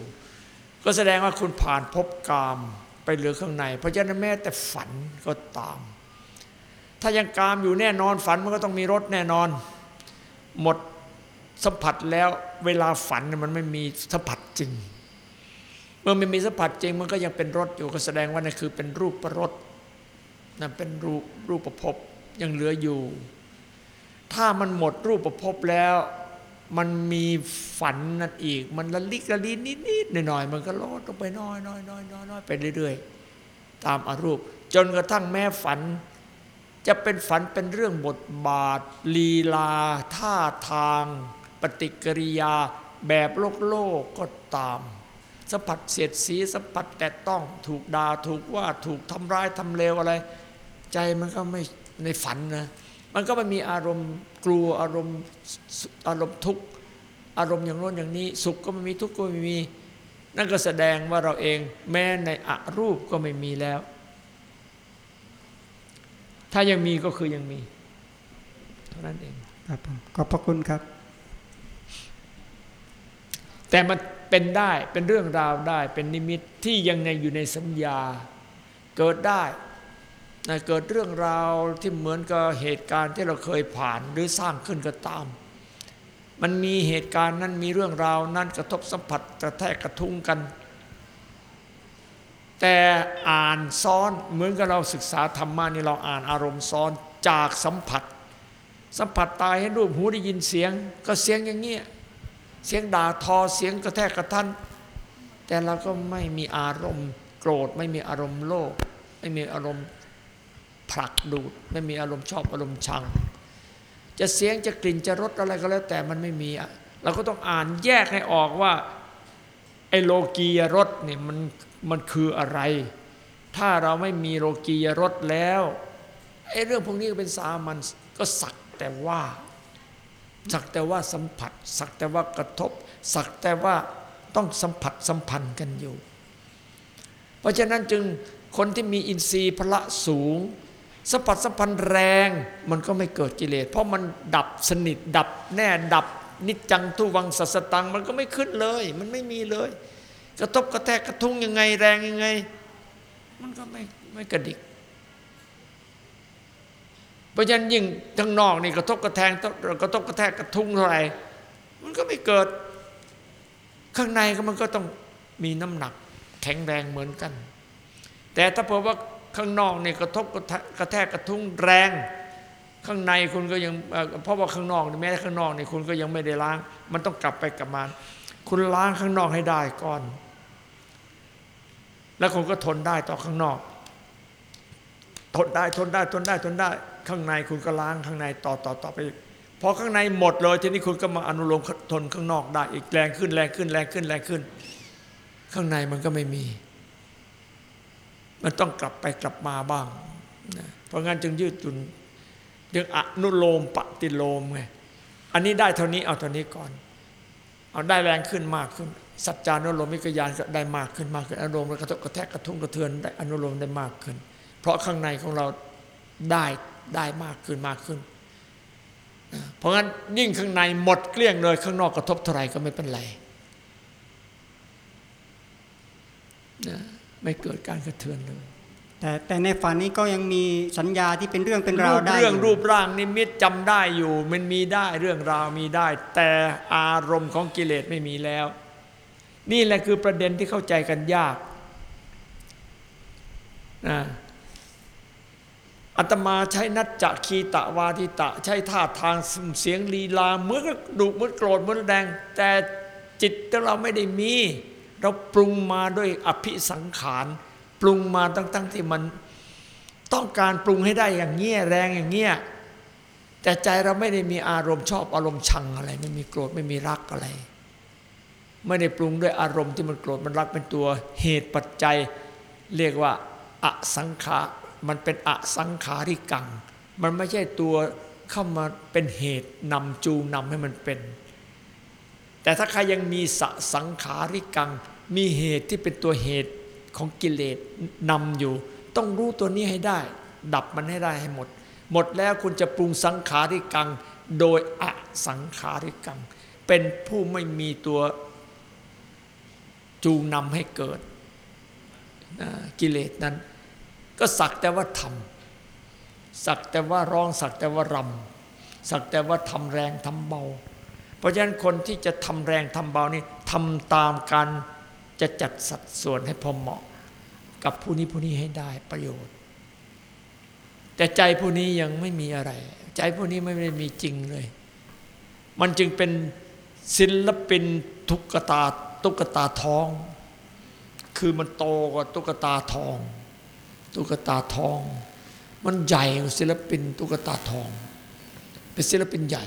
ก็แสดงว่าคุณผ่านภพกามไปเหลือข้างใน เพราะฉะนั้นแม้แต่ฝันก็ตาม ถ้ายังกามอยู่แน่นอนฝันมันก็ต้องมีรสแน่นอน หมดสัมผัสแล้วเวลาฝันมันไม่มีสัมผัสจริง เมื่อไม่มีสัมผัสจริง มันก็ยังเป็นรสอยู่ก็แสดงว่านั่นคือเป็นรูปประรสนั่นเป็นรูปรูปประพบยังเหลืออยู่ ถ้ามันหมดรูปประพบแล้ว มันมีฝันนั่นอีก มันละลิกละลีนิดนิดๆหน่อยๆมันก็ลดลงไปน้อยน้อยน้อยน้อยไปเรื่อยๆตามอารูป จนกระทั่งแม้ฝัน จะเป็นฝันเป็นเรื่องบทบาท ลีลา ท่าทาง ปฏิกิริยา แบบโลกโลกก็ตามสัมผัสเสียดสีสัมผัสแต่ต้องถูกด่าถูกว่าถูกทำร้ายทำเลวอะไร ใจมันก็ไม่ในฝันนะมันก็ไม่มีอารมณ์กลัวอารมณ์อารมณ์ทุกข์อารมณ์อย่างโน้นอย่างนี้ สุขก็ไม่มีทุกข์ก็ไม่มี นั่นก็แสดงว่าเราเองแม้ในอรูปก็ไม่มีแล้ว ถ้ายังมีก็คือยังมี เท่านั้นเองครับผมขอบพระคุณครับ แต่มันเป็นได้เป็นเรื่องราวได้ เป็นนิมิตที่ยังในอยู่ในสัญญา เกิดได้นะเกิดเรื่องราวที่เหมือนกับเหตุการณ์ที่เราเคยผ่านหรือสร้างขึ้นก็ตาม มันมีเหตุการณ์นั้นมีเรื่องราวนั้นกระทบสัมผัสกระแทกกระทุ้งกัน แต่อ่านซ้อนเหมือนกับเราศึกษาธรรมะนี่เราอ่านอารมณ์ซ้อนจากสัมผัส สัมผัสตายเห็นรูปหูได้ยินเสียง ก็เสียงอย่างเงี้ยเสียงด่าทอเสียงกระแทกกระทันแต่เราก็ไม่มีอารมณ์โกรธไม่มีอารมณ์โลภไม่มีอารมณ์ผลักดูด ไม่มีอารมณ์ชอบอารมณ์ชัง จะเสียงจะกลิ่นจะรสอะไรก็แล้วแต่มันไม่มีอะเราก็ต้องอ่านแยกให้ออกว่าไอ้โลกียรสเนี่ยมัน มันคืออะไร ถ้าเราไม่มีโลกียรสแล้วไอ้เรื่องพวกนี้ก็เป็นสามัญก็สักแต่ว่า สักแต่ว่าสัมผัส สักแต่ว่ากระทบ สักแต่ว่าต้องสัมผัสสัมพันธ์กันอยู่ เพราะฉะนั้นจึงคนที่มีอินทรีย์พละสูงสัมผัสสัมพันธ์แรงมันก็ไม่เกิดกิเลส เพราะมันดับสนิทดับแน่ดับนิจจังทุวังสัสสตัง มันก็ไม่ขึ้นเลย มันไม่มีเลย กระทบกระแทกกระทุ้งยังไงแรงยังไง มันก็ไม่ไม่กระดิกเพราะฉะนั้นยิ่งทั้งนอกนี่กระทบกระแทงกระทบกระแทกกระทุ้งเท่าไหร่มันก็ไม่เกิด ข้างในก็มันก็ต้องมีน้ำหนัก แข็งแรงเหมือนกัน แต่ถ้าเผื่อว่าข้างนอกนี่กระทบกระแทกกระทุ้งแรง ข้างในคุณก็ยังเอ่อเพราะว่าข้างนอกแม้ข้างนอกนี่คุณก็ยังไม่ได้ล้าง มันต้องกลับไปกลับมา คุณล้างข้างนอกให้ได้ก่อน แล้วคุณก็ทนได้ต่อข้างนอก ทนได้ทนได้ทนได้ทนได้ ข้างในคุณก็ล้างข้างในต่อต่อต่อไปพอข้างในหมดเลยทีนี้คุณก็มาอนุโลมทนข้างนอกได้ อีกแรงขึ้นแรงขึ้นแรงขึ้นแรงขึ้น ข้างในมันก็ไม่มี มันต้องกลับไปกลับมาบ้างนะเพราะงั้นจึงยืดหยุ่นจึงอนุโลมปฏิโลมไงอันนี้ได้เท่านี้เอาเท่านี้ก่อน เอาได้แรงขึ้นมากขึ้น สัจจานุโลมิกยานก็ได้มากขึ้นมากขึ้นอนุโลมกระทบกระแทกกระทุ้งกระเทือนได้อนุโลมได้มากขึ้น เพราะข้างในของเราได้ได้มากขึ้นมากขึ้น เพราะงั้นยิ่งข้างในหมดเกลี้ยงเลยข้างนอกกระทบเท่าไหร่ก็ไม่เป็นไรนะไม่เกิดการกระเทือนเลย แต่แต่ในฝันนี้ก็ยังมีสัญญาที่เป็นเรื่องเป็นราวได้เรื่องยู่รูปร่างนิมิตจำได้อยู่ มันมีได้เรื่องราวมีได้ แต่อารมณ์ของกิเลสไม่มีแล้ว นี่แหละคือประเด็นที่เข้าใจกันยากนะอาตมาใช้นัจจคีตะวาทิตะ ใช้ท่าทางเสียงลีลาเหมือนกับดุเหมือนโกรธเหมือนแดง แต่จิตของเราไม่ได้มี เราปรุงมาด้วยอภิสังขาร ปรุงมาตั้งๆที่มันต้องการปรุงให้ได้อย่างเงี้ยแรงอย่างเงี้ยแต่ใจเราไม่ได้มีอารมณ์ชอบอารมณ์ชังอะไร ไม่มีโกรธไม่มีรักอะไร ไม่ได้ปรุงด้วยอารมณ์ที่มันโกรธมันรักเป็นตัวเหตุปัจจัย เรียกว่าอสังขามันเป็นอสังขาริกัง มันไม่ใช่ตัวเข้ามาเป็นเหตุนำจูงนำให้มันเป็น แต่ถ้าใครยังมีสสังขาริกัง มีเหตุที่เป็นตัวเหตุ ของกิเลสนำอยู่ ต้องรู้ตัวนี้ให้ได้ ดับมันให้ได้ให้หมด หมดแล้วคุณจะปรุงสังขาริกัง โดยอสังขาริกัง เป็นผู้ไม่มีตัวจูงนำให้เกิดกิเลสนั้น ก็สักแต่ว่าทำสักแต่ว่าร้องสักแต่ว่ารำสักแต่ว่าทำแรงทำเบา เพราะฉะนั้นคนที่จะทำแรงทำเบานี่ทำตามการ จะจัดสัดส่วนให้พอเหมาะ กับผู้นี้ผู้นี้ให้ได้ประโยชน์ แต่ใจผู้นี้ยังไม่มีอะไร ใจผู้นี้ไม่ได้มีจริงเลย มันจึงเป็นศิลปินทุกตาตุ๊กตาทอง คือมันโตกว่าตุ๊กตาทอง ตุ๊กตาทอง มันใหญ่กว่าศิลปินตุ๊กตาทอง เป็นศิลปินใหญ่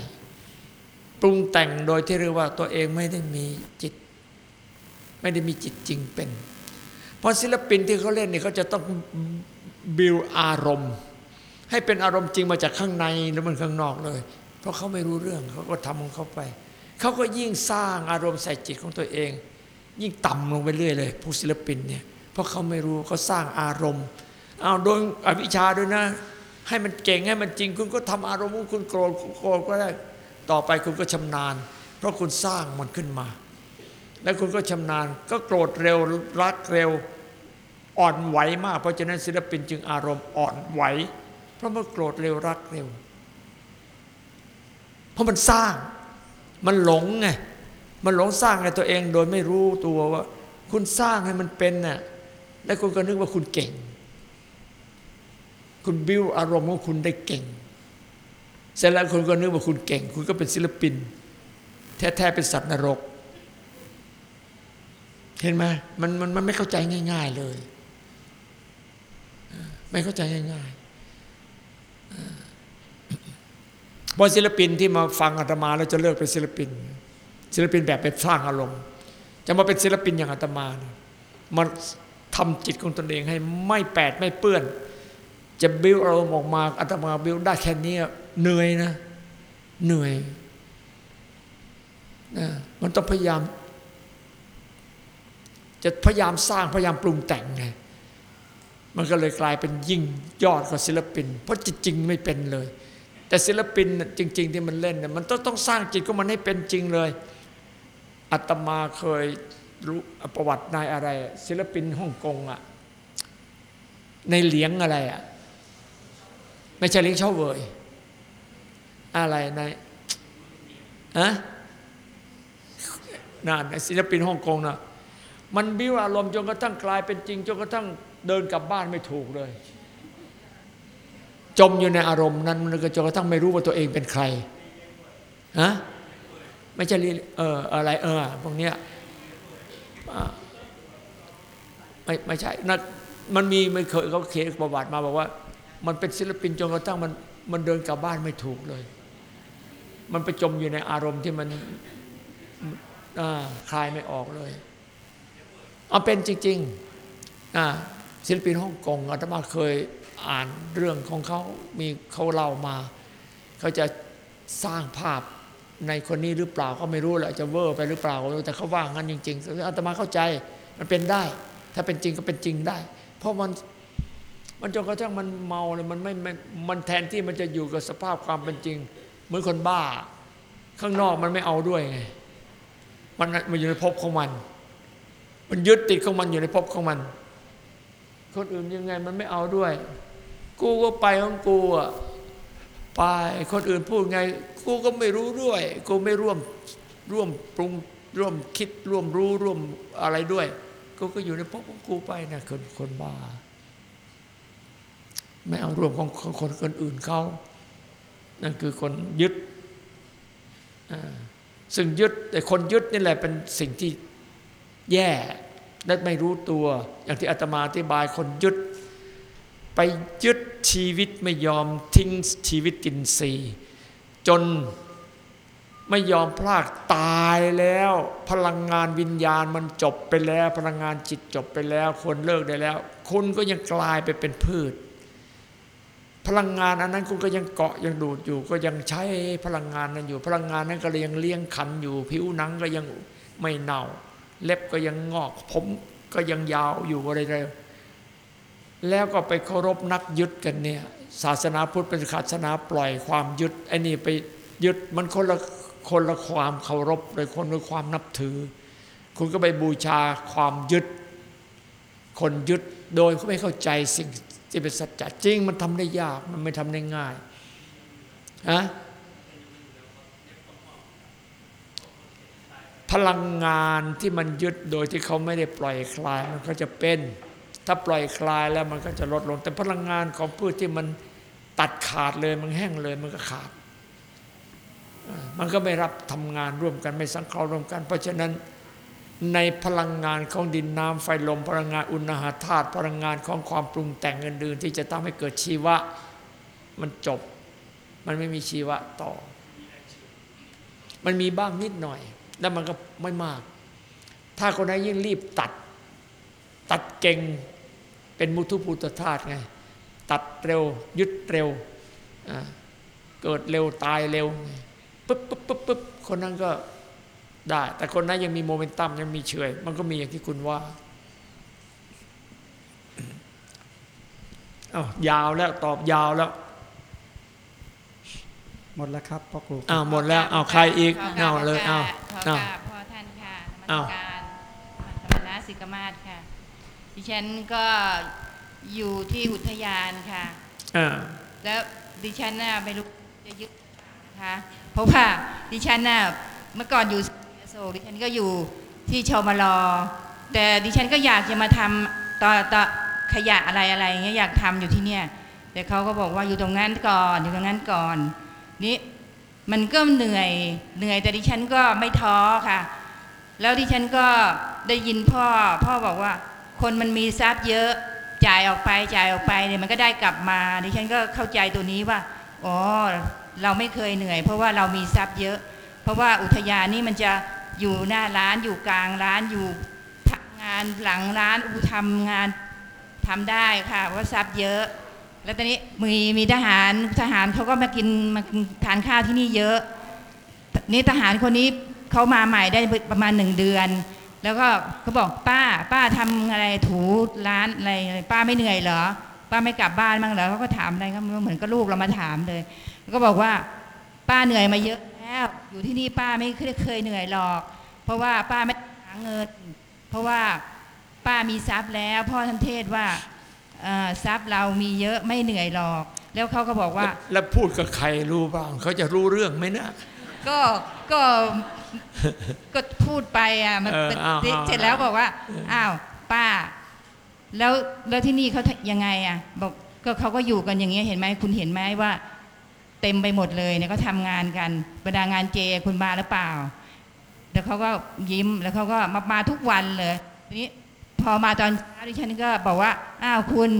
ปรุงแต่งโดยที่เรียกว่าตัวเองไม่ได้มีจิต ไม่ได้มีจิตจริงเป็น เพราะศิลปินที่เขาเล่นเนี่ยเขาจะต้องบิวอารมณ์ ให้เป็นอารมณ์จริงมาจากข้างในแล้วมันข้างนอกเลย เพราะเขาไม่รู้เรื่องเขาก็ทำของเขาไป เขาก็ยิ่งสร้างอารมณ์ใส่จิตของตัวเอง ยิ่งต่ำลงไปเรื่อยเลย ผู้ศิลปินเนี่ยเพราะเขาไม่รู้เขาสร้างอารมณ์เอาโดยอวิชชาด้วยนะ ให้มันเก่งให้มันจริง คุณก็ทำอารมณ์คุณโกรธโกรธก็ได้ต่อไปคุณก็ชำนาญ เพราะคุณสร้างมันขึ้นมา แล้วคุณก็ชำนาญ ก็โกรธเร็วรักเร็วอ่อนไหวมาก เพราะฉะนั้นศิลปินจึงอารมณ์อ่อนไหว เพราะมันโกรธเร็วรักเร็ว เพราะมันสร้างมันหลงไงมันหลงสร้างในตัวเองโดยไม่รู้ตัวว่า คุณสร้างให้มันเป็นน่ะแล้วคุณก็นึกว่าคุณเก่ง คุณบิวอารมณ์ของคุณได้เก่งเสร็จแล้วคุณก็นึกว่าคุณเก่ง คุณก็เป็นศิลปิน แท้ๆเป็นสัตว์นรก เห็นไหมมันมันมันไม่เข้าใจง่าย ๆเลย ไม่เข้าใจง่ายๆพอศิลปินที่มาฟังอาตมาแล้วจะเลิกเป็นศิลปิน ศิลปินแบบเป็นสร้างอารมณ์ จะมาเป็นศิลปินอย่างอาตมาเนี่ยมันทำจิตของตนเองให้ไม่แปดไม่เปื้อน จะบิวอารมณ์ออกมาอาตมาบิวได้แค่นี้เหนื่อยนะ เหนื่อยนะมันต้องพยายาม จะพยายามสร้างพยายามปรุงแต่งไงมันก็เลยกลายเป็นยิ่งยอดกว่าศิลปิน เพราะจริงไม่เป็นเลย แต่ศิลปินจริง ๆ ที่มันเล่นเนี่ยมันต้องต้องสร้างจิตของมันให้เป็นจริงเลยอาตมาเคยรู้ประวัตินายอะไร ศิลปินฮ่องกงอะในเหลียงอะไรอะไม่ใช่เลี้ยงเช่าเวยอะไรในอะนั่นศิลปินฮ่องกงนะ มันบิ้วอารมณ์จนกระทั่งกลายเป็นจริงจนกระทั่งเดินกลับบ้านไม่ถูกเลย จมอยู่ในอารมณ์นั้นมันก็จนกระทั่งไม่รู้ว่าตัวเองเป็นใครฮะไม่ใช่เอออะไรเออพวกเนี้ยไม่ไม่ใช่นะมันมีไม่เคยเขาเขียนประวัติมาบอกว่า มันเป็นศิลปินจนกระทั่งมันมันเดินกลับบ้านไม่ถูกเลย มันไปจมอยู่ในอารมณ์ที่มันคลายไม่ออกเลย เอาเป็นจริงๆศิลปินฮ่องกงอาตมาเคยอ่านเรื่องของเขามีเขาเล่ามา เขาจะสร้างภาพในคนนี้หรือเปล่าก็ไม่รู้แหละจะเวอร์ไปหรือเปล่าแต่เขาว่างั้นจริงๆอาตมาเข้าใจมันเป็นได้ ถ้าเป็นจริงก็เป็นจริงได้ เพราะมันมันจนกระทั่งมันเมาเลยมันไม่มันแทนที่มันจะอยู่กับสภาพความเป็นจริง เหมือนคนบ้า ข้างนอกมันไม่เอาด้วยไงมันมันอยู่ในภพของมัน มันยึดติดของมันอยู่ในภพของมัน คนอื่นยังไงมันไม่เอาด้วย กูก็ไปของกูอะไปคนอื่นพูดไง กูก็ไม่รู้ด้วย กูไม่ร่วมร่วมปรุงร่วมคิดร่วมรู้ร่วมอะไรด้วย กูก็อยู่ในภพของกูไปนะคนคนบ้าไม่เอาร่วมของคนคนอื่นเขานั่นคือคนยึดซึ่งยึดแต่คนยึดนี่แหละเป็นสิ่งที่ แย่และไม่รู้ตัว อย่างที่อาตมาอธิบายคนยึด ไปยึดชีวิตไม่ยอมทิ้งชีวิตกินสีจนไม่ยอมพลากตายแล้ว พลังงานวิญญาณมันจบไปแล้ว พลังงานจิตจบไปแล้วคนเลิกได้แล้ว คุณก็ยังกลายไปเป็นพืช พลังงานอันนั้นคุณก็ยังเกาะยังดูดอยู่ ก็ยังใช้พลังงานนั้นอยู่ พลังงานนั้นก็เลยยังเลี้ยงขันอยู่ ผิวหนังก็ยังไม่เน่า เล็บก็ยังงอก ผมก็ยังยาวอยู่อะไรเยแล้วก็ไปเคารพนักยึดกันเนี่ย ศาสนาพุทธเป็นศาสนาปล่อยความยึดไอ้นี่ไปยึดมันคนละคนละความเคารพเลยคนละความนับถือ คุณก็ไปบูชาความยึด คนยึดโดยเขาไม่เข้าใจสิ่งที่เป็นสัจจะจริง มันทำได้ยากมันไม่ทำได้ง่ายฮะ ลังงานที่มันยึดโดยที่เขาไม่ได้ปล่อยคลายมันก็จะเป็น ถ้าปล่อยคลายแล้วมันก็จะลดลง แต่พลังงานของพืชที่มันตัดขาดเลยมันแห้งเลยมันก็ขาด มันก็ไม่รับทำงานร่วมกันไม่สังเคราะห์ร่วมกัน เพราะฉะนั้นในพลังงานของดินน้ำไฟลมพลังงานอุณหธาตุพลังงานของความปรุงแต่งอื่นที่จะทำให้เกิดชีวะ มันจบ มันไม่มีชีวะต่อ มันมีบ้างนิดหน่อย แล้วมันก็ไม่มาก ถ้าคนไหนยิ่งรีบตัด ตัดเก่งเป็นมุทุภูตธาตุไง ตัดเร็ว ยึดเร็ว เกิดเร็วตายเร็วปุ๊บปุ๊บปุ๊บปุ๊บคนนั้นก็ได้ แต่คนนั้นยังมีโมเมนตัมยังมีเฉยมันก็มีอย่างที่คุณว่าอ้าวยาวแล้วตอบยาวแล้ว หมดแล้วครับพ่อครูอ้าวหมดแล้วอ้าวใครอีกขเอาเลยอ้าวขออ้าวกราบพ่อท่านค่ะนอ้ามัวสการธรรมนาสิกมาศค่ะ ดิฉันก็อยู่ที่อุทยานค่ะอ่าแล้วดิฉันน่ะไม่รู้จะยึดนะคะเพราะว่าดิฉันน่ะเมื่อก่อนอยู่อโศกดิฉันก็อยู่ที่ชมรอ แต่ดิฉันก็อยากจะมาทำต่อต่อขยะอะไรอะไรอย่างเงี้ยอยากทำอยู่ที่เนี่ยแต่เขาก็บอกว่าอยู่ตรงนั้นก่อนอยู่ตรงนั้นก่อน นี่มันก็เหนื่อยเหนื่อยแต่ดิฉันก็ไม่ท้อค่ะ แล้วดิฉันก็ได้ยินพ่อ พ่อบอกว่า คนมันมีทรัพย์เยอะจ่ายออกไปจ่ายออกไปเนี่ยมันก็ได้กลับมา ดิฉันก็เข้าใจตัวนี้ว่าอ๋อเราไม่เคยเหนื่อย เพราะว่าเรามีทรัพย์เยอะ เพราะว่าอุทยานนี่มันจะอยู่หน้าร้านอยู่กลางร้านอยู่ทำงานหลังร้านอูทำงานทำได้ค่ะเพราะทรัพย์เยอะ แล้วตอนนี้มีมีทหารทหารเขาก็มากินมาทานข้าวที่นี่เยอะ นี่ทหารคนนี้เขามาใหม่ได้ประมาณหนึ่งเดือน แล้วก็เขาบอกป้าป้าทำอะไรถูร้านอะไรป้าไม่เหนื่อยเหรอ ป้าไม่กลับบ้านบ้างเหรอเขาก็ถามอะไรก็เหมือนกับลูกเรามาถามเลยก็บอกว่าป้าเหนื่อยมาเยอะแล้ว อยู่ที่นี่ป้าไม่เคยเหนื่อยหรอก เพราะว่าป้าไม่หาเงิน เพราะว่าป้ามีทรัพย์แล้วพ่อท่านเทศว่า ทรัพย์เรามีเยอะไม่เหนื่อยหรอก แล้วเขาก็บอกว่า แล้วพูดกับใครรู้บ้าง เขาจะรู้เรื่องไหมนะก็ก็ก็พูดไปอะมันเอออ้าวเสร็จอ้าวเสร็จแล้วบอกว่าอ้าวป้า แล้วแล้วที่นี่เขายังไงอะ บอกก็เขาก็อยู่กันอย่างเงี้ยเห็นไหมคุณเห็นไหมว่า เต็มไปหมดเลยเนี่ยก็ทำงานกันบรรดางานเจคุณมาหรือเปล่า แล้วเขาก็ยิ้มแล้วเขาก็มามาทุกวันเลยทีนี้พ อมาตอนเช้าดิฉันก็บอกว่าอ้าวคุณ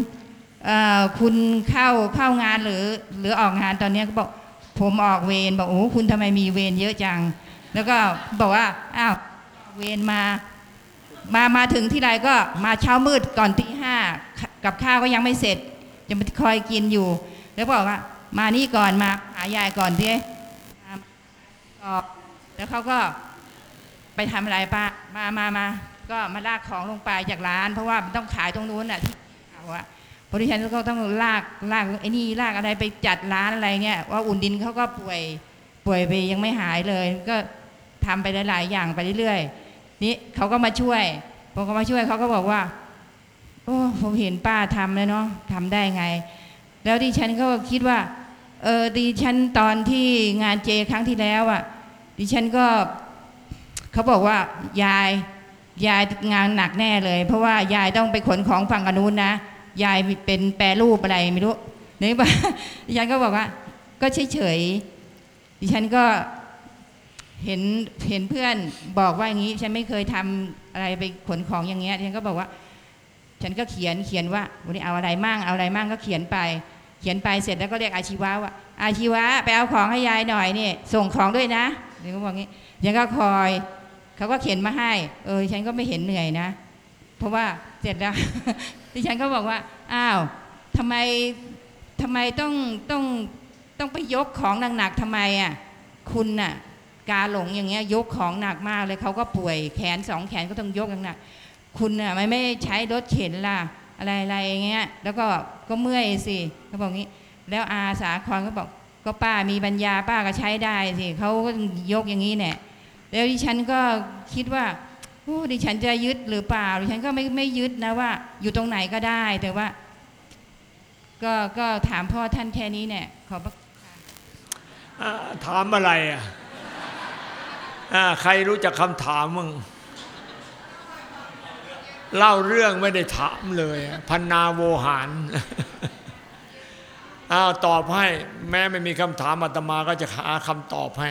คุณเข้าเข้างานหรือหรือออกงานตอนนี้ก็บอกผมออกเวรบอกโอ้คุณทำไมมีเวรเยอะจัง แล้วก็บอกว่าอ้าวเวรมา มามาถึงที่ไรก็มาเช้ามืดก่อนตีห้ากับข้าวก็ยังไม่เสร็จ จะมาคอยกินอยู่ แล้วบอกว่ามานี่ก่อนมาหายายก่อนดิแล้วเขาก็ไปทำอะไรป้ามามามา ก็มาลากของลงไปจากร้าน เพราะว่ามันต้องขายตรงนู้นอะที่เอาอะพราะดิฉันก็ต้องลากลากไอ้นี่ลากอะไรไปจัดร้านอะไรเงี้ยว่าอุ่นดินเขาก็ป่วยป่วยไปยังไม่หายเลย ก็ทำไปหลาย ๆ อย่างไปเรื่อยๆนี่เขาก็มาช่วยพอเขามาช่วยเขาก็บอกว่า โอ้ผมเห็นป้าทำแล้วเนาะทำได้ไง แล้วดิฉันก็คิดว่า เออดิฉันตอนที่งานเจครั้งที่แล้วอะดิฉันก็เขาบอกว่ายาย ยายงานหนักแน่เลย เพราะว่ายายต้องไปขนของฝั่งอนนุนนะ ยายเป็นแปรรูปอะไรไม่รู้นี่ป่ะดิฉันก็บอกว่า ก็เฉยๆดิฉันก็เห็นเห็นเพื่อนบอกว่าอย่างนี้ ฉันไม่เคยทำอะไรไปขนของอย่างเงี้ยฉันก็บอกว่า ฉันก็เขียนเขียนว่าวันนี้เอาอะไรมั่งเอาอะไรมั่งก็เขียนไป เขียนไปเสร็จแล้วก็เรียกอาชีวะว่า อาชีวะไปเอาของให้ยายหน่อยนี่ส่งของด้วยนะเดี๋ยวก็บอกงี้ยังก็คอย เขาก็เขียนมาให้ เออฉันก็ไม่เห็นเหนื่อยนะ เพราะว่าเสร็จแล้วดิฉันก็บอกว่า อ้าวทำไมทำไมต้องต้องต้องไปยกของหนักๆทำไมอะคุณน่ะกาหลงอย่างเงี้ยยกของหนักมากเลยเขาก็ป่วยแขนสองแขนก็ต้องยกหนักๆคุณน่ะไม่ไม่ใช้รถเข็นล่ะอะไรอะไรอย่างเงี้ย แล้วก็ก็เมื่อยสิเขาบอกงี้ แล้วอาสาครก็บอกก็ป้ามีปัญญาป้าก็ใช้ได้สิเขาก็ยกอย่างนี้เนี่ย แล้วดิฉันก็คิดว่าโอ้ดิฉันจะยึดหรือเปล่าดิฉันก็ไม่ไม่ยึดนะว่า อยู่ตรงไหนก็ได้ แต่ว่า ก็ก็ถามพ่อท่านแค่นี้เนี่ยขอบพระอ่าถามอะไรอะใครรู้จักคำถามมึงเล่าเรื่องไม่ได้ถามเลยพันนาโวหารอ้าวตอบให้ แม้ไม่มีคำถามอาตมาก็จะหาคำตอบให้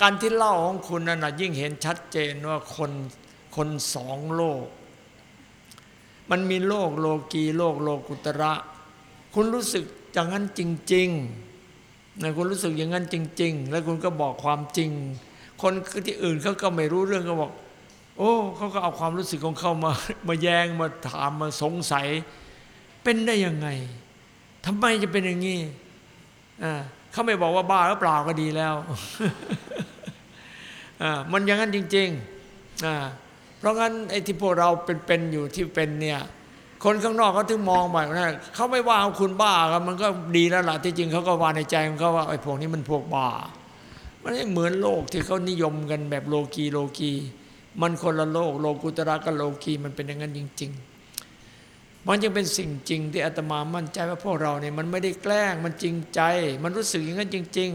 การที่เล่าของคุณนั่นนะยิ่งเห็นชัดเจนว่าคนคนสองโลก มันมีโลกโลกีโลกโลกุตระ คุณรู้สึกอย่างนั้นจริงๆนะคุณรู้สึกอย่างนั้นจริง ๆ แล้วคุณก็บอกความจริง คนที่อื่นเขาก็ไม่รู้เรื่องก็บอก โอ้เขาก็เอาความรู้สึกของเขามามาแยงมาถามมาสงสัย เป็นได้ยังไงทำไมจะเป็นอย่างนี้อ่า เขาไม่บอกว่าบ้าหรือเปล่าก็ดีแล้วมันอย่างนั้นจริงๆเพราะงั้นไอ้ที่พวกเราเป็นๆอยู่ที่เป็นเนี่ยคนข้างนอกเขาถึงมองแบบนั้นเขาไม่ว่าเอาคุณบ้ากันมันก็ดีแล้วล่ะที่จริงเขาก็ว่าในใจของเขาว่าไอ้พวกนี้มันพวกบ้า มันไม่เหมือนโลกที่เขานิยมกันแบบโลกีโลกี มันคนละโลกโลกุตระกับโลกีมันเป็นอย่างนั้นจริง ๆ มันยังเป็นสิ่งจริงที่อาตมามั่นใจว่าพวกเราเนี่ยมันไม่ได้แกล้งมันจริงใจ มันรู้สึกอย่างนั้นจริง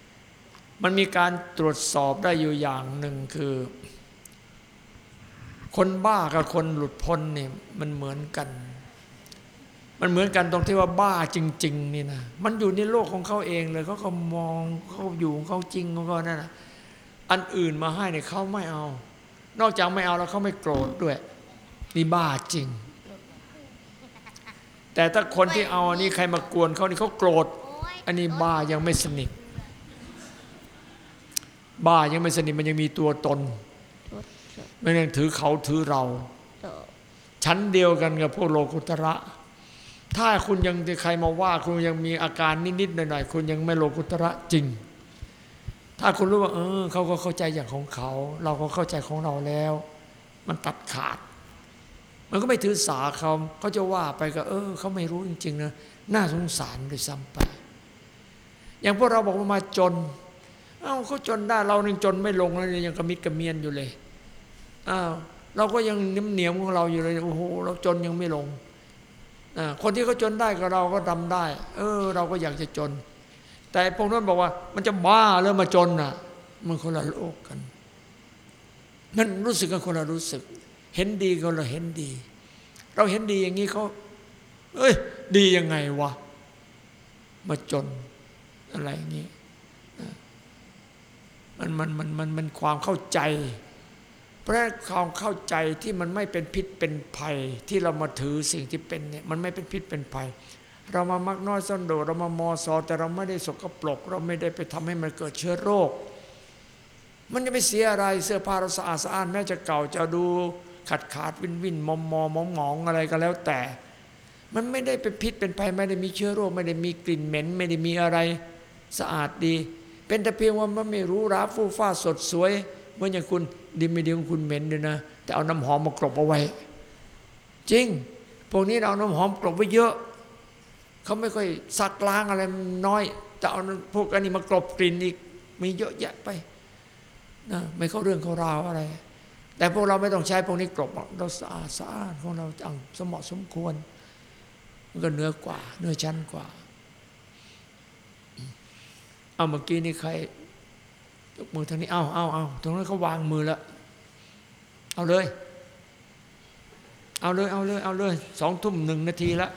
ๆ มันมีการตรวจสอบได้อยู่อย่างหนึ่งคือ คนบ้ากับคนหลุดพ้นเนี่ยมันเหมือนกัน มันเหมือนกันตรงที่ว่าบ้าจริง ๆ นี่นะมันอยู่ในโลกของเขาเองเลยเขาก็มองเขาอยู่ของเขาจริงของเขานั่นนะอันอื่นมาให้เนี่ยเขาไม่เอา นอกจากไม่เอาแล้วเขาไม่โกรธด้วยนี่บ้าจริง แต่ถ้าคนที่เอาอันนี้ใครมากวนเขานี่เขาโกรธ อันนี้บ้ายังไม่สนิท บ้ายังไม่สนิทมันยังมีตัวตน มันยังถือเขาถือเรา ชั้นเดียวกันกับพวกโลกุตระ ถ้าคุณยังใครมาว่า คุณยังมีอาการนิดๆหน่อยๆคุณยังไม่โลกุตระจริง ถ้าคุณรู้ว่า เออเขาก็เข้าใจอย่างของเขา เราก็เข้าใจของเราแล้ว มันตัดขาด มันก็ไม่ถือสาเขาเขาจะว่าไปก็ เออเขาไม่รู้จริงๆนะน่าสงสารด้วยซ้ำไป อย่างพวกเราบอกว่ามาจน เอ้าเขาจนได้เรายังจนไม่ลงแล้วยังกระมิดกระเมียนอยู่เลยอ้าวเราก็ยังเนียมเนียมของเราอยู่เลยโอ้โหเราจนยังไม่ลงคนที่เขาจนได้กับเราก็ทำได้ เออ เราก็อยากจะจน แต่พวกนั้นบอกว่า มันจะบ้าแล้วมมาจนอะ มันคนละโลกกันมันรู้สึกกันคนละรู้สึก เห็นดีก็เราเห็นดี เราเห็นดีอย่างนี้เขาเอ้ย ดียังไงวะ มาจนอะไรอย่างนี้มันมันมันมันมันความเข้าใจ เพราะความเข้าใจที่มันไม่เป็นพิษเป็นภัย ที่เรามาถือสิ่งที่เป็นเนี่ยมันไม่เป็นพิษเป็นภัย เรามามักน้อยสันโดษเรามามอซอแต่เราไม่ได้สกปรก เราไม่ได้ไปทำให้มันเกิดเชื้อโรค มันจะไม่เสียอะไรเสื้อผ้าเราสะอาดสะอ้าดแม้จะเก่าจะดู ขาดขาดวินวินมอมมอมองมองอะไรก็แล้วแต่ มันไม่ได้เป็นพิษเป็นภัยไม่ได้มีเชื้อโรคไม่ได้มีกลิ่นเหม็น ไม่ได้มีอะไรสะอาดดี เป็นแต่เพียงว่ามันไม่รู้ราฟูฟ้าสดสวยเมื่ออย่างคุณดีไม่ดีของคุณเหม็นด้วยนะ แต่เอาน้ำหอมมากรบเอาไว้ จริง พวกนี้เราเอาน้ำหอมกรบไว้เยอะ เขาไม่ค่อยซักล้างอะไรน้อย แต่เอาพวกอันนี้มากรบกลิ่นอีกมีเยอะแยะไปนะไม่เข้าเรื่องเข้าราวอะไร แต่พวกเราไม่ต้องใช้พวกนี้กรบเราสะอาดสะอาดของเราจังสมเหมาะสมควร มันก็เหนือกว่าเหนือชั้นกว่า เอาเมื่อกี้นี่ใครยกมือทางนี้ เอาเอาเอาตรงนั้นเขาวางมือแล้ว เอาเลย เอาเลย เอาเลย เอาเลย สองทุ่มหนึ่งนาทีแล้ว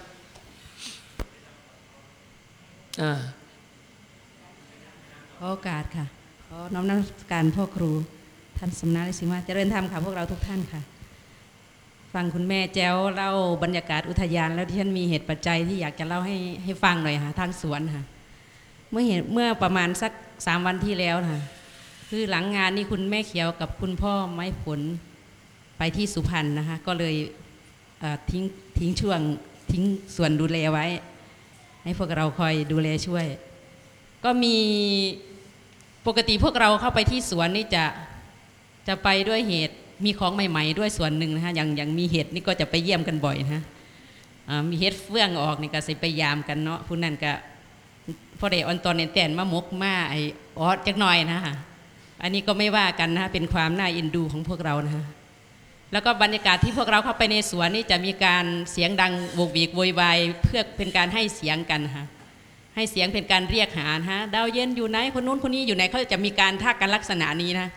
อ่าโอกาสค่ะ ขอน้อมนมัสการพ่อครู ท่านสำนักลิสิมาเจริญธรรมค่ะพวกเราทุกท่านค่ะ ฟังคุณแม่แจ้วเล่าบรรยากาศอุทยานแล้วที่ฉันมีเหตุปัจจัยที่อยากจะเล่าให้ให้ฟังหน่อยค่ะทางสวนค่ะ เมื่อเห็นเมื่อประมาณสักสามวันที่แล้วค่ะ คือหลังงานนี่คุณแม่เขียวกับคุณพ่อไม้ผลไปที่สุพรรณนะคะก็เลยทิ้งทิ้งช่วงทิ้งส่วนดูแลไว้ ให้พวกเราคอยดูแลช่วย ก็มีปกติพวกเราเข้าไปที่สวนนี่จะ จะไปด้วยเหตุมีของใหม่ ๆ ด้วยส่วนหนึ่งนะคะอย่างอย่างมีเห็ดนี่ก็จะไปเยี่ยมกันบ่อยนะมีเห็ดเฟื่องออกนี่ก็สิไปยามกันเนาะผู้นั้นก็พอได้ออนตอนเนนแต่นมามกมาไอออดจักหน่อยนะคะอันนี้ก็ไม่ว่ากันนะคะเป็นความน่าเอ็นดูของพวกเรานะคะแล้วก็บรรยากาศที่พวกเราเข้าไปในสวนนี่จะมีการเสียงดังโวกวีกโวยวายเพื่อเป็นการให้เสียงกันนะคะให้เสียงเป็นการเรียกหาฮะดาวเย็นอยู่ไหนคนนู้นคนนี้อยู่ไหนเขาจะมีการทักกันลักษณะนี้นะ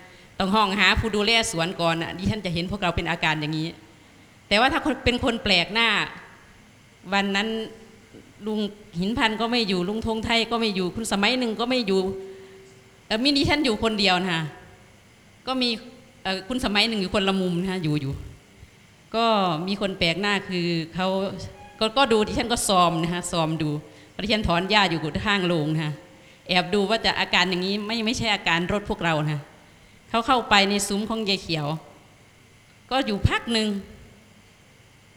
ต้องห้องหาผู้ดูแลสวนก่อนอะดิฉันจะเห็นพวกเราเป็นอาการอย่างนี้ แต่ว่าถ้าเป็นคนแปลกหน้า วันนั้นลุงหินพันก็ไม่อยู่ลุงธงไทยก็ไม่อยู่คุณสมัยหนึ่งก็ไม่อยู่เอ่มิดิฉันอยู่คนเดียวนะฮะก็มีคุณสมัยหนึ่งอยู่คนละมุมนะฮะอยู่อยู่ ก็มีคนแปลกหน้าคือเขาก็ก็ดูดิฉันก็ซอมนะฮะซอมดูดิฉันถอนหญ้าอยู่ข้างโรงนะฮะแอบดูว่าจะอาการอย่างนี้ไม่ไม่ใช่อาการรถพวกเรานะ เขาเข้าไปในซุ้มของยายเขียว ก็อยู่พักหนึ่ง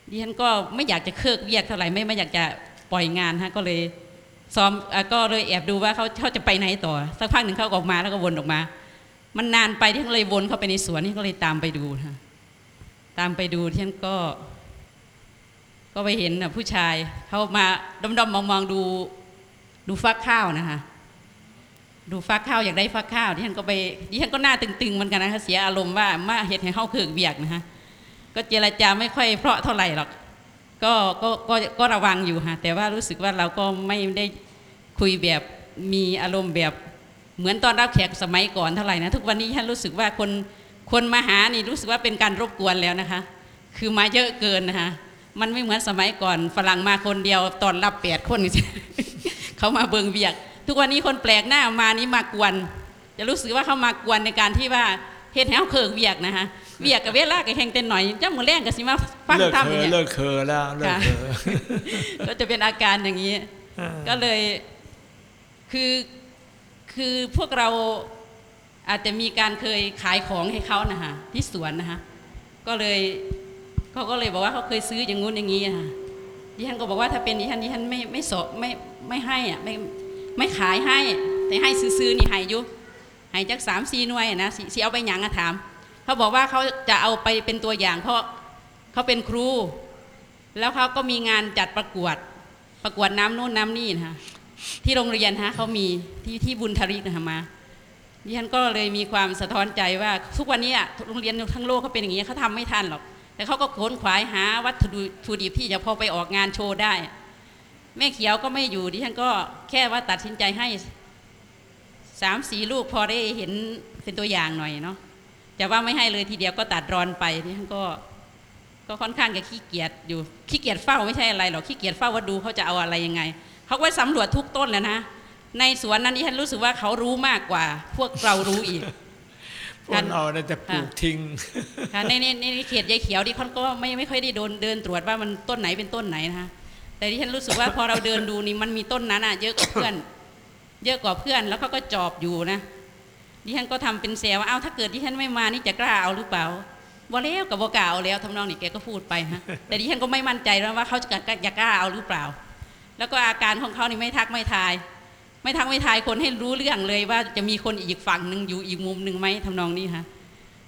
ดิฉันก็ไม่อยากจะเคิกเวียกเท่าไหร่ไม่ไม่อยากจะปล่อยงานฮะก็เลยซ้อมก็เลยแอบดูว่าเขาเขาจะไปไหนต่อ สักพักหนึ่งเขาก็ออกมาแล้วก็วนออกมา มันนานไปที่เขาเลยวนเข้าไปในสวนที่ก็เลยตามไปดูนะตามไปดูที่ฉันก็ ก็ไปเห็นนะผู้ชายเขามาดมๆมองๆดูดูฟักข้าวนะคะ ดูฟักข้าวอยากได้ฟักข้าวที่ฉันก็ไปที่ฉันก็หน้าตึงๆเหมือนกันนะคะเสียอารมณ์ว่ามาเห็ดให้เข้าเคือกเบียกนะคะก็เจรจาไม่ค่อยเพราะเท่าไหร่หรอกก็ก็ก็ก็ระวังอยู่ค่ะแต่ว่ารู้สึกว่าเราก็ไม่ได้คุยแบบมีอารมณ์แบบเหมือนตอนรับแขกสมัยก่อนเท่าไหร่นะทุกวันนี้ฉันรู้สึกว่าคนคนมาหานี่รู้สึกว่าเป็นการรบกวนแล้วนะคะ คือมาเยอะเกินนะคะมันไม่เหมือนสมัยก่อนฝรั่งมาคนเดียวตอนรับแปดคนเขามาเบิงเบียก ทุกวันนี้คนแปลกหน้ามานี่มากวน จะรู้สึกว่าเขามากวนในการที่ว่าเฮ็ดให้เขาเคิกเบียกนะคะเบียกกับเวลากับแห่งเต้นหน่อยจ้ามือแรงกับสิมาฟังเลิกทำเคอย่างอเงี้ยเลิกเคอแล้วเลิกค่ะเคอก็จะเป็นอาการอย่างนี้อ่าก็เลยคือคือพวกเราอาจจะมีการเคยขายของให้เขานะคะที่สวนนะคะก็เลยเขาก็เลยบอกว่าเขาเคยซื้ออย่างงู้นอย่างนี้นะคะดิฉันก็บอกว่าถ้าเป็นดิฉันดิฉันไม่ไม่สอบไม่ไม่ให้อะไม่ ไม่ขายให้ แต่ให้ซื้อๆนี่ให้อยุให้จักสามสี่หน่วยอะนะสิสิเอาไปหยังอะถามเขาบอกว่าเขาจะเอาไปเป็นตัวอย่าง เพราะเขาเป็นครู แล้วเขาก็มีงานจัดประกวด ประกวดน้ำนู่นน้ำนี่นะคะที่โรงเรียนฮะเขามีที่ที่บุญทริกนะคะมาดิฉันก็เลยมีความสะท้อนใจว่าทุกวันนี้โรงเรียนทั้งโลกเขาเป็นอย่างนี้เขาทำไม่ทันหรอก แต่เขาก็ขนขวายหาวัตถุดิบที่จะพอไปออกงานโชว์ได้ แม่เขียวก็ไม่อยู่ดิฉันก็แค่ว่าตัดสินใจให้สามสีลูกพอได้เห็นเป็นตัวอย่างหน่อยเนาะจะว่าไม่ให้เลยทีเดียวก็ตัดรอนไปดิฉันก็ ก็ค่อนข้างจะขี้เกียจอยู่ขี้เกียจเฝ้าไม่ใช่อะไรหรอกขี้เกียจเฝ้าว่าดูเขาจะเอาอะไรยังไงเขาก็สำรวจทุกต้นแล้วนะในสวนนั้นดิฉันรู้สึกว่าเขารู้มากกว่า พวกเรารู้อีกพวกเราเนี่ยจะปลูกทิ้งค่ะในในในเขตยายเขียวดิเขาก็ไม่ไม่ค่อยได้โดนเดินตรวจว่ามันต้นไหนเป็นต้นไหนนะคะ แต่ที่ฉันรู้สึกว่าพอเราเดินดูนี่มันมีต้นนั้นอะเยอะกว่าเพื่อน เยอะกว่าเพื่อนแล้วเขาก็จอบอยู่นะดิฉันก็ทำเป็นแซวว่าเอ้าถ้าเกิดดิฉันไม่มานี่จะกล้าเอาหรือเปล่าบ่แล้วกับบ่กล้าเอาแล้วทำนองนี้แกก็พูดไปฮะแต่ดิฉันก็ไม่มั่นใจแล้วว่าเขาจะจะกล้าเอาหรือเปล่า แล้วก็อาการของเขานี่ไม่ทักไม่ทาย ไม่ทักไม่ทายคนให้รู้เรื่องเลยว่าจะมีคนอีกฝั่งหนึ่งอยู่อีกมุมหนึ่งไหมทำนองนี้ฮะ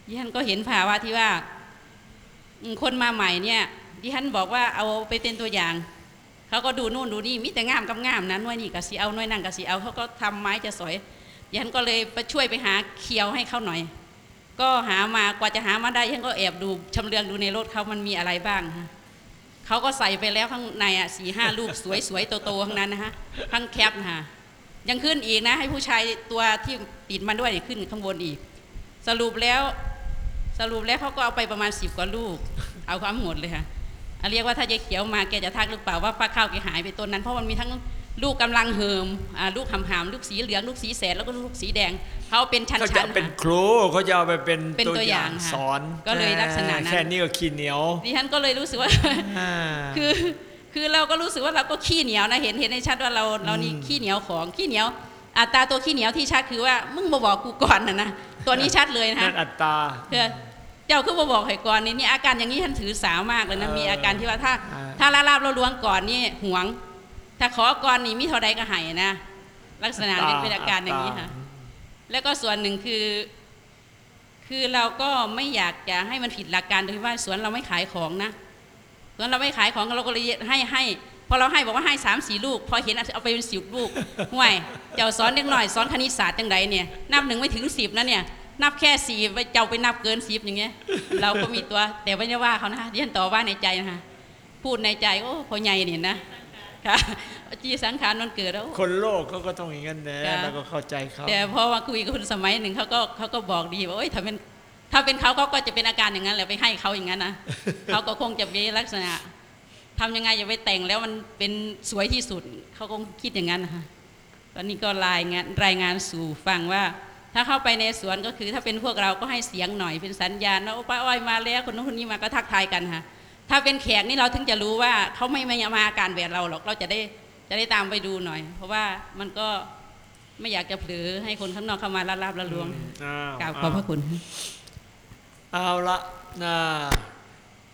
ดิฉันก็เห็นภาวะที่ว่า คนมาใหม่เนี่ยดิฉันบอกว่าเอาไปเป็นตัวอย่าง เขาก็ดูนู่นดูนี่มิแต่งามกับงามนะน่วยนี่กับสีเอาน่วยนั่งกับสีเอาเขาก็ทำไม้จะสวยยันก็เลยไปช่วยไปหาเคียวให้เขาหน่อย ก็หามากว่าจะหามาได้ยันก็แอบดูชำเลืองดูในรถเขามันมีอะไรบ้างฮะเขาก็ใส่ไปแล้วข้างในอะสี่ห้าลูกสวยสวยๆโตๆข้างนั้นนะฮะข้างแคปนะฮะยังขึ้นอีกนะ ให้ผู้ชายตัวที่ติดมันด้วยขึ้นข้างบนอีก สรุปแล้วสรุปแล้วเขาก็เอาไปประมาณสิบกว่าลูก เอาความหมดเลยค่ะ เรียกว่าถ้ายายเขียวมาแกจะทักหรือเปล่าว่าป้าข้าวแกหายไปต้นนั้น เพราะมันมีทั้งลูกกำลังเหิมอ่าลูกหำหามลูกสีเหลืองลูกสีแสดแล้วก็ลูกสีแดงเขาเป็นชั้นเขาจะชั้นเป็นครูเขาจะเอาไปเป็นเป็นตัวตัวออย่าย่างงค่ะสอนก็เลยลักษณะนั้นแค่นี้ก็ขี้เหนียวดิฉันก็เลยรู้สึกว่าอ่าคือคือเราก็รู้สึกว่าเราก็ขี้เหนียวนะเห็นเห็นในชัดว่าเราเรานี่ขี้เหนียวของขี้เหนียวอัตราตัวขี้เหนียวที่ชัดคือว่ามึงมาบอกกูก่อนนะนะตัวนี้ชัดเลยนะนั่คะนอัตตราเพื่อ เจ้าคือมาบอกให้ก่อนนี่นี่อาการอย่างนี้ท่านถือสาวมากเลยนะเออมีอาการที่ว่าถ้าอ่าถ้าลาลาบเราล้วงก่อนนี่หวง ถ้าขอก่อนนี่มีเท่าใดก็ให้นะ ลักษณะเป็นเป็นอาการอย่างนี้ค่ะ แล้วก็ส่วนหนึ่งคือ คือเราก็ไม่อยากจะให้มันผิดหลักการโดยที่ว่าสวนเราไม่ขายของนะสวนเราไม่ขายของเราก็เลยให้ให้พอเราให้บอกว่าให้สามสี่ลูก พอเห็นเอาไปเป็นสิบลูกห่วยเจ้าสอนเด็กหน่อยสอนคณิตศาสตร์จังไดเนี่ยนับหนึ่งไม่ถึงสิบนะเนี่ย นับแค่สี่ไปเจ้าไปนับเกินสิบอย่างเงี้ย เราก็มีตัวแต่ไม่ได้ว่าเขานะดิฉันต่อว่าในใจนะคะพูดในใจโอ้พอใหญ่เนี่ยนะค่ะจีสังขารมันเกิดแล้ว คนโลกเขาก็ต้องอย่างนั้นแหละค่ะแล้วก็เข้าใจเขาแต่พอมาคุยกับคนสมัยหนึ่งเขาก็เขาก็บอกดีว่าโอ้ยถ้าเป็นถ้าเป็นเขาเขาก็จะเป็นอาการอย่างนั้นแหละไปให้เขาอย่างนั้นนะเขาก็คงจะมีลักษณะทำยังไงอย่าไปแต่งแล้วมันเป็นสวยที่สุดเขาคงคิดอย่างนั้นนะคะตอนนี้ก็รายงานรายงานสู่ฟังว่า ถ้าเข้าไปในสวนก็คือถ้าเป็นพวกเราก็ให้เสียงหน่อยเป็นสัญญาณว่าโอ้ป้าอ้อยมาแล้วคนนู้นคนนี้มาก็ทักทายกันค่ะ ถ้าเป็นแขกนี่เราถึงจะรู้ว่าเขาไม่ไม่มาอาการแบบเราหรอกเราจะได้จะได้ตามไปดูหน่อย เพราะว่ามันก็ไม่อยากจะเผลอให้คนข้างนอกเข้ามาละลาบละลวงอ้าวกราบขอบพระคุณเอาละนะ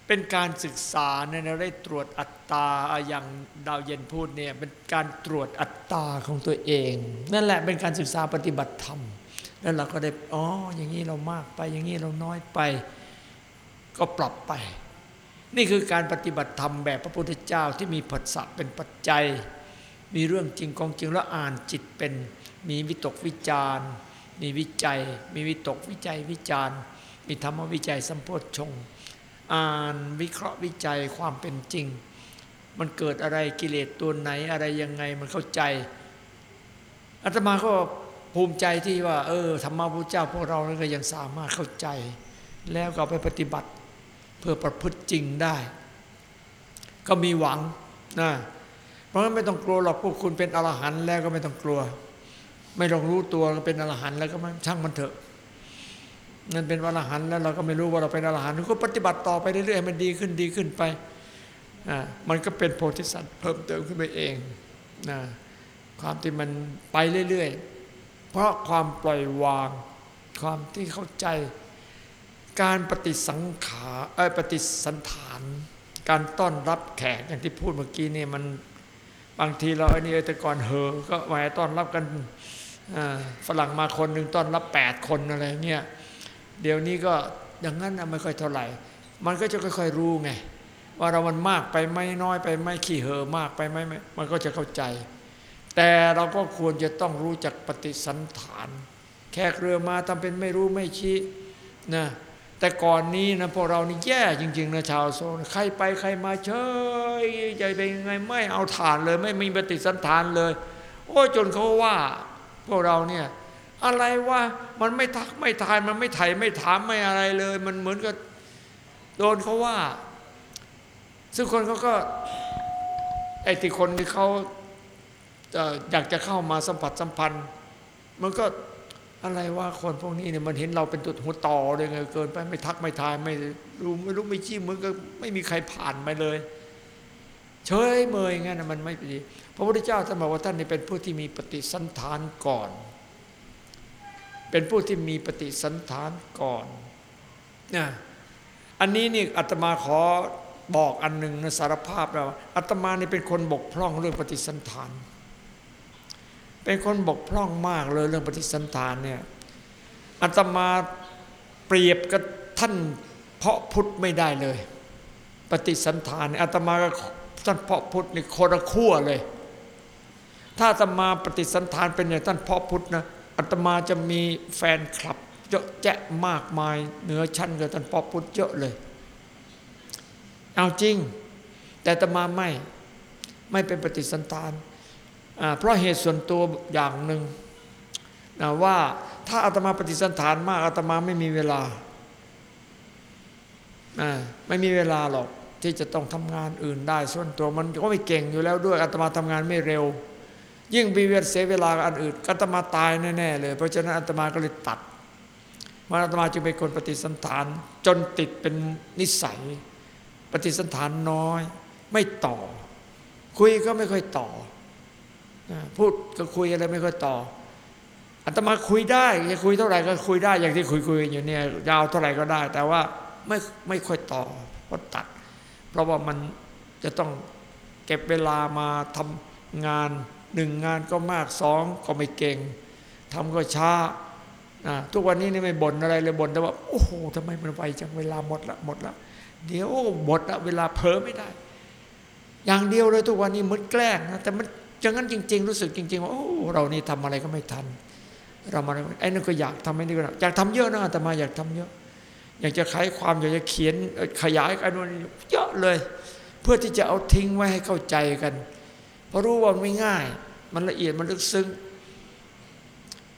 เป็นการศึกษาเนี่ยเราได้ตรวจอัตตาอย่างดาวเย็นพูดเนี่ยเป็นการตรวจอัตตาของตัวเอง นั่นแหละเป็นการศึกษาปฏิบัติธรรม แล้วเราก็ได้อ๋ออย่างนี้เรามากไป อย่างนี้เราน้อยไป ก็ปรับไป นี่คือการปฏิบัติธรรมแบบพระพุทธเจ้าที่มีผัสสะเป็นปัจจัย มีเรื่องจริงของจริงแล้วอ่านจิตเป็นมีวิตกวิจารมีวิจัย มีวิตกวิจัยวิจารมีธรรมวิจัยสัมโพชฌงอ่านวิเคราะห์วิจัยความเป็นจริง มันเกิดอะไรกิเลสตัวไหนอะไรยังไงมันเข้าใจอาตมาก็ ภูมิใจที่ว่า เออธรรมะพระเจ้าพวกเรานั้นก็ยังสามารถเข้าใจ แล้วก็ไปปฏิบัติเพื่อประพฤติจริงได้ ก็มีหวังนะเพราะฉะนั้นไม่ต้องกลัวหรอกพวกคุณเป็นอรหันต์แล้วก็ไม่ต้องกลัว ไม่ต้องรู้ตัวเราเป็นอรหันต์แล้วก็ไม่ช่างมันเถอะนั่นเป็นอรหันต์แล้วเราก็ไม่รู้ว่าเราเป็นอรหันต์ก็ปฏิบัติต่อไปเรื่อยๆมันดีขึ้นดีขึ้นไปอ่ามันก็เป็นโพธิสัตว์เพิ่มเติมขึ้นไปเองนะความที่มันไปเรื่อยๆ เพราะความปล่อยวาง ความที่เข้าใจ การปฏิสังขารเอ้ปฏิสันฐาน การต้อนรับแขกอย่างที่พูดเมื่อกี้เนี่ยมันบางทีเราไอ้นี่แต่ก่อนเหอะก็แหวต้อนรับกันฝรั่งมาคนหนึ่งต้อนรับแปดคนอะไรเงี้ยเดี๋ยวนี้ก็อย่างนั้นไม่ค่อยเท่าไหร่ มันก็จะค่อยๆรู้ไง ว่าเรามันมากไปไหมน้อยไปไหมขี้เหอะมากไปไหมไม่มันก็จะเข้าใจ แต่เราก็ควรจะต้องรู้จักปฏิสันฐาน แขกเรือมาทำเป็นไม่รู้ไม่ชี้นะแต่ก่อนนี้นะพวกเรานี่แย่จริง ๆ นะชาวโซนใครไปใครมาเฉยใจเป็นยังไงไม่เอาฐานเลย ไม่มีปฏิสันฐานเลย โอ้จนเขาว่า พวกเราเนี่ยอะไรว่ามันไม่ทักไม่ทายมันไม่ไถ่ไม่ถามไม่อะไรเลย มันเหมือนกับโดนเขาว่า ซึ่งคนเขาก็ไอ้ที่คนที่เขา อยากจะเข้ามาสัมผัสสัมพันธ์ มันก็อะไรว่าคนพวกนี้เนี่ยมันเห็นเราเป็นตัวหัวต่อเลยไงเกินไปไม่ทักไม่ทายไม่รู้ไม่รู้ไม่ชี้เหมือนกับไม่มีใครผ่านไปเลย เฉยเมยงั้นนะมันไม่ดีพระพุทธเจ้าท่านบอกว่าท่านนี่เป็นผู้ที่มีปฏิสันฐานก่อน เป็นผู้ที่มีปฏิสันฐานก่อนนะอันนี้นี่อาตมาขอบอกอันหนึ่งนะสารภาพแล้วอาตมานี่เป็นคนบกพร่องเรื่องปฏิสันฐาน เป็นคนบกพร่องมากเลยเรื่องปฏิสันฐานเนี่ยอาตมาเปรียบกับท่านเพาะพุทธไม่ได้เลย ปฏิสันฐานอาตมากับท่านเพาะพุทธนี่คนละขั้วเลย ถ้าอาตมาปฏิสันฐานเป็นอย่างท่านเพาะพุทธนะอาตมาจะมีแฟนคลับเยอะแยะมากมายเหนือชั้นกับท่านเพาะพุทธเยอะเลย เอาจริง แต่อาตมาไม่ไม่เป็นปฏิสันฐาน เพราะเหตุส่วนตัวอย่างหนึ่งนะว่าถ้าอาตมาปฏิสันฐานมากอาตมาไม่มีเวลา ไม่มีเวลาหรอกที่จะต้องทำงานอื่นได้ ส่วนตัวมันก็ไม่เก่งอยู่แล้วด้วยอาตมาทำงานไม่เร็ว ยิ่งมีเวลาเสียเวลาอันอื่นอาตมาตายแน่ๆเลย เพราะฉะนั้นอาตมาก็เลยตัดว่าอาตมาจึงเป็นคนปฏิสันฐานจนติดเป็นนิสัย ปฏิสันฐานน้อย ไม่ต่อ คุยก็ไม่ค่อยต่อ พูดก็คุยอะไรไม่ค่อยต่ออาตมาคุยได้จะคุยเท่าไหร่ก็คุยได้อย่างที่คุยคุยๆอยู่เนี่ยยาวเท่าไหร่ก็ได้ แต่ว่าไม่ไม่ค่อยต่อเพราะตัด เพราะว่ามันจะต้องเก็บเวลามาทำงานหนึ่งงานก็มากสองก็ไม่เก่งทำก็ช้าอ่าทุกวันนี้นี่ไม่บ่นอะไรเลยบ่นแต่ว่า โอ้โหทำไมมันไวจังเวลาหมดละหมดละเดี๋ยวหมดละเวลาเผลอไม่ได้ อย่างเดียวเลยทุกวันนี้เหมือนแกล้งนะแต่มัน อย่างนั้นจริง ๆ รู้สึกจริง ๆ ว่าโอ้เรานี่ทำอะไรก็ไม่ทัน เรามาไอ้นั่นก็อยากทำไอ้นี่ก็อยากทำเยอะนะแต่มาอยากทำเยอะ อยากจะขายความอยากจะเขียนขยายกันวันเยอะเลย เพื่อที่จะเอาทิ้งไว้ให้เข้าใจกันเพราะรู้ว่ามันไม่ง่าย มันละเอียดมันลึกซึ้ง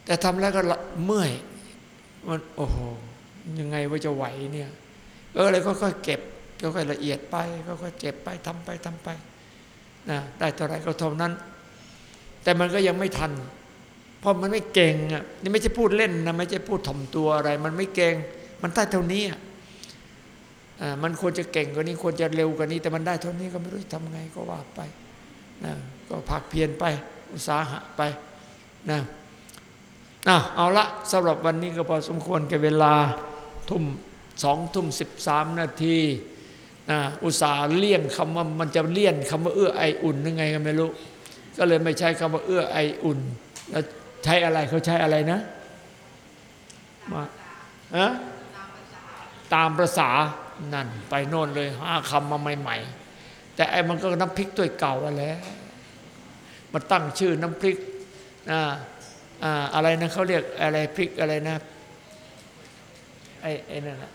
แต่ทำแล้วก็ละเมื่อยมันโอ้โหยังไงว่าจะไหวเนี่ยเอออะไรก็ค่อยๆเก็บค่อยๆละเอียดไปค่อยๆเก็บไปทำไปทำไปนะได้เท่าไหรก็เท่านั้น แต่มันก็ยังไม่ทัน เพราะมันไม่เก่งอะนี่ไม่ใช่พูดเล่นนะไม่ใช่พูดถ่อมตัวอะไร มันไม่เก่ง มันได้เท่านี้อะอ่ามันควรจะเก่งกว่านี้ควรจะเร็วกว่านี้ แต่มันได้เท่านี้ก็ไม่รู้จะทำไงก็ว่าไปนะก็ผักเพียรไป อุตสาหะไปนะอะเอาละสำหรับวันนี้ก็พอสมควรแก่เวลาทุ่มสองทุ่มสิบสามนาทีนะอุตสาห์เลี่ยงคำว่ามันจะเลี่ยนคำว่าเอื้อไออุ่นยังไงก็ไม่รู้ ก็เลยไม่ใช้คำว่าเอื้อไออุ่น แล้วใช้อะไรเขาใช้อะไรนะมาฮะตามประษานั่น ไปโน่นเลยห้าคำมาใหม่ ๆ แต่ไอ้มันก็น้ำพริกตัวยเก่าอะแหล้วมาตั้งชื่อน้ำพริกอ่าอ่าอะไรนะเขาเรียกอะไรพริกอะไรนะไอ้ไอ้นั่นนะ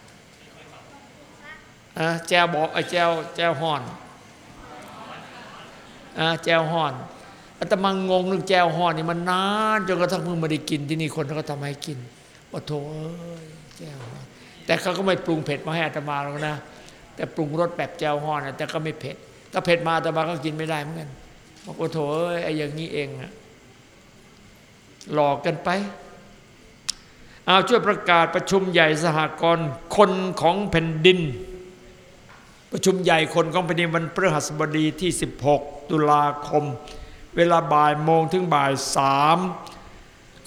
อ่าแจวบอกไอ้แจวแจวห่อนอ่าแจวห่อน อาตมางงเรื่องแจวห่อนี่มันนานจนกระทั่งเพิ่งมาได้กินที่นี่คนเขาก็ทำให้กินว่าโถเอ้ยแจวห่อนแต่เขาก็ไม่ปรุงเผ็ดมาให้อาตมาหรอกนะ แต่ปรุงรสแบบแจวห่อนนะแต่ก็ไม่เผ็ดถ้าเผ็ดมาอาตมาก็กินไม่ได้เหมือนกันบอกว่าโถเอ้ยไอ้อย่างนี้เองอะหลอกกันไปเอาช่วยประกาศประชุมใหญ่สหกรณ์คนของแผ่นดิน ประชุมใหญ่คนของแผ่นดินวันพฤหัสบดีที่ 16 ตุลาคม เวลาบ่ายโมงถึงบ่ายสาม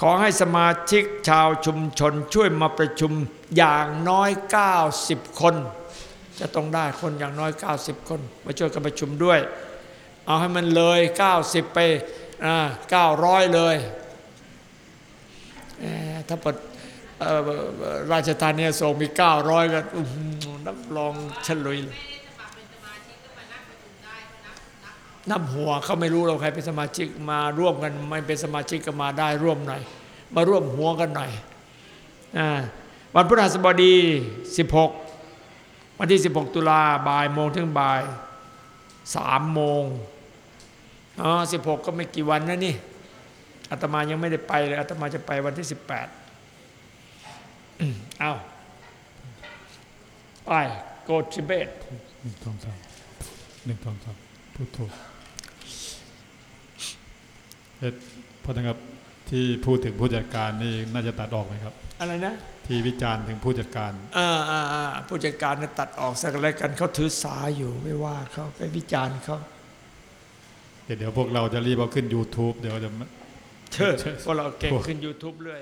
ขอให้สมาชิกชาวชุมชนช่วยมาประชุมอย่างน้อย 90 คน จะต้องได้คนอย่างน้อย 90 คน มาช่วยกันประชุมด้วย เอาให้มันเลย 90 ไปอ่า900เลยเอ่อถ้าเปิดราชธานีอโศกมี 900ก็อื้อหือนับรองเฉลยเลย นับหัวเขาไม่รู้เราใครเป็นสมาชิกมาร่วมกันไม่เป็นสมาชิกก็มาได้ร่วมหน่อย มาร่วมหัวกันหน่อยอวันพฤหัสบดี 16 วันที่ 16 ตุลาบ่ายโมงถึงบ่าย3โมงอ๋อ16ก็ไม่กี่วันนะนี่อาตมายังไม่ได้ไปเลยอาตมาจะไปวันที่18อืมเอาไปโกทิเบตหนึ่งสองสามหนึ่งสองสามพูดถูก เอ็ดพอนะครับที่พูดถึงผู้จัดการนี่น่าจะตัดออกไหมครับ อะไรนะ ที่วิจารณ์ถึงผู้จัดการอ่าอ่าอ่าผู้จัดการน่ะตัดออกสักอะไรกันเขาถือสาอยู่ไม่ว่าเขาไปวิจารณ์เขาเดี๋ยวพวกเราจะรีบเอาขึ้น YouTube เดี๋ยวจะ เชิดเพราะเราเก่งขึ้น YouTube เรื่อย